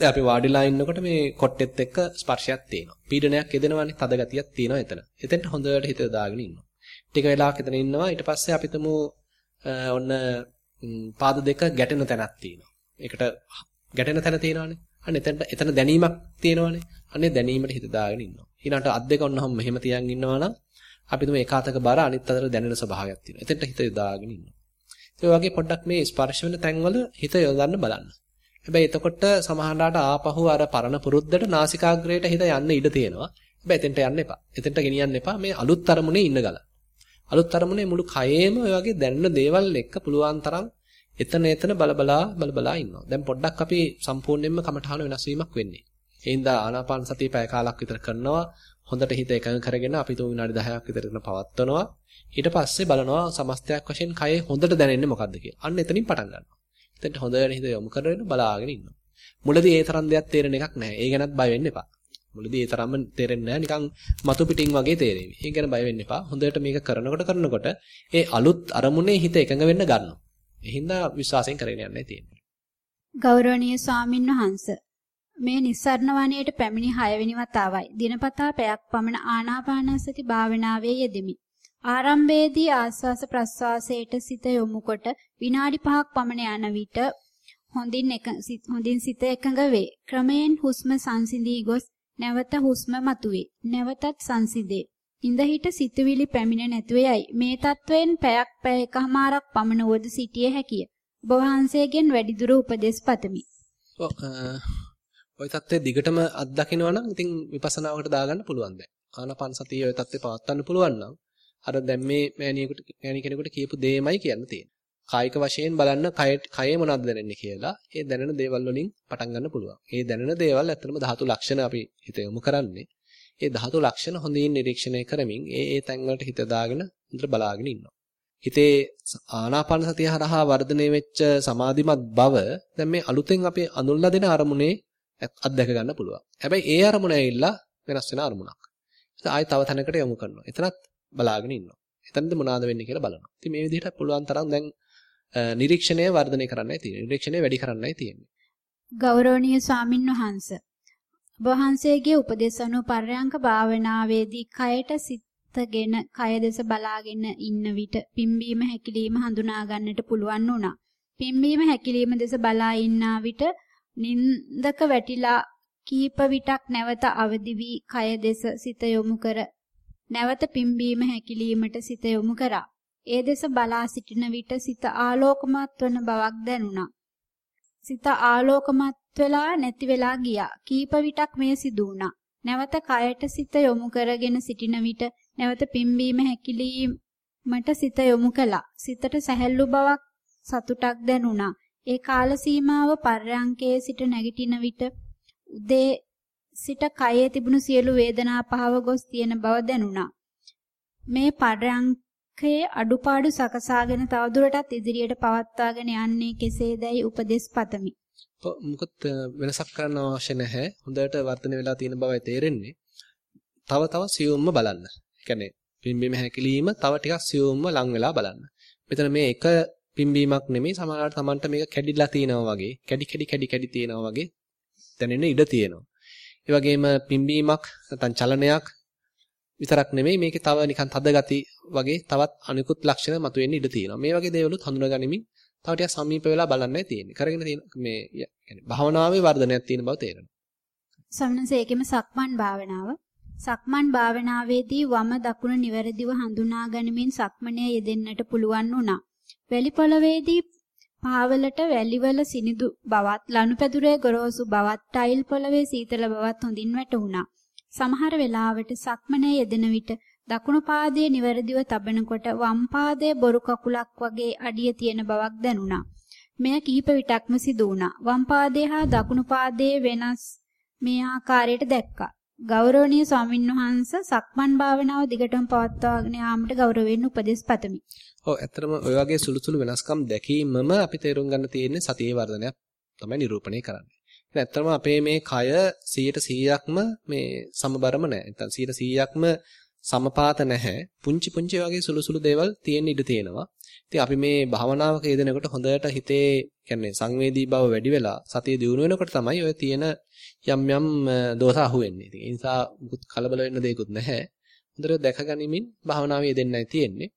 දැන් අපි වාඩිලා ඉන්නකොට මේ කොට්ටෙත් එක්ක ස්පර්ශයක් තියෙනවා. පීඩනයක් එදෙනවානේ, තද ගතියක් තියෙනවා එතන. එතෙන්ට හොඳට හිත දාගෙන ඉන්නවා. ටික වෙලාවක් එතන ඉන්නවා. ඊට පස්සේ අපි තමු ඔන්න පාද දෙක ගැටෙන තැනක් තියෙනවා. ඒකට ගැටෙන තැන තියෙනවානේ. අන්න එතන එතන දැනීමක් තියෙනවානේ. අනේ දැනීමට හිත දාගෙන ඉන්නවා. ඊළඟට අත් දෙක ඔන්නහම මෙහෙම තියන් ඉන්නවා නම් අපි තුමේ එකාතක බර අනිත් අතට දැනෙන ස්වභාවයක් තියෙනවා. එතෙන්ට හිත යොදාගෙන ඉන්නවා. ඒ වගේ පොඩ්ඩක් මේ ස්පර්ශ වෙන තැන්වල හිත යොදන්න බලන්න. හැබැයි එතකොට සමහරලාට ආපහු අර පරණ පුරුද්දට නාසිකාග්‍රයට හිත යන්න ඉඩ තියෙනවා. හැබැයි එතෙන්ට යන්න එපා. එතෙන්ට ගෙනියන්න එපා. මේ අලුත් අරමුණේ ඉන්න ගල. අලුත් අරමුණේ මුළු කයේම ඔය වගේ දැනෙන දේවල් එක්ක පුළුවන් තරම් එතන එතන බලබලා බලබලා ඉන්නවා. දැන් පොඩ්ඩක් අපි සම්පූර්ණයෙන්ම කමඨාන වෙනස් වීමක් වෙන්නේ. ඒ හින්දා ආනාපාන සතිය පැය කාලක් විතර කරනවා. හොඳට හිත එකඟ කරගෙන අපි තුන් විනාඩි 10ක් විතර කරන පවත්වනවා. ඊට පස්සේ බලනවා සමස්තයක් වශයෙන් කයේ හොඳට දැනෙන්නේ මොකද්ද කියලා. අන්න එතනින් පටන් ගන්නවා. එතනට හොඳට හිත යොමු කරගෙන බලාගෙන ඉන්නවා. මුලදී ඒ තරම් දෙයක් තේරෙන එකක් නැහැ. ඒ ගැනත් බය වෙන්න එපා. මුලදී ඒ තරම්ම තේරෙන්නේ නැහැ. නිකන් මතු පිටින් වගේ තේරෙවි. ඒ ගැන බය වෙන්න එපා. හොඳට මේක කරනකොට කරනකොට ඒ අලුත් අරමුණේ හිත එකඟ වෙන්න ගන්නවා. ඒ හින්දා විශ්වාසයෙන් කරගෙන යන්නයි තියෙන්නේ. ගෞරවනීය ස්වාමින් වහන්සේ මේ නිස්සරණ වනයේට පැමිණි 6 වෙනි වතාවයි. දිනපතා පැයක් පමණ ආනාපානසති භාවනාවේ යෙදෙමි. ආරම්භයේදී ආස්වාස ප්‍රස්වාසයට සිත යොමුකොට විනාඩි 5ක් පමණ යන විට හොඳින් එක හොඳින් සිත එකඟ වේ. ක්‍රමයෙන් හුස්ම සංසිඳී ගොස් නැවත හුස්ම මතුවේ. නැවතත් සංසිඳේ. ඉඳ හිට සිතුවිලි පැමිණ නැතුව යයි. මේ තත්වයෙන් පැයක් පැය එකමාරක් පමණ වද සිටිය හැකිය. ඔබ වහන්සේගෙන් වැඩිදුර උපදෙස් පතමි. ඔය தත්ත්වය දිගටම අත්දකිනවා නම් ඉතින් විපස්සනාවකට දාගන්න පුළුවන් දැන්. ආනාපාන සතිය ඔය தත්ත්වේ පවත්වන්න පුළුවන් නම් අර දැන් මේ මෑණියෙකුට මෑණි කෙනෙකුට කියපු දෙයමයි කියන්න තියෙන්නේ. කායික වශයෙන් බලන්න කයේ මොනවද දැනෙන්නේ කියලා ඒ දැනෙන දේවල් වලින් පටන් ගන්න පුළුවන්. ඒ දැනෙන දේවල් ඇත්තටම ධාතු ලක්ෂණ අපි හිත යොමු කරන්නේ. ඒ ධාතු ලක්ෂණ හොඳින් නිරීක්ෂණය කරමින් ඒ ඒ තැන් වලට හිත දාගෙන හොඳට බලාගෙන ඉන්නවා. හිතේ ආනාපාන සතිය හරහා වර්ධනය වෙච්ච සමාධිමත් බව දැන් මේ අලුතෙන් අපි අඳුල්ලා දෙන අරමුණේ අත්දැක ගන්න පුළුවන්. හැබැයි ඒ අරමුණ ඇවිල්ලා වෙනස් වෙන අරමුණක්. ඉතින් ආයෙ තව තැනකට යොමු කරනවා. එතනත් බලාගෙන ඉන්නවා. එතනද මොනවාද වෙන්නේ කියලා බලනවා. ඉතින් මේ විදිහට පුළුවන් තරම් දැන් නිරීක්ෂණය වර්ධනය කරන්නයි තියෙන්නේ. නිරීක්ෂණය වැඩි කරන්නයි තියෙන්නේ. ගෞරවනීය ස්වාමින් වහන්සේ ඔබ වහන්සේගේ උපදේශ අනුව පර්යංක භාවනාවේදී කයට සිතගෙන කය දෙස බලාගෙන ඉන්න විට පිම්බීම හැකිලිම හඳුනා ගන්නට පුළුවන් වුණා. පිම්බීම හැකිලිම දෙස බලා ඉන්නා විට නින්දක වැටිලා කීප විටක් නැවත අවදි වී කය දෙස සිත යොමු කර නැවත පිම්බීම හැකිලීමට සිත යොමු කරා. ඒ දෙස බලා සිටින විට සිත ආලෝකමත් වන බවක් දැනුණා. සිත ආලෝකමත් වෙලා නැති වෙලා ගියා. කීප විටක් මේ සිදු වුණා. නැවත කයට සිත යොමු කරගෙන සිටින විට නැවත පිම්බීම හැකිලීමට සිත යොමු කළා. සිතට සැහැල්ලු බවක් සතුටක් දැනුණා. ඒ කාල සීමාව පර්යංකයේ සිට නැගිටින විට උදේ සිට කයේ තිබුණු සියලු වේදනා පහව ගොස් තියෙන බව දැනුණා. මේ පර්යංකයේ අඩුපාඩු සකසාගෙන තවදුරටත් ඉදිරියට පවත්වාගෙන යන්නේ කෙසේදයි උපදෙස් පතමි. මොකද වෙනසක් කරන්න අවශ්‍ය නැහැ. හොඳට වර්ධනය වෙලා තියෙන බවයි තේරෙන්නේ. තව තව සියුම්ම බලන්න. ඒ කියන්නේ පිම්බීම හැකිලිම තව ටිකක් සියුම්ම ලං වෙලා බලන්න. මෙතන මේ එක පිම්බීමක් නෙමෙයි සමහරවිට Tamanට මේක කැඩිලා තියෙනවා වගේ, කැඩි කැඩි කැඩි කැඩි තියෙනවා වගේ දැනෙන්න ඉඩ තියෙනවා. ඒ වගේම පිම්බීමක් නැත්නම් චලනයක් විතරක් නෙමෙයි මේකේ තව නිකන් තද ගති වගේ තවත් අනිකුත් ලක්ෂණ මතුවෙන්න ඉඩ තියෙනවා. මේ වගේ දේවලුත් හඳුනාගනිමින් තව ටිකක් සමීප වෙලා බලන්නයි තියෙන්නේ. කරගෙන තියෙන මේ يعني භාවනාවේ වර්ධනයක් තියෙන බව තේරෙනවා. සමනසේකෙම සක්මන් භාවනාව සක්මන් භාවනාවේදී වම දකුණ නිවැරදිව හඳුනා ගනිමින් සක්මනේ යෙදෙන්නට පුළුවන් වුණා. වැලි පොළවේදී පාවලට වැලිවල සිනිදු බවත් ලනුපැදුරේ ගොරෝසු බවත් ටයිල් පොළවේ සීතල බවත් හොඳින් වැටහුණා. සමහර වෙලාවට සක්මනේ යෙදෙන විට දකුණු පාදයේ නිවැරදිව තබනකොට වම් පාදයේ බොරු කකුලක් වගේ අඩිය තියෙන බවක් දැනුණා. මෙය කිහිප විටක්ම සිදු වුණා. වම් පාදයේ හා දකුණු පාදයේ වෙනස් මේ ආකාරයට දැක්කා. ගෞරවනීය ස්වාමින්වහන්සේ සක්මන් භාවනාව දිගටම පවත්වාගෙන යාමට ගෞරවයෙන් උපදෙස් පතමි. ඔව් ඇත්තටම ඔය වගේ සුළු සුළු වෙනස්කම් දැකීමම අපි තේරුම් ගන්න තියෙන්නේ සතියේ වර්ධනයක් තමයි නිරූපණය කරන්නේ. ඉතින් ඇත්තටම අපේ මේ කය 100%ක්ම මේ සමබරම නැහැ. නැත්නම් 100%ක්ම සමපාත නැහැ. පුංචි පුංචි වගේ සුළු සුළු දේවල් තියෙන්න ඉඩ තියෙනවා. ඉතින් අපි මේ භාවනාවක යෙදෙනකොට හොඳට හිතේ කියන්නේ සංවේදී බව වැඩි වෙලා සතිය දියුණු වෙනකොට තමයි ඔය තියෙන යම් යම් දෝෂ අහුවෙන්නේ. ඉතින් ඒ නිසා මුකුත් කලබල වෙන්න දෙයක්වත් නැහැ. හොඳට දැකගනිමින් භාවනාවේ යෙදෙන්නයි තියෙන්නේ.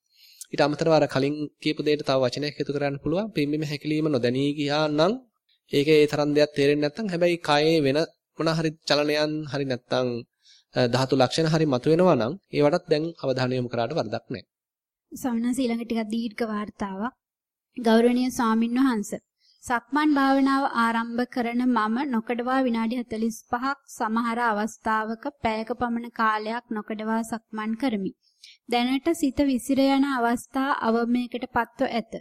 ඊට අමතරව අර කලින් කියපු දෙයට තව වචනයක් එකතු කරන්න පුළුවන්. පිම්බිම හැකිලිම නොදැනී ගියා නම් ඒකේ ඒ තරම් දෙයක් තේරෙන්නේ නැත්නම් හැබැයි කායේ වෙන මොන හරි චලනයන් හරි නැත්නම් ධාතු ලක්ෂණ හරි මතුවෙනවා නම් ඒවටත් දැන් අවධානය යොමු කරාට වරදක් නැහැ. ස්වාමීන් වහන්සේ ඊළඟ ටිකක් දීර්ඝ වார்த்தාවක් ගෞරවනීය ස්වාමින්වහන්සේ සක්මන් භාවනාව ආරම්භ කරන මම නොකඩවා විනාඩි 45ක් සමහර අවස්ථාවක පැයක පමණ කාලයක් නොකඩවා සක්මන් කරමි. දැනට සිත විසිර යන අවස්ථා අවමයකට පත්ව ඇත.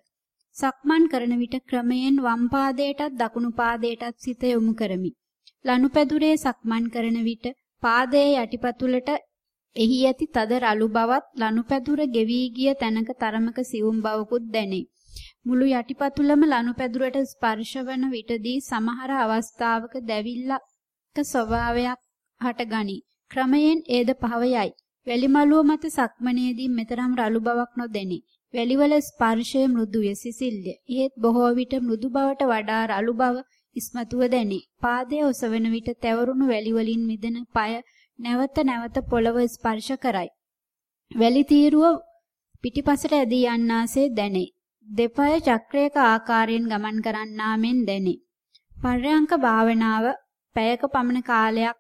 සක්මන් කරන විට ක්‍රමයෙන් වම් පාදයටත් දකුණු පාදයටත් සිත යොමු කරමි. ලනුපැදුරේ සක්මන් කරන විට පාදයේ යටිපතුලට එහි ඇති තද රළු බවත් ලනුපැදුර ගෙවි ගිය තැනක තරමක සියුම් බවකුත් දැනේ. මුළු යටිපතුලම ලනුපැදුරට ස්පර්ශවන විටදී සමහර අවස්ථාවක දැවිල්ලක ස්වභාවයක් හටගනී. ක්‍රමයෙන් ඒද පහව යයි. වැලිමලුව මත සක්මනේදී මෙතරම් රළු බවක් නොදැනේ. වැලිවල ස්පර්ශය මෘදුය සිසිල්ය. එහෙත් බොහෝ විට මෘදු බවට වඩා රළු බව ඉස්මතුව දැනේ. පාදයේ ඔසවන විට තැවරුණු වැලි වලින් මිදෙන পায় නැවත නැවත පොළව ස්පර්ශ කරයි. වැලි තීරුව පිටිපසට ඇදී යන්නාසේ දැනේ. දෙපය චක්‍රයක ආකාරයෙන් ගමන් කරන්නා මෙන් දැනේ. පර්යංක භාවනාව පැයක පමණ කාලයක්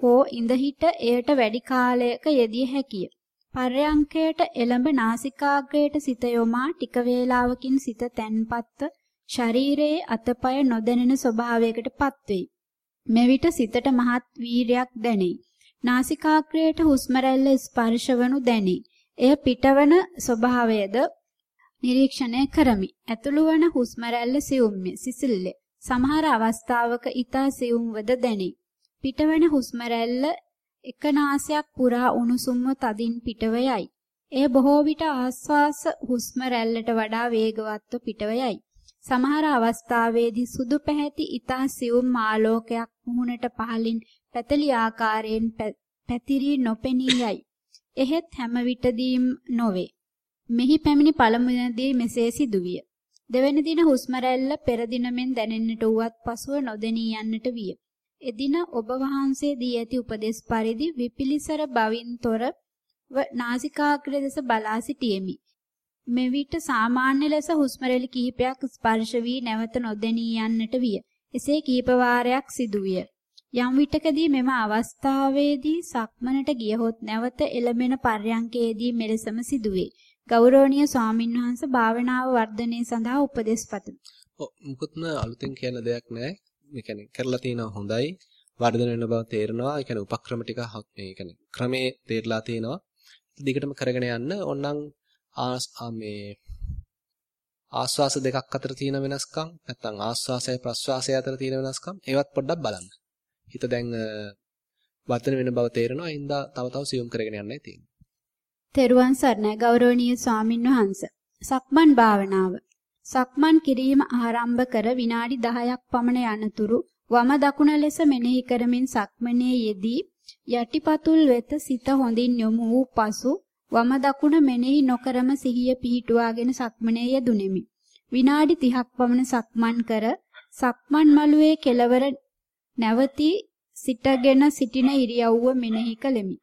හෝ ඉඳහිට එයට වැඩි කාලයක යෙදිය හැකිය. පර්යංකයට එළඹ නාසිකාග්‍රයට සිත යොමා ටික වේලාවකින් සිත තැන්පත්ව ශරීරයේ අතපය නොදැනෙන ස්වභාවයකට පත්වෙයි. මෙවිට සිතට මහත් වීරයක් දැනේ. නාසිකාග්‍රයට හුස්ම රැල්ල ස්පර්ශවනු දැනේ. එය පිටවන ස්වභාවයද නිරීක්ෂණය කරමි. ඇතුළු වන හුස්ම රැල්ල සියුම්ය, සිසිල්ය. සමහර අවස්ථාවක ඊතා සියුම්වද දැනේ. පිටවන හුස්ම රැල්ල එක නාසයක් පුරා උණුසුම්ව තදින් පිටව යයි. එය බොහෝ විට ආස්වාස හුස්ම රැල්ලට වඩා වේගවත්ව පිටව යයි. සමහර අවස්ථාවේදී සුදු පැහැති ඊතා සියුම් ආලෝකයක් මුහුණට පහලින් පැතලි ආකාරයෙන් පැතිරී නොපෙනී යයි. එහෙත් හැම විටදීම නොවේ. මෙහි පැමිණි පළමු දිනදී මෙසේ සිදුවිය. දෙවැනි දින හුස්ම රැල්ල පෙර දින මෙන් දැනෙන්නට උවත් පසුව නොදෙනී යන්නට විය. එදින ඔබ වහන්සේ දී ඇති උපදේශ පරිදි විපිලිසර බවින් තොරව නාසිකාග්‍රය දෙස බලා සිටියෙමි. මෙවිට සාමාන්‍ය ලෙස හුස්ම රැලි කිහිපයක් ස්පර්ශ වී නැවත නොදෙනී යන්නට විය. එසේ කීප වාරයක් සිදුවිය. යම් විටකදී මෙම අවස්ථාවේදී සක්මනට ගියහොත් නැවත එළඹෙන පර්යංකයේදී මෙලෙසම සිදුවේ. ගෞරවනීය ස්වාමින්වහන්සේ භාවනාව වර්ධනය සඳහා උපදෙස් පතමි. ඔව් මුකුත්ම අලුතෙන් කියන දෙයක් නැහැ. මේ කියන්නේ කරලා තියෙනවා හොඳයි. වර්ධනය වෙන බව තේරෙනවා. ඒ කියන්නේ උපක්‍රම ටික මේ කියන්නේ ක්‍රමේ තේරලා තියෙනවා. දිගටම කරගෙන යන්න ඕනනම් මේ ආස්වාස දෙකක් අතර තියෙන වෙනස්කම් නැත්නම් ආස්වාසය ප්‍රස්වාසය අතර තියෙන වෙනස්කම් ඒවත් පොඩ්ඩක් බලන්න. හිත දැන් වර්ධනය වෙන බව තේරෙනවා. ඒ හින්දා තව තව සියුම් කරගෙන යන්නයි තියෙන්නේ. තෙරුවන් සරණයි ගෞරවනීය ස්වාමින් වහන්සේ. සක්මන් භාවනාව. සක්මන් කිරීම ආරම්භ කර විනාඩි 10ක් පමණ යනතුරු වම දකුණ ලෙස මෙනෙහි කරමින් සක්මනේ යෙදී යටිපතුල් වෙත සිත හොඳින් යොමු වූ පසු වම දකුණ මෙනෙහි නොකරම සිහිය පිහිටුවාගෙන සක්මනේ යෙදුණෙමි. විනාඩි 30ක් පමණ සක්මන් කර සක්මන් මළුවේ කෙළවර නැවතී සිටගෙන සිටින ඉරියව්ව මෙනෙහි කළෙමි.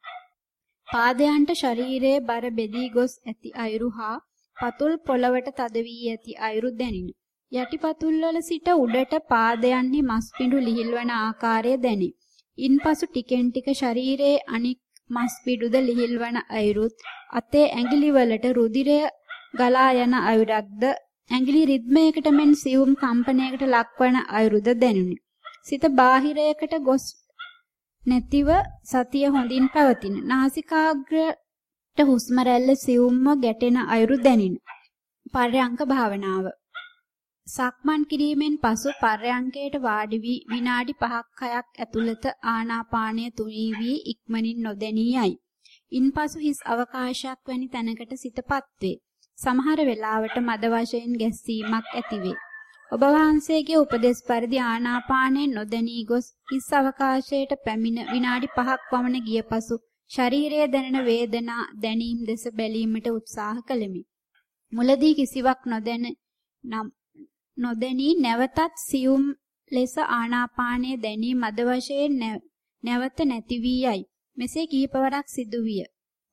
පාදයන්ට ශරීරයේ බර බෙදී ගොස් ඇති අයුරු හා පතුල් පොළවට තද වී ඇති අයුරු දැනින. යටිපතුල් වල සිට උඩට පාදයන්හි මස් පිඬු ලිහිල්වන ආකාරය දැනේ. ඉන්පසු ටිකෙන් ටික ශරීරයේ අනික් මස් පිඬුද ලිහිල්වන අයුරුත් අතේ ඇඟිලි වලට රුධිරය ගලා යන අයුරක්ද ඇඟිලි රිද්මයකට මෙන් සියුම් කම්පනයකට ලක්වන අයුරුද දැනුනි. සිත බාහිරයකට ගොස් නැතිව සතිය හොඳින් පැවතින. නාසිකාග්‍රට හුස්ම රැල්ල සියුම්ව ගැටෙන අයුරු දැනින. පර්යංක භාවනාව. සක්මන් කිරීමෙන් පසු පර්යංකයට වාඩි වී විනාඩි 5ක් 6ක් ඇතුළත ආනාපානය තුනී වී ඉක්මනින් නොදැනී යයි. ඉන්පසු හිස් අවකාශයක් වැනි තැනකට සිතපත් වේ. සමහර වෙලාවට මද වශයෙන් ගැස්සීමක් ඇතිවේ. ඔබ වහන්සේගේ උපදෙස් පරිදි ආනාපානයෙන් නොදැනී ගොස් හිස් අවකාශයට පැමිණ විනාඩි 5ක් පමණ ගිය පසු ශරීරයේ දැනෙන වේදනා දැනීම් දෙස බැලීමට උත්සාහ කළෙමි. මුලදී කිසිවක් නොදැන නම් නොදැනී නැවතත් සියුම් ලෙස ආනාපානයේ දැනී මද වශයෙන් නැවත නැති වී යයි. මෙසේ කිහිපවරක් සිදු විය.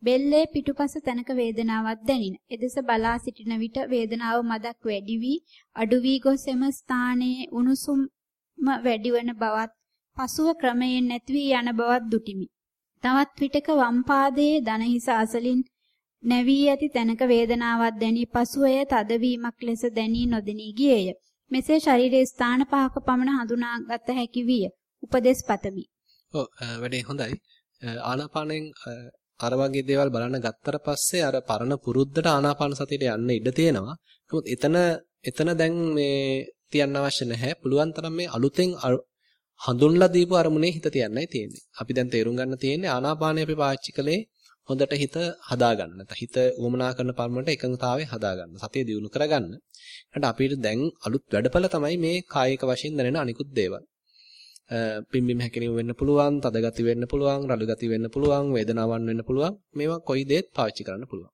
බෙල්ලේ පිටුපස තැනක වේදනාවක් දැනින. එදෙස බලා සිටින විට වේදනාව මදක් වැඩි වී අඩු වී ගොස් එම ස්ථානයේ උණුසුම වැඩිවන බවත් පසුව ක්‍රමයෙන් නැති වී යන බවත් දුටිමි. තවත් විටක වම් පාදයේ දන හිස අසලින් නැවී ඇති තැනක වේදනාවක් දැනී පසුව එය තදවීමක් ලෙස දැනී නොදෙනී ගියේය. මෙසේ ශරීරයේ ස්ථාන පහක පමණ හඳුනාගත හැකි විය. උපදේශ පතමි. ඔව් වැඩේ හොඳයි. ආනාපානෙන් අර වගේ දේවල් බලන්න ගත්තට පස්සේ අර පරණ පුරුද්දට ආනාපාන සතියට යන්න ඉඩ තියෙනවා. නමුත් එතන එතන දැන් මේ තියන්න අවශ්‍ය නැහැ. පුළුවන් තරම් මේ අලුතෙන් හඳුන්ලා දීපු අරමුණේ හිත තියන්නයි තියෙන්නේ. අපි දැන් තේරුම් ගන්න තියෙන්නේ ආනාපානය අපි පාවිච්චි කළේ හොඳට හිත හදාගන්න. නැත්නම් හිත උවමනා කරන පරමණයට එකඟතාවය හදාගන්න. සතිය දියුණු කරගන්න. ඊට අපිට දැන් අලුත් වැඩපළ තමයි මේ කායික වශයෙන් දැනෙන අනිකුත් දේවල්. පිම්බිම හැකිරීම වෙන්න පුළුවන්, තද ගති වෙන්න පුළුවන්, රළු ගති වෙන්න පුළුවන්, වේදනාවන් වෙන්න පුළුවන්. මේවා කොයි දෙයක් පාවිච්චි කරන්න පුළුවන්.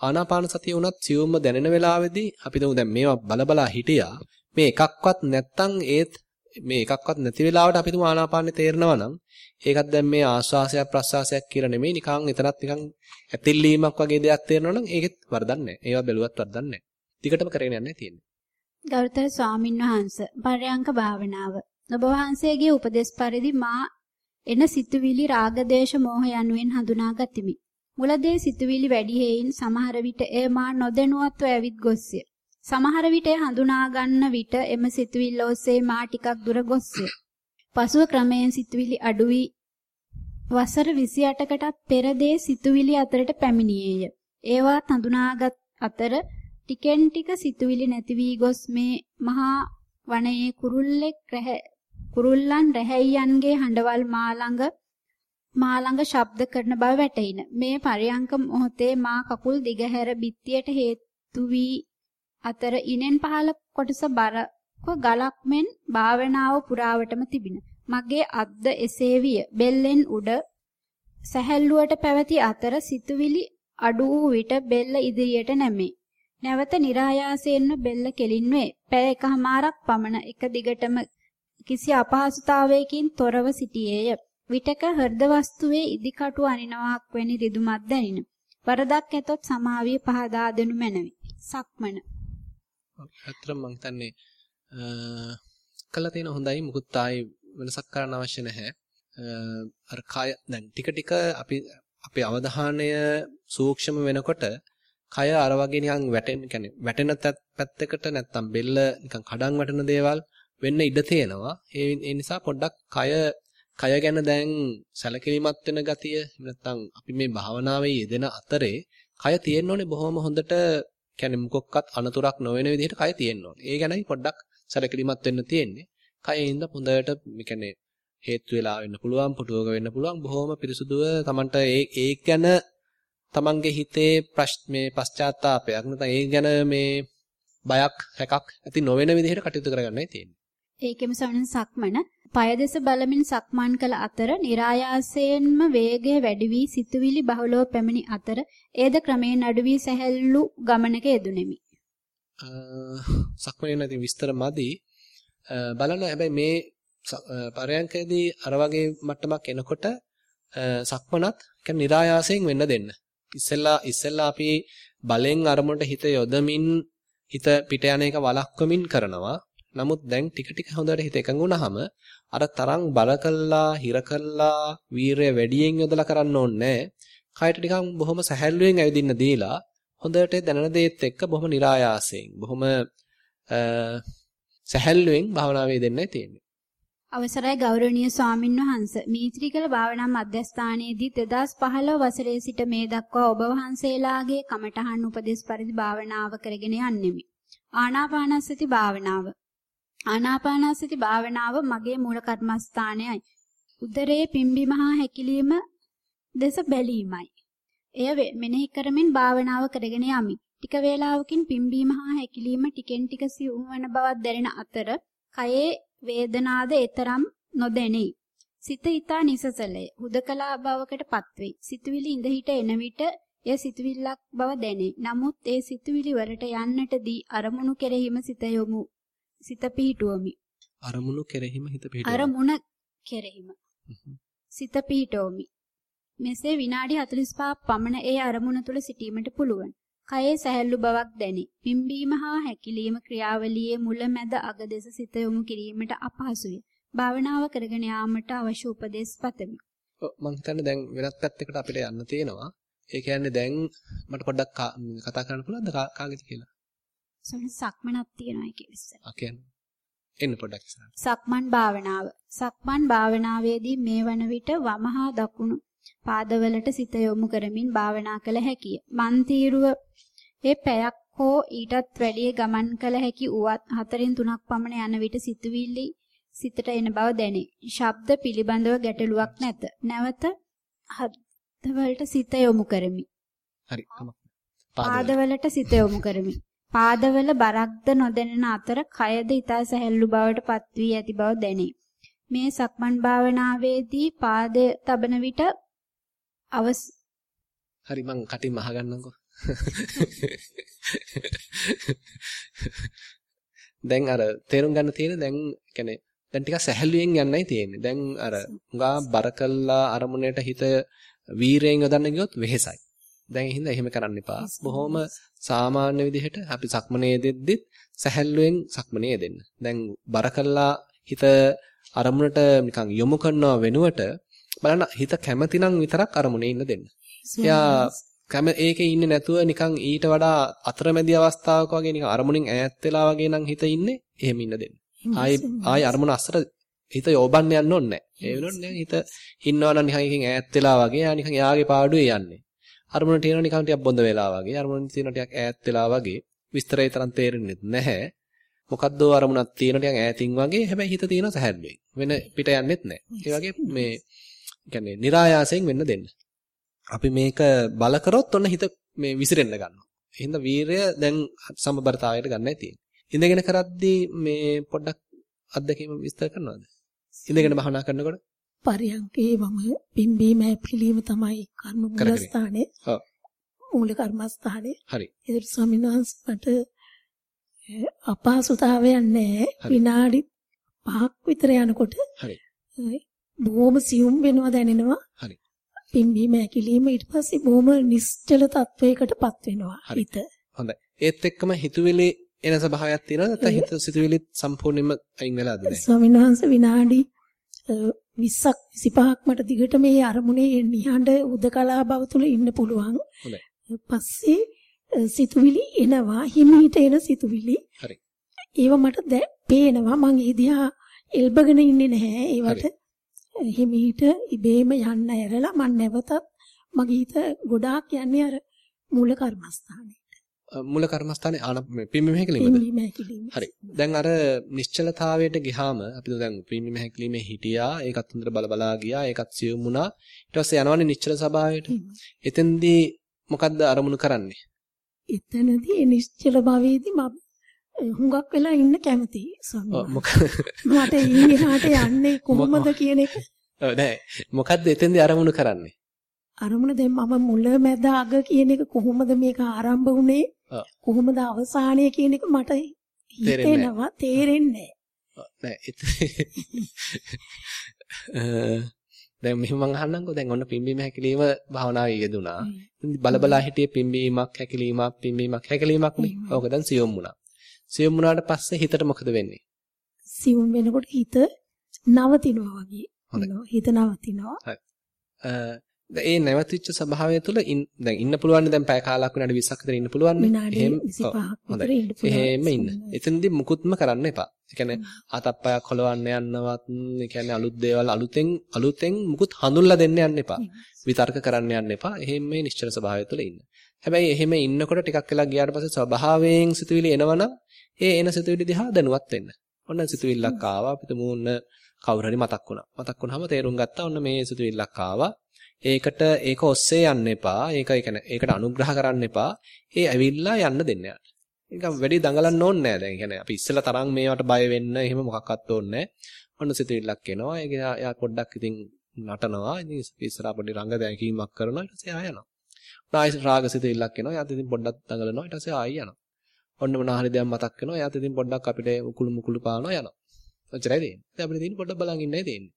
ආනාපාන සතිය උනත් සියුම්ම දැනෙන වෙලාවේදී අපි දැන් මේවා බලබලා හිටියා. මේ එකක්වත් නැත්තම් ඒත් මේ එකක්වත් නැති වෙලාවට අපි තුම ආනාපානෙ තේරෙනවා නම් ඒකත් දැන් මේ ආශ්වාසයක් ප්‍රශ්වාසයක් කියලා නෙමෙයි නිකන් එතරම් නිකන් ඇතිල්ලීමක් වගේ දෙයක් තේරෙනවා නම් ඒකෙත් වරදක් නැහැ. ඒවා බැලුවත් වරදක් නැහැ. ටිකටම කරගෙන යන්නයි තියෙන්නේ. ගෞතම ස්වාමීන් වහන්සේ පරයන්ක භාවනාව. ඔබ වහන්සේගේ උපදේශ පරිදි මා එන සිතුවිලි රාග දේශ මොහ යනුවෙන් හඳුනා ගතිමි. මුලදී සිතුවිලි වැඩි හේයින් සමහර විට එය මා නොදැනුවත්ව ඇවිත් ගොස්ය. සමහර විට හඳුනා ගන්න විට එම සිතුවිල්ල ඔස්සේ මා ටිකක් දුර ගොස්ය. පසුව ක්‍රමයෙන් සිතුවිලි අඩු වී වසර 28කටත් පෙර දේ සිතුවිලි අතරට පැමිණියේය. ඒවා හඳුනාගත් අතර ටිකෙන් ටික සිතුවිලි නැති වී ගොස් මේ මහා වනයේ කුරුල්ලෙක් රැහැ කුරුල්ලන් රැහැයියන්ගේ හඬවල් මා ළඟ මා ළඟ ශබ්ද කරන බව වැටහින. මේ පරියංක මොහොතේ මා කකුල් දිගහැර බිත්තියට හේතු වී අතර ඉනෙන් පහළ කොටස බරක ගලක් මෙන් භාවනාව පුරාවටම තිබින. මගේ අද්ද එසේ විය. බෙල්ලෙන් උඩ සැහැල්ලුවට පැවති අතර සිතුවිලි අඩු වූ විට බෙල්ල ඉදිරියට නැමේ. නැවත નિરાයාසයෙන්ම බෙල්ල කෙලින් වේ. පැය එකහමාරක් පමණ එක දිගටම කිසි අපහසුතාවයකින් තොරව සිටියේය. විටක හෘද වස්තුවේ ඉදිකටු අනිනවාක් වැනි රිදුමක් දැනින. වරදක් ඇතොත් සමාවිය පහදා දෙනු මැනවි. සක්මන ඇත්තටම මම හිතන්නේ කළා තියෙන හොඳයි මුකුත් ආයි වෙනසක් කරන්න අවශ්‍ය නැහැ. අර කය දැන් ටික ටික අපි අපේ අවධානය සූක්ෂම වෙනකොට කය අර වගේ නිකන් වැටෙන කියන්නේ වැටෙන පැත්තකට නැත්තම් බෙල්ල නිකන් කඩන් වැටෙන දේවල් වෙන්න ඉඩ තියෙනවා. ඒ නිසා පොඩ්ඩක් කය කය ගැන දැන් සැලකිලිමත් වෙන ගතිය නැත්තම් අපි මේ භාවනාවේ යෙදෙන අතරේ කය තියෙන්න ඕනේ බොහොම හොඳට කියන්නේ මොකක්වත් අනතුරක් නොවන විදිහට කය තියෙන්න ඕනේ. ඒ ගැනයි පොඩ්ඩක් සැලකිලිමත් වෙන්න තියෙන්නේ. කයින්ද හොඳට මේ හේතු වෙලා වෙන්න පුළුවන්, පුටුවක වෙන්න පුළුවන්. බොහොම පිරිසුදුව Tamanට ඒ ඒ ගැන Tamanගේ හිතේ ප්‍රශ්න මේ පශ්චාත්තාවපයක් නැත්නම් ඒ ගැන මේ බයක් හැකක් ඇති නොවන විදිහට කටයුතු කරගන්නයි තියෙන්නේ. ඒකෙම සමන සක්මන පය දෙස බලමින් සක්මන් කළ අතර નિરાයාසයෙන්ම වේගය වැඩි වී සිතුවිලි බහුලව පැමිණි අතර ඒද ක්‍රමයෙන් අඩු වී සැහැල්ලු ගමනක යෙදුණෙමි. සක්මනේ නැති විස්තර මදි බලන්න හැබැයි මේ පරයන්කදී අර වගේ මට්ටමක් එනකොට සක්මනත් කියන්නේ નિરાයාසයෙන් වෙන්න දෙන්න. ඉස්සෙල්ලා ඉස්සෙල්ලා අපි බලෙන් අරමුණට හිත යොදමින් හිත පිට යන එක වළක්වමින් කරනවා නමුත් දැන් ටික ටික හොඳට හිත එකඟ වුණාම අර තරම් බල කළා, හිර කළා, වීරය වැඩියෙන් යොදලා කරන්න ඕනේ කයට නිකන් බොහොම සැහැල්ලුවෙන් ඇවිදින්න දීලා හොඳට දැනන දේත් එක්ක බොහොම નિરાයාසයෙන් බොහොම සැහැල්ලුවෙන් භාවනාවේ දෙන්නයි තියෙන්නේ. අවසරයි ගෞරවනීය ස්වාමින් වහන්සේ මීත්‍රිකල භාවනා මධ්‍යස්ථානයේදී 2015 වසරේ සිට මේ දක්වා ඔබ වහන්සේලාගේ කමඨහන් උපදෙස් පරිදි භාවනාව කරගෙන යන්නෙමි. ආනාපානසති භාවනාව ආනාපානසති භාවනාව මගේ මූල කර්මස්ථානයයි. උදරයේ පිම්බීම හා හැකිලිම දෙස බැලීමයි. එය මෙනෙහි කරමින් භාවනාව කරගෙන යමි. ටික වේලාවකින් පිම්බීම හා හැකිලිම ටිකෙන් ටික සියුම් වන බවක් දැනෙන අතර කයේ වේදනාද එතරම් නොදැනේ. සිත ඊතා නිසසලේ හුදකලා බවකටපත් වෙයි. සිතුවිලි ඉඳ හිට එන විට එය සිතුවිල්ලක් බව දැනේ. නමුත් ඒ සිතුවිලි වලට යන්නටදී අරමුණු කෙරෙහිම සිත යොමු. සිත පිහිටුවමි. අරමුණු කෙරෙහිම හිත පිහිටුවමි. අරමුණ කෙරෙහිම. සිත පිහිටුවමි. මෙසේ විනාඩි 45ක් පමණ ඒ අරමුණ තුල සිටීමට පුළුවන්. කයේ සැහැල්ලු බවක් දැනේ. පිම්බීම හා හැකිලීම ක්‍රියාවලියේ මුල මැද අග දෙස සිත යොමු කිරීමට අපහසුය. භාවනාව කරගෙන යාමට අවශ්‍ය උපදෙස් පතමි. මම හිතන්නේ දැන් වෙනත් පැත්තකට අපිට යන්න තියෙනවා. ඒ කියන්නේ දැන් මට පොඩ්ඩක් කතා කරන්න පුළුවන්ද කාගෙද කියලා? සමහර සක්මනක් තියෙනවා ඒකේ ඉස්සර. ආ කියන්නේ එන්න පොඩ්ඩක් ඉස්සරහට. සක්මන් භාවනාව. සක්මන් භාවනාවේදී මේ වන විට වමහා දකුණු පාදවලට සිත යොමු කරමින් භාවනා කළ හැකිය. මන් තීරුව ඒ පැයක් හෝ ඊටත් වැඩිය ගමන් කළ හැකි උවත් හතරින් තුනක් පමණ යන විට සිතුවිලි සිතට එන බව දැනේ. ශබ්ද පිළිබඳව ගැටලුවක් නැත. නැවත හදවලට සිත යොමු කරමි. හරි. පාදවලට සිත යොමු කරමි. පාදවල බරක්ද නොදැනෙන අතර කයද ඊතා සැහැල්ලු බවට පත් වී ඇති බව දැනේ. මේ සක්මන් භාවනාවේදී පාදයේ තබන විට අවස් හරි මං කටින් අහගන්නම්කෝ. දැන් අර තේරුම් ගන්න තියෙන දැන් කියන්නේ දැන් ටිකක් සැහැල්ලුවෙන් යන්නයි තියෙන්නේ. දැන් අර උඟා බර කළා අරමුණේට හිත වීරයෙන් යොදන්න ගියොත් වෙහෙසයි. දැන් එහෙනම් එහෙම කරන්න එපා. බොහොම සාමාන්‍ය විදිහට අපි සක්මනේ දෙද්දිත් සැහැල්ලුවෙන් සක්මනේ දෙන්න. දැන් බර කළා හිත අරමුණට නිකන් යොමු කරනව වෙනුවට බලන්න හිත කැමතිනම් විතරක් අරමුණේ ඉන්න දෙන්න. එයා කැම ඒකේ ඉන්නේ නැතුව නිකන් ඊට වඩා අතරමැදි අවස්ථාවක වගේ නිකන් අරමුණෙන් ඈත් වෙලා වගේ නම් හිත ඉන්නේ එහෙම ඉන්න දෙන්න. ආයි ආයි අරමුණ අස්සට හිත යොබන්න යන්න ඕනේ නැහැ. ඒ වෙනොත් හිත ඉන්නවා නම් නිකන් එකකින් ඈත් වෙලා වගේ යා නිකන් යාගේ පාඩුවේ යන්නේ. අරමුණ තියෙනවා නිකන් ටිකක් බොඳ වෙලා වගේ අරමුණ තියෙනවා ටිකක් ඈත් වෙලා වගේ විස්තරය තරම් තේරෙන්නේ නැහැ. මොකද්ද අරමුණක් තියෙන ටිකක් ඈතින් වගේ හැබැයි හිත තියෙන සැහැල්ලුවේ. වෙන පිට යන්නෙත් නැහැ. ඒ වගේ මේ කියන්නේ નિરાයාසයෙන් වෙන්න දෙන්න. අපි මේක බල කරොත් ඔන්න හිත මේ විසිරෙන්න ගන්නවා. එහෙනම් වීරය දැන් සමබරතාවයට ගන්නයි තියෙන්නේ. ඉඳගෙන කරද්දී මේ පොඩ්ඩක් අත්දැකීම විස්තර කරනවද? ඉඳගෙන භවනා කරනකොට පරියන්කේ මම පිම්බීම හැපිලීම තමයි කර්ම මූලස්ථානේ. ඔව්. මූල කර්මස්ථානේ. හරි. ඒක ස්වාමීන් වහන්සේට අපහසුතාවයක් නැහැ. විනාඩි 5ක් විතර යනකොට හරි. බොහොම සියුම් වෙනවා දැනෙනවා. හරි. පිම්බීම හැකිලිම ඊට පස්සේ බොහොම නිශ්චල තත්වයකටපත් වෙනවා හිත. හොඳයි. ඒත් එක්කම හිතුවිලි එන ස්වභාවයක් තියෙනවද නැත්නම් හිත සිතුවිලිත් සම්පූර්ණයෙන්ම අයින් වෙලාද නැහැ? ස්වාමීන් වහන්සේ විනාඩි 20ක් 25ක් මට දිගට මේ අරමුණේ නිහඬ උදකලා බව තුල ඉන්න පුළුවන්. පස්සේ සිතුවිලි එනවා හිමීට එන සිතුවිලි. හරි. ඒව මට පේනවා මං ඒ දිහා එල්බගෙන ඉන්නේ නැහැ. ඒවට හිමීට ඉබේම යන්න ඇරලා මං නැවතත් මගේ හිත ගොඩාක් යන්නේ අර මූල කර්මස්ථානේ. මූල කර්මස්ථානේ ආන පිම්බීම හැකලීමද? හරි. දැන් අර නිශ්චලතාවයට ගියාම අපි දැන් පිම්බීම හැකලීමේ හිටියා. ඒකත් හොඳට බලබලා ගියා. ඒකත් සියුම් වුණා. ඊට පස්සේ යනවනේ නිශ්චල ස්වභාවයට. එතෙන්දී මොකද්ද අරමුණු කරන්නේ? එතනදී නිශ්චල භාවයේදී මම හුඟක් වෙලා ඉන්න කැමතියි. මට ඊහාට යන්නේ කොහොමද කියන එක. ඔව් නෑ. මොකද්ද එතෙන්දී අරමුණු කරන්නේ? අරමුණ දැන් මම මුල මැද අග කියන එක කොහොමද මේක ආරම්භ වුනේ? කොහොමද අවසානය කියන එක මට හිතෙනවා තේරෙන්නේ නෑ. දැන් මෙහෙම මං අහන්නම්කෝ දැන් ඔන්න පිම්බීම හැකිලිම භාවනාවේ යෙදුනා. බලබලා හිටියේ පිම්බීමක් හැකිලීමක් පිම්බීමක් හැකිලීමක් නේ. ඕක දැන් සියොම් වුණා. සියොම් වුණාට පස්සේ හිතට මොකද වෙන්නේ? සියොම් වෙනකොට හිත නවතිනවා වගේ. හිත නවතිනවා. ඒ නැවතිච්ච ස්වභාවය තුළ දැන් ඉන්න පුළුවන් දැන් පැය කාලක් විනාඩි 20ක් විතර ඉන්න පුළුවන්. එහෙම එහෙම ඉන්න. එතනදී මුකුත්ම කරන්න එපා. ඒ කියන්නේ අතප්පයක් හොලවන්න යන්නවත් ඒ කියන්නේ අලුත් දේවල් අලුතෙන් අලුතෙන් මුකුත් හඳුන්ලා දෙන්න යන්න එපා. විතර්ක කරන්න යන්න එපා. එහෙම මේ නිශ්චල ස්වභාවය තුළ ඉන්න. හැබැයි එහෙම ඉන්නකොට ටිකක් වෙලා ගියාට පස්සේ ස්වභාවයෙන් සිතුවිලි එනවනම් ඒ එන සිතුවිලි දිහා දැනුවත් වෙන්න. ඔන්න සිතුවිල්ලක් ආවා. අපිට මූණ කවුරු හරි මතක් වුණා. මතක් වුණාම තේරුම් ගත්තා. ඔන්න මේ සිතුවිල්ලක් ආවා ඒකට ඒක ඔස්සේ යන්න එපා. ඒක يعني ඒකට අනුග්‍රහ කරන්න එපා. ඒ ඇවිල්ලා යන්න දෙන්න යාට. නිකන් වැඩි දඟලන්න ඕනේ නැහැ. දැන් يعني අපි ඉස්සෙල්ලා තරම් මේවට බය වෙන්න එහෙම මොකක්වත් ඕනේ නැහැ. ඔන්න සිතුවිල්ලක් එනවා. ඒක යා පොඩ්ඩක් ඉතින් නටනවා. ඉතින් ඉස්සරහා පොඩි රංග දැකීමක් කරනවා. ඊට පස්සේ ආය යනවා. ආයෙත් රාග සිතුවිල්ලක් එනවා. යාත් ඉතින් පොඩ්ඩක් දඟලනවා. ඊට පස්සේ ආයෙ යනවා. ඔන්න මොන හරි දෙයක් මතක් වෙනවා. යාත් ඉතින් පොඩ්ඩක් අපිට උකුළු මුකුළු පානවා යනවා. ඔච්චරයි තියෙන්නේ. ඉතින් අපිට තියෙන්නේ පොඩ්ඩක් බලන් ඉන්නයි තියෙන්නේ.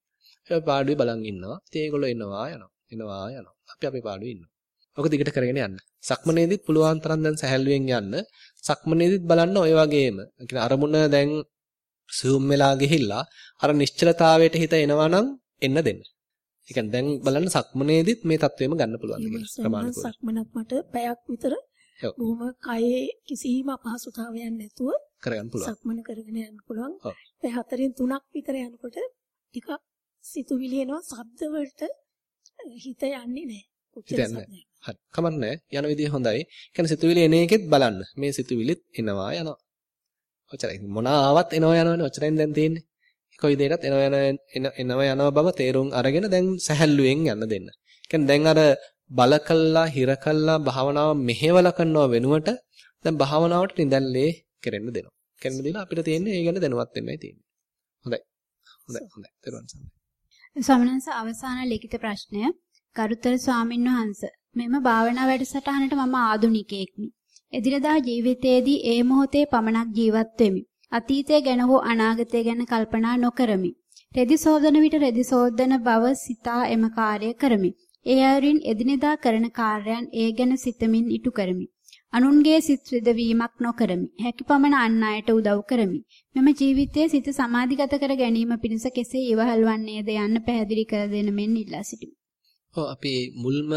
ඒ පාඩුවේ බලන් ඉන්නවා. ඉතින් ඒගොල්ලෝ එනවා යනවා. එනවා යනවා. අපි අපේ පාඩුවේ ඉන්නවා. ඔක දිගට කරගෙන යන්න. සක්මනේදීත් පුළුවන් තරම් දැන් සැහැල්ලුවෙන් යන්න. සක්මනේදීත් බලන්න ඔය වගේම. ඒ අරමුණ දැන් සූම් වෙලා ගිහිල්ලා අර නිශ්චලතාවයට හිත එනවා නම් එන්න දෙන්න. ඒ කියන්නේ දැන් බලන්න සක්මනේදීත් මේ தത്വෙම ගන්න පුළුවන් කියලා ප්‍රමාණිකව. සක්මනක් මට පැයක් විතර බොහොම කයේ කිසිම අපහසුතාවයක් නැතුව කරගන්න පුළුවන්. සක්මන කරගෙන යන්න පුළුවන්. ඒ හතරෙන් තුනක් විතර යනකොට ටිකක් සිතුවිලි එනවා, ශබ්ද වලට හිත යන්නේ නැහැ. හිත යන්නේ. හරි. කමන්නේ යන විදිය හොඳයි. කියන්නේ සිතුවිලි එන එකෙත් බලන්න. මේ සිතුවිලිත් එනවා යනවා. ඔච්චරයි. මොන ආවත් එනවා යනවනේ. ඔච්චරෙන් දැන් තියෙන්නේ. කොයි දෙයකටත් එනවා යන එනවා යනවා බව තේරුම් අරගෙන දැන් සැහැල්ලුවෙන් යන්න දෙන්න. කියන්නේ දැන් අර බල කළා හිර කළා භාවනාව මෙහෙवला කරනව වෙනුවට දැන් භාවනාවට නිදැල්ලේ කෙරෙන්න දෙනවා. කෙරෙන්න දීලා අපිට තියෙන්නේ ඒ ගැන දැනුවත් වෙන්නයි තියෙන්නේ. හොඳයි. හොඳයි. හොඳයි. තේරුවන් සම්මයි. ස්වාමිනාංශ අවසාන ලිඛිත ප්‍රශ්නය ගරුතර ස්වාමින් වහන්සේ මෙම භාවනා වැඩසටහනට මම ආදුනිකයෙක්මි. එදිනදා ජීවිතයේදී ඒ මොහොතේ පමණක් ජීවත් වෙමි. අතීතය ගැන හෝ අනාගතය ගැන කල්පනා නොකරමි. රෙදි සෝදන විට රෙදි සෝදන බව සිතා එම කාර්ය කරමි. ඒ අයුරින් එදිනෙදා කරන කාර්යයන් ඒ ගැන සිතමින් ඉටු කරමි. අනුන්ගේ සිත් රිදවීමක් නොකරමි. හැකිපමණ අන් අයට උදව් කරමි. මෙම ජීවිතයේ සිත සමාධිගත කර ගැනීම පිණිස කෙසේ ඉවහල් වන්නේද යන්න පැහැදිලි කර දෙන මෙන් ඉල්ලා සිටිමි. ඔව් අපි මුල්ම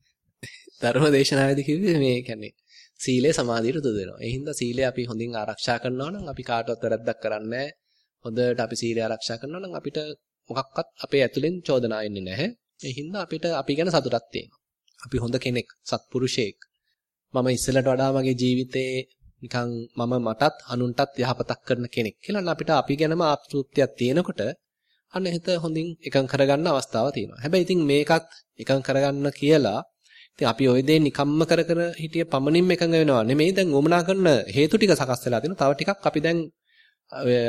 ධර්ම දේශනාවේදී කිව්වේ මේ කියන්නේ සීලය සමාධියට උදව් වෙනවා. ඒ හින්දා සීලය අපි හොඳින් ආරක්ෂා කරනවා නම් අපි කාටවත් වැරද්දක් කරන්නේ හොඳට අපි සීලය ආරක්ෂා කරනවා නම් අපිට මොකක්වත් අපේ ඇතුලෙන් චෝදනා එන්නේ නැහැ. ඒ හින්දා අපිට අපි ගැන සතුටක් තියෙනවා. අපි හොඳ කෙනෙක්, සත්පුරුෂයෙක්. මම ඉස්සෙල්ලට වඩා මගේ ජීවිතේ නිකන් මම මටත් අනුන්ටත් යහපතක් කරන කෙනෙක් කියලා අපිට අපි ගැනම ආත්මෘප්තියක් තියෙනකොට අන්න හිත හොඳින් එකඟ කරගන්න අවස්ථාවක් තියෙනවා. හැබැයි ඉතින් මේකත් එකඟ කරගන්න කියලා ඉතින් අපි ওই දේ නිකම්ම කර කර හිටිය පමණින්ම එකඟ වෙනවා නෙමෙයි දැන් උමනා කරන හේතු ටික සකස් වෙලා තිනවා. තව ටිකක් අපි දැන්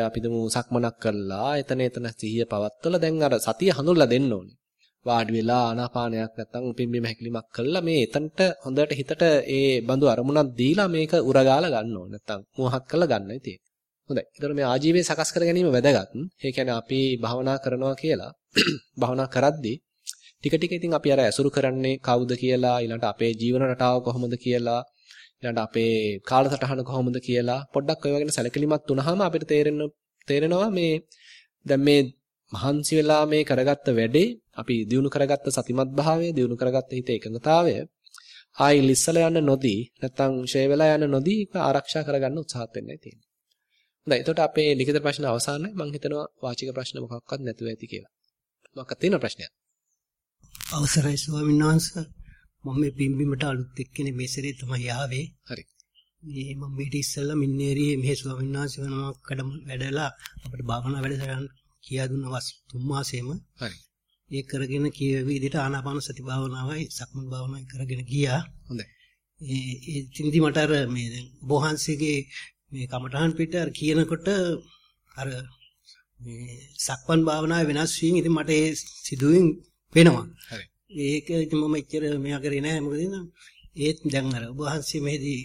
අපි දමු සක්මනක් කරලා එතන එතන සිහිය පවත්වලා දැන් අර සතිය හඳුල්ලා දෙන්න ඕනේ. වාඩි වෙලා ආනාපානයක් නැත්තම් පිම්බීම හැකිලිමක් කළා මේ එතනට හොඳට හිතට ඒ බඳු අරමුණක් දීලා මේක උරගාලා ගන්න ඕනේ. නැත්තම් මෝහත් කරලා ගන්නයි තියෙන්නේ. හොඳයි. ඒතර මේ ආජීවයේ සකස් කර ගැනීම වැදගත්. ඒ කියන්නේ අපි භවනා කරනවා කියලා භවනා කරද්දී ටික ටික ඉතින් අපි අර ඇසුරු කරන්නේ කවුද කියලා ඊළඟට අපේ ජීවන රටාව කොහොමද කියලා ඊළඟට අපේ කාලසටහන කොහොමද කියලා පොඩ්ඩක් ඔය වගේ සැලකිලිමත් වුණාම අපිට තේරෙන තේරෙනවා මේ දැන් මේ මහන්සි වෙලා මේ කරගත්ත වැඩේ අපි දිනු කරගත්ත සතිමත් භාවය දිනු කරගත්ත හිත එකඟතාවය ආයි ලිස්සල යන්න නොදී නැත්තම් ෂේ වෙලා යන්න නොදී ආරක්ෂා කරගන්න උත්සාහත් වෙන්නයි තියෙන්නේ. හොඳයි එතකොට අපේ ලිඛිත ප්‍රශ්න අවසానයි මම හිතනවා වාචික ප්‍රශ්න මොකක්වත් නැතුව ඇති කියලා. මොකක්ද තියෙන ප්‍රශ්නයක්? අවසරයි ස්වාමීන් වහන්සේ මම මේ පිම්බීමට අලුත් එක්කනේ මේ සැරේ තමයි ආවේ. හරි. මේ මම ඊට ඉස්සෙල්ලා මින්නේරියේ මේ ස්වාමීන් වහන්සේ වෙනවා කඩම වැඩලා අපිට භාවනා වැඩසටහන් කියා දුන්නා තුන් මාසෙම. හරි. ඒ කරගෙන කිය විදිහට ආනාපාන සති භාවනාවයි සක්මන් භාවනාවයි කරගෙන ගියා. හොඳයි. ඒ ඒ තින්දි මට අර මේ දැන් බෝහන්සේගේ මේ කමඨහන් පිට අර කියනකොට අර මේ සක්මන් භාවනාවේ වෙනස් වීම ඉතින් මට ඒ සිදුවීම් වෙනවා. හරි. ඒක ඉතින් මම එච්චර මෙයා කරේ නැහැ මොකද ඒත් දැන් අර ඔබ වහන්සේ මෙහිදී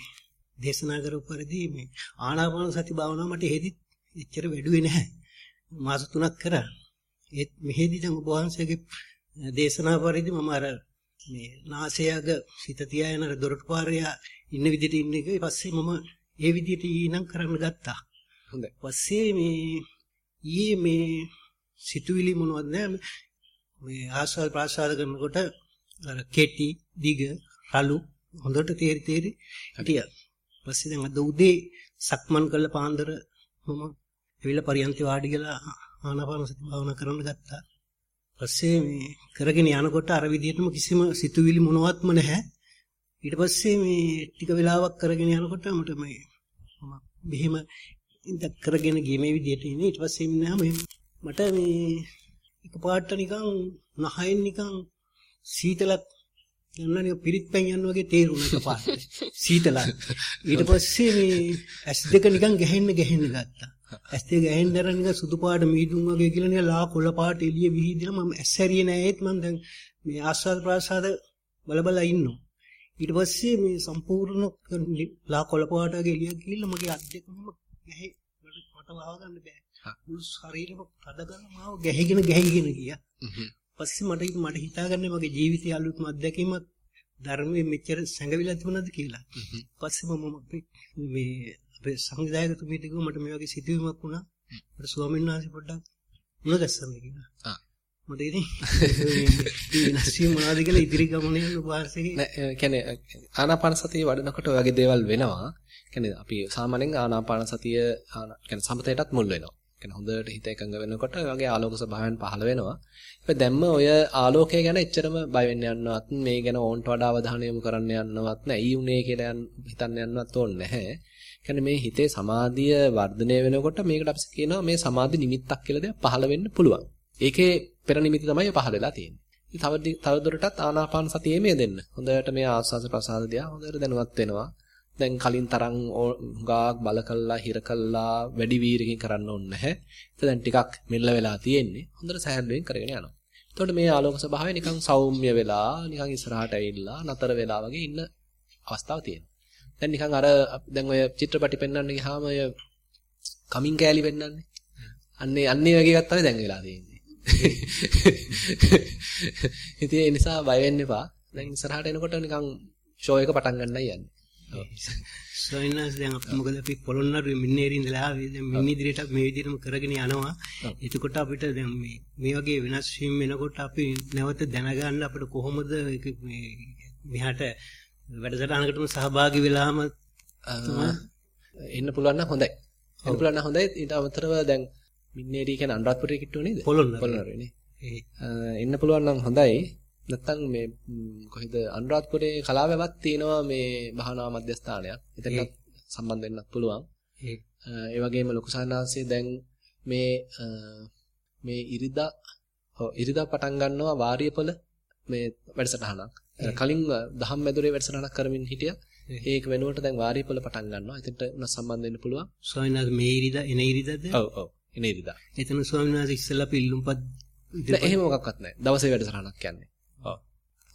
දේශනා කරපු පරිදි මේ ආනාපාන සති භාවනාව මට එහෙදි එච්චර වැඩුවේ නැහැ. මාස 3ක් කරා. ඒත් මෙහෙදි දැන් ඔබ වහන්සේගේ දේශනා පරිදි මම අර මේ නාසයග සිත තියාගෙන අර දොරටු පාරේ ඉන්න විදිහට ඉන්න එක ඊපස්සේ මම ඒ විදිහට ඊනම් කරන්න ගත්තා. හොඳයි. පස්සේ මේ ඊයේ මේ සිතුවිලි මොනවද මේ ආස්වාද ප්‍රාසාද කරනකොට අර කෙටි දිග රළු හොඳට තේරි තේරි හිටියා. පස්සේ දැන් අද උදේ සක්මන් කළ පාන්දර මම ඇවිල්ලා පරියන්ති වාඩි ගලා ආනාපාන සති භාවනා කරන්න ගත්තා. පස්සේ මේ කරගෙන යනකොට අර විදිහටම කිසිම සිතුවිලි මොනවත්ම නැහැ. ඊට පස්සේ මේ ටික වෙලාවක් කරගෙන යනකොට මට මේ මම මෙහෙම ඉඳ කරගෙන ගියේ මේ විදිහට ඉන්නේ. ඊට පස්සේ ඉන්නාම මට මේ එකපාරට නිකන් නහයෙන් නිකන් සීතලක් යන්නනේ පිරිත් පැන් යන වගේ තේරුණා එකපාරට. සීතලක්. ඊට පස්සේ මේ ඇස් දෙක නිකන් ගැහෙන්න ගැහෙන්න ගත්තා. ඇස් දෙක ගැහෙන්න දර නිකන් සුදු පාට මීදුම් වගේ කියලා නිකන් ලා කොළ පාට එළිය විහිදිලා මම ඇස් හැරියේ නෑ ඒත් මම දැන් මේ ආස්වාද ප්‍රාසාද බල බල ඉන්නවා. ඊට පස්සේ මේ සම්පූර්ණ ලා කොළ පාට වගේ එළිය ගිහිල්ලා මගේ අත් දෙකම ගැහේ මට වහව ගන්න බෑ. මුළු ශරීරෙම තද ගන්න මාව ගැහිගෙන ගැහිගෙන ගියා. පස්සේ මට මට හිතාගන්නේ මගේ ජීවිතය අලුත්ම අත්දැකීමක් ධර්මයේ මෙච්චර සැඟවිලා තිබුණාද කියලා. පස්සේ මම මේ සංවිධායකතුමීට කිව්වා මට මේ වගේ සිදුවීමක් වුණා. මට ස්වාමීන් වහන්සේ පොඩ්ඩක් මුණ ගැස්සන්න කියලා. මට ඉතින් වෙනස් වීම මොනවද කියලා ඉදිරි ගමනේ වාසේ නෑ කියන්නේ ආනාපාන සතිය වඩනකොට ඔය වගේ දේවල් වෙනවා. කියන්නේ අපි සාමාන්‍යයෙන් ආනාපාන සතිය කියන්නේ සමතයටත් මුල් වෙනවා. කියන්නේ හොඳට හිත එකඟ වෙනකොට ඔය වගේ ආලෝක ස්වභාවයන් පහළ වෙනවා. ඒ දැම්ම ඔය ආලෝකය ගැන එච්චරම බය වෙන්න යන්නවත් මේ ගැන ඕන්ට වඩා අවධානය යොමු කරන්න යන්නවත් නෑ. ඊ උනේ කියලා හිතන්න යන්නවත් ඕනේ නැහැ. කියන්නේ මේ හිතේ සමාධිය වර්ධනය වෙනකොට මේකට අපි කියනවා මේ සමාධි නිමිත්තක් කියලා දෙයක් පහළ වෙන්න පුළුවන්. ඒකේ පෙර නිමිති තමයි පහළ වෙලා තියෙන්නේ. තව තවදුරටත් ආනාපාන සතියේ මේ දෙන්න. හොඳට මේ ආස්වාස ප්‍රසආද දිහා හොඳට දැනුවත් වෙනවා. දැන් කලින් තරම් ගාක් බල කළා හිර කළා වැඩි වීරකින් කරන්න ඕනේ නැහැ. ඒක දැන් ටිකක් මෙල්ල වෙලා තියෙන්නේ. හොඳට සහැල්ලුවෙන් කරගෙන යනවා. එතකොට මේ ආලෝක ස්වභාවය නිකන් සෞම්‍ය වෙලා නිකන් ඉස්සරහට ඇවිල්ලා නතර වෙලා වගේ ඉන්න අවස්ථාවක් තියෙනවා. දැන් නිකන් අර දැන් ඔය චිත්‍රපටි පෙන්වන්න ගියාම ඔය කමින් කෑලි පෙන්වන්නේ. අන්නේ අන්නේ වගේ එකක් තමයි දැන් වෙලා තියෙන්නේ. ඉතින් ඒ නිසා බය වෙන්න එපා. දැන් ඉස්සරහට එනකොට නිකන් ෂෝ එක පටන් ගන්නයි යන්නේ. සොයිනස් දැන් අපි මොකද අපි පොළොන්නරුවේ මින්නේරින් ඉඳලා ආවේ දැන් මින් ඉදිරියට මේ විදිහටම කරගෙන යනවා. එතකොට අපිට දැන් මේ මේ වගේ වෙනස් වීම වෙනකොට අපි නැවත දැනගන්න අපිට කොහොමද මේ මෙහාට වැඩසටහනකටම සහභාගී වෙලාම එන්න පුළුවන් නම් හොඳයි. එන්න පුළුවන් නම් හොඳයි. ඊට අමතරව දැන් මින්නේරි කියන්නේ අනුරාධපුරයේ කිට්ටුව නේද? පොළොන්නරුවේ. පොළොන්නරුවේ නේ. එන්න පුළුවන් නම් හොඳයි. නැත්තම් මේ කොහෙද අනුරාධපුරයේ කලාවැවක් තියෙනවා මේ භාවනා මධ්‍යස්ථානයක්. එතනත් සම්බන්ධ වෙන්නත් පුළුවන්. ඒ වගේම ලොකු සානාංශයේ දැන් මේ මේ ඉරිදා ඔව් ඉරිදා පටන් ගන්නවා වාරියපොළ මේ වැඩසටහනක්. කලින් දහම් මැදුරේ වැඩසටහනක් කරමින් හිටියා. ඒක වෙනුවට දැන් වාරියපොළ පටන් ගන්නවා. එතනට උන සම්බන්ධ වෙන්න පුළුවන්. ස්වාමීන් වහන්සේ මේ ඉරිදා එන ඉරිදාද? ඔව් ඔව් එන ඉරිදා. එතන ස්වාමීන් වහන්සේ ඉස්සෙල්ලා පිල්ලුම්පත් නෑ එහෙම මොකක්වත් නෑ. දවසේ වැඩසටහනක් කියන්නේ. ඔව්.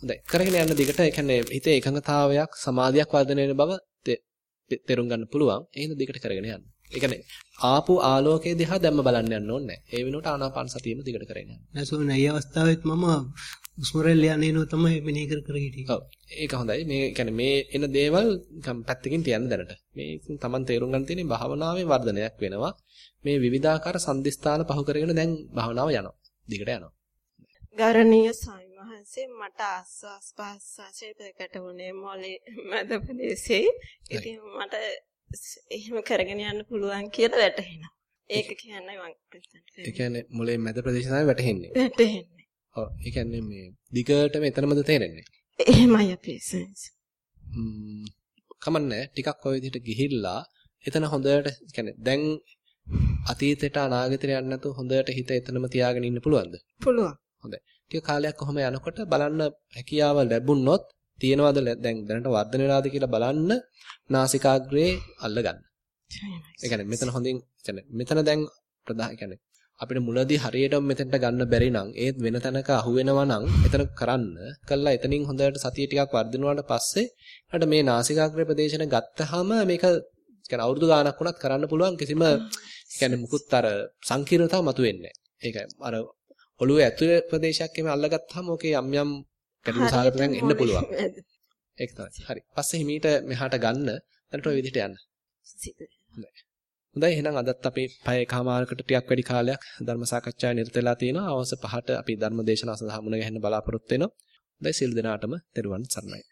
හොඳයි. කරගෙන යන්න දිගට ඒ කියන්නේ හිතේ එකඟතාවයක් සමාධියක් වර්ධනය වෙන බව තේරුම් ගන්න පුළුවන්. එහෙනම් දිගට කරගෙන යන්න. ඒ කියන්නේ ආපු ආලෝකයේ දිහා දැම්ම බලන්න යන්න ඕනේ නැහැ. ඒ වෙනුවට ආනාපාන සතියෙම දිගට කරගෙන යන්න. නෑ ස්වාමීන් වහන්සේ මේ අවස්ථාවෙත් මම උස්මරෙල් යන්නේ නෝ තමයි මෙනෙහි කර කර හිටියේ. ඔව්. ඒක හොඳයි. මේ කියන්නේ මේ එන දේවල් පැත්තකින් තියන්න දැනට. මේ තමන් තේරුම් ගන්න තියෙන්නේ භාවනාවේ වර්ධනයක් වෙනවා. මේ විවිධාකාර සම්දිස්ථාන පහු කරගෙන දැන් භාවනාව යනවා. දිගට යනවා. ගරණීය ස්වාමීන් වහන්සේ මට ආස්වාස් පාස්වාසයේ දෙකට උනේ මොලේ මැද ප්‍රදේශේ. ඉතින් මට එහෙම කරගෙන යන්න පුළුවන් කියලා වැටහෙනවා. ඒක කියන්නේ මම ඒ කියන්නේ මොලේ මැද ප්‍රදේශය තමයි වැටහෙන්නේ. වැටහෙන්නේ. ඔව්. ඒ කියන්නේ මේ දිගටම එතනමද තේරෙන්නේ? එහෙමයි අපේ සෙන්ස්. ම්ම් කමන්නේ ටිකක් ඔය විදිහට ගිහිල්ලා එතන හොඳට කියන්නේ දැන් අතීතයට අනාගතයට යන්න නැතුව හොඳට හිත එතනම තියාගෙන ඉන්න පුළුවන්ද? පුළුවන්. හොඳයි. ටික කාලයක් කොහොම යනකොට බලන්න හැකියාව ලැබුණොත් තියෙනවද දැන් දැනට වර්ධනය වෙලාද කියලා බලන්න නාසිකාග්‍රේ අල්ලගන්න. ඒ කියන්නේ මෙතන හොඳින් කියන්නේ මෙතන දැන් ප්‍රධාන කියන්නේ අපිට මුලදී හරියටම මෙතෙන්ට ගන්න බැරි නම් ඒත් වෙන තැනක අහු වෙනවා නම් එතන කරන්න කළා එතනින් හොඳට සතිය ටිකක් වර්ධනය වුණාට පස්සේ ඊට මේ නාසිකාග්‍රේ ප්‍රදේශන ගත්තාම මේක කියන්නේ අවුරුදු ගාණක් වුණත් කරන්න පුළුවන් කිසිම කියන්නේ මුකුත් අර සංකීර්ණතාව මතුවෙන්නේ නැහැ. අර ඔළුවේ ඇතුලේ ප්‍රදේශයක් එමෙ අල්ලගත්තාම ඕකේ යම් යම් ගැටලු සාගතයන් එන්න පුළුවන්. ඒක තමයි. හරි. පස්සේ හිමීට මෙහාට ගන්න දැනට ඔය විදිහට යන්න. හොඳයි එහෙනම් අදත් අපි පය එකමාරකට ටිකක් වැඩි කාලයක් ධර්ම සාකච්ඡාවේ නිරත වෙලා තිනවා. අවශ්‍ය පහට අපි ධර්ම දේශනාව සඳහා මුණ ගැහෙන්න බලාපොරොත්තු වෙනවා. හොඳයි සියලු දෙනාටම තෙරුවන් සරණයි.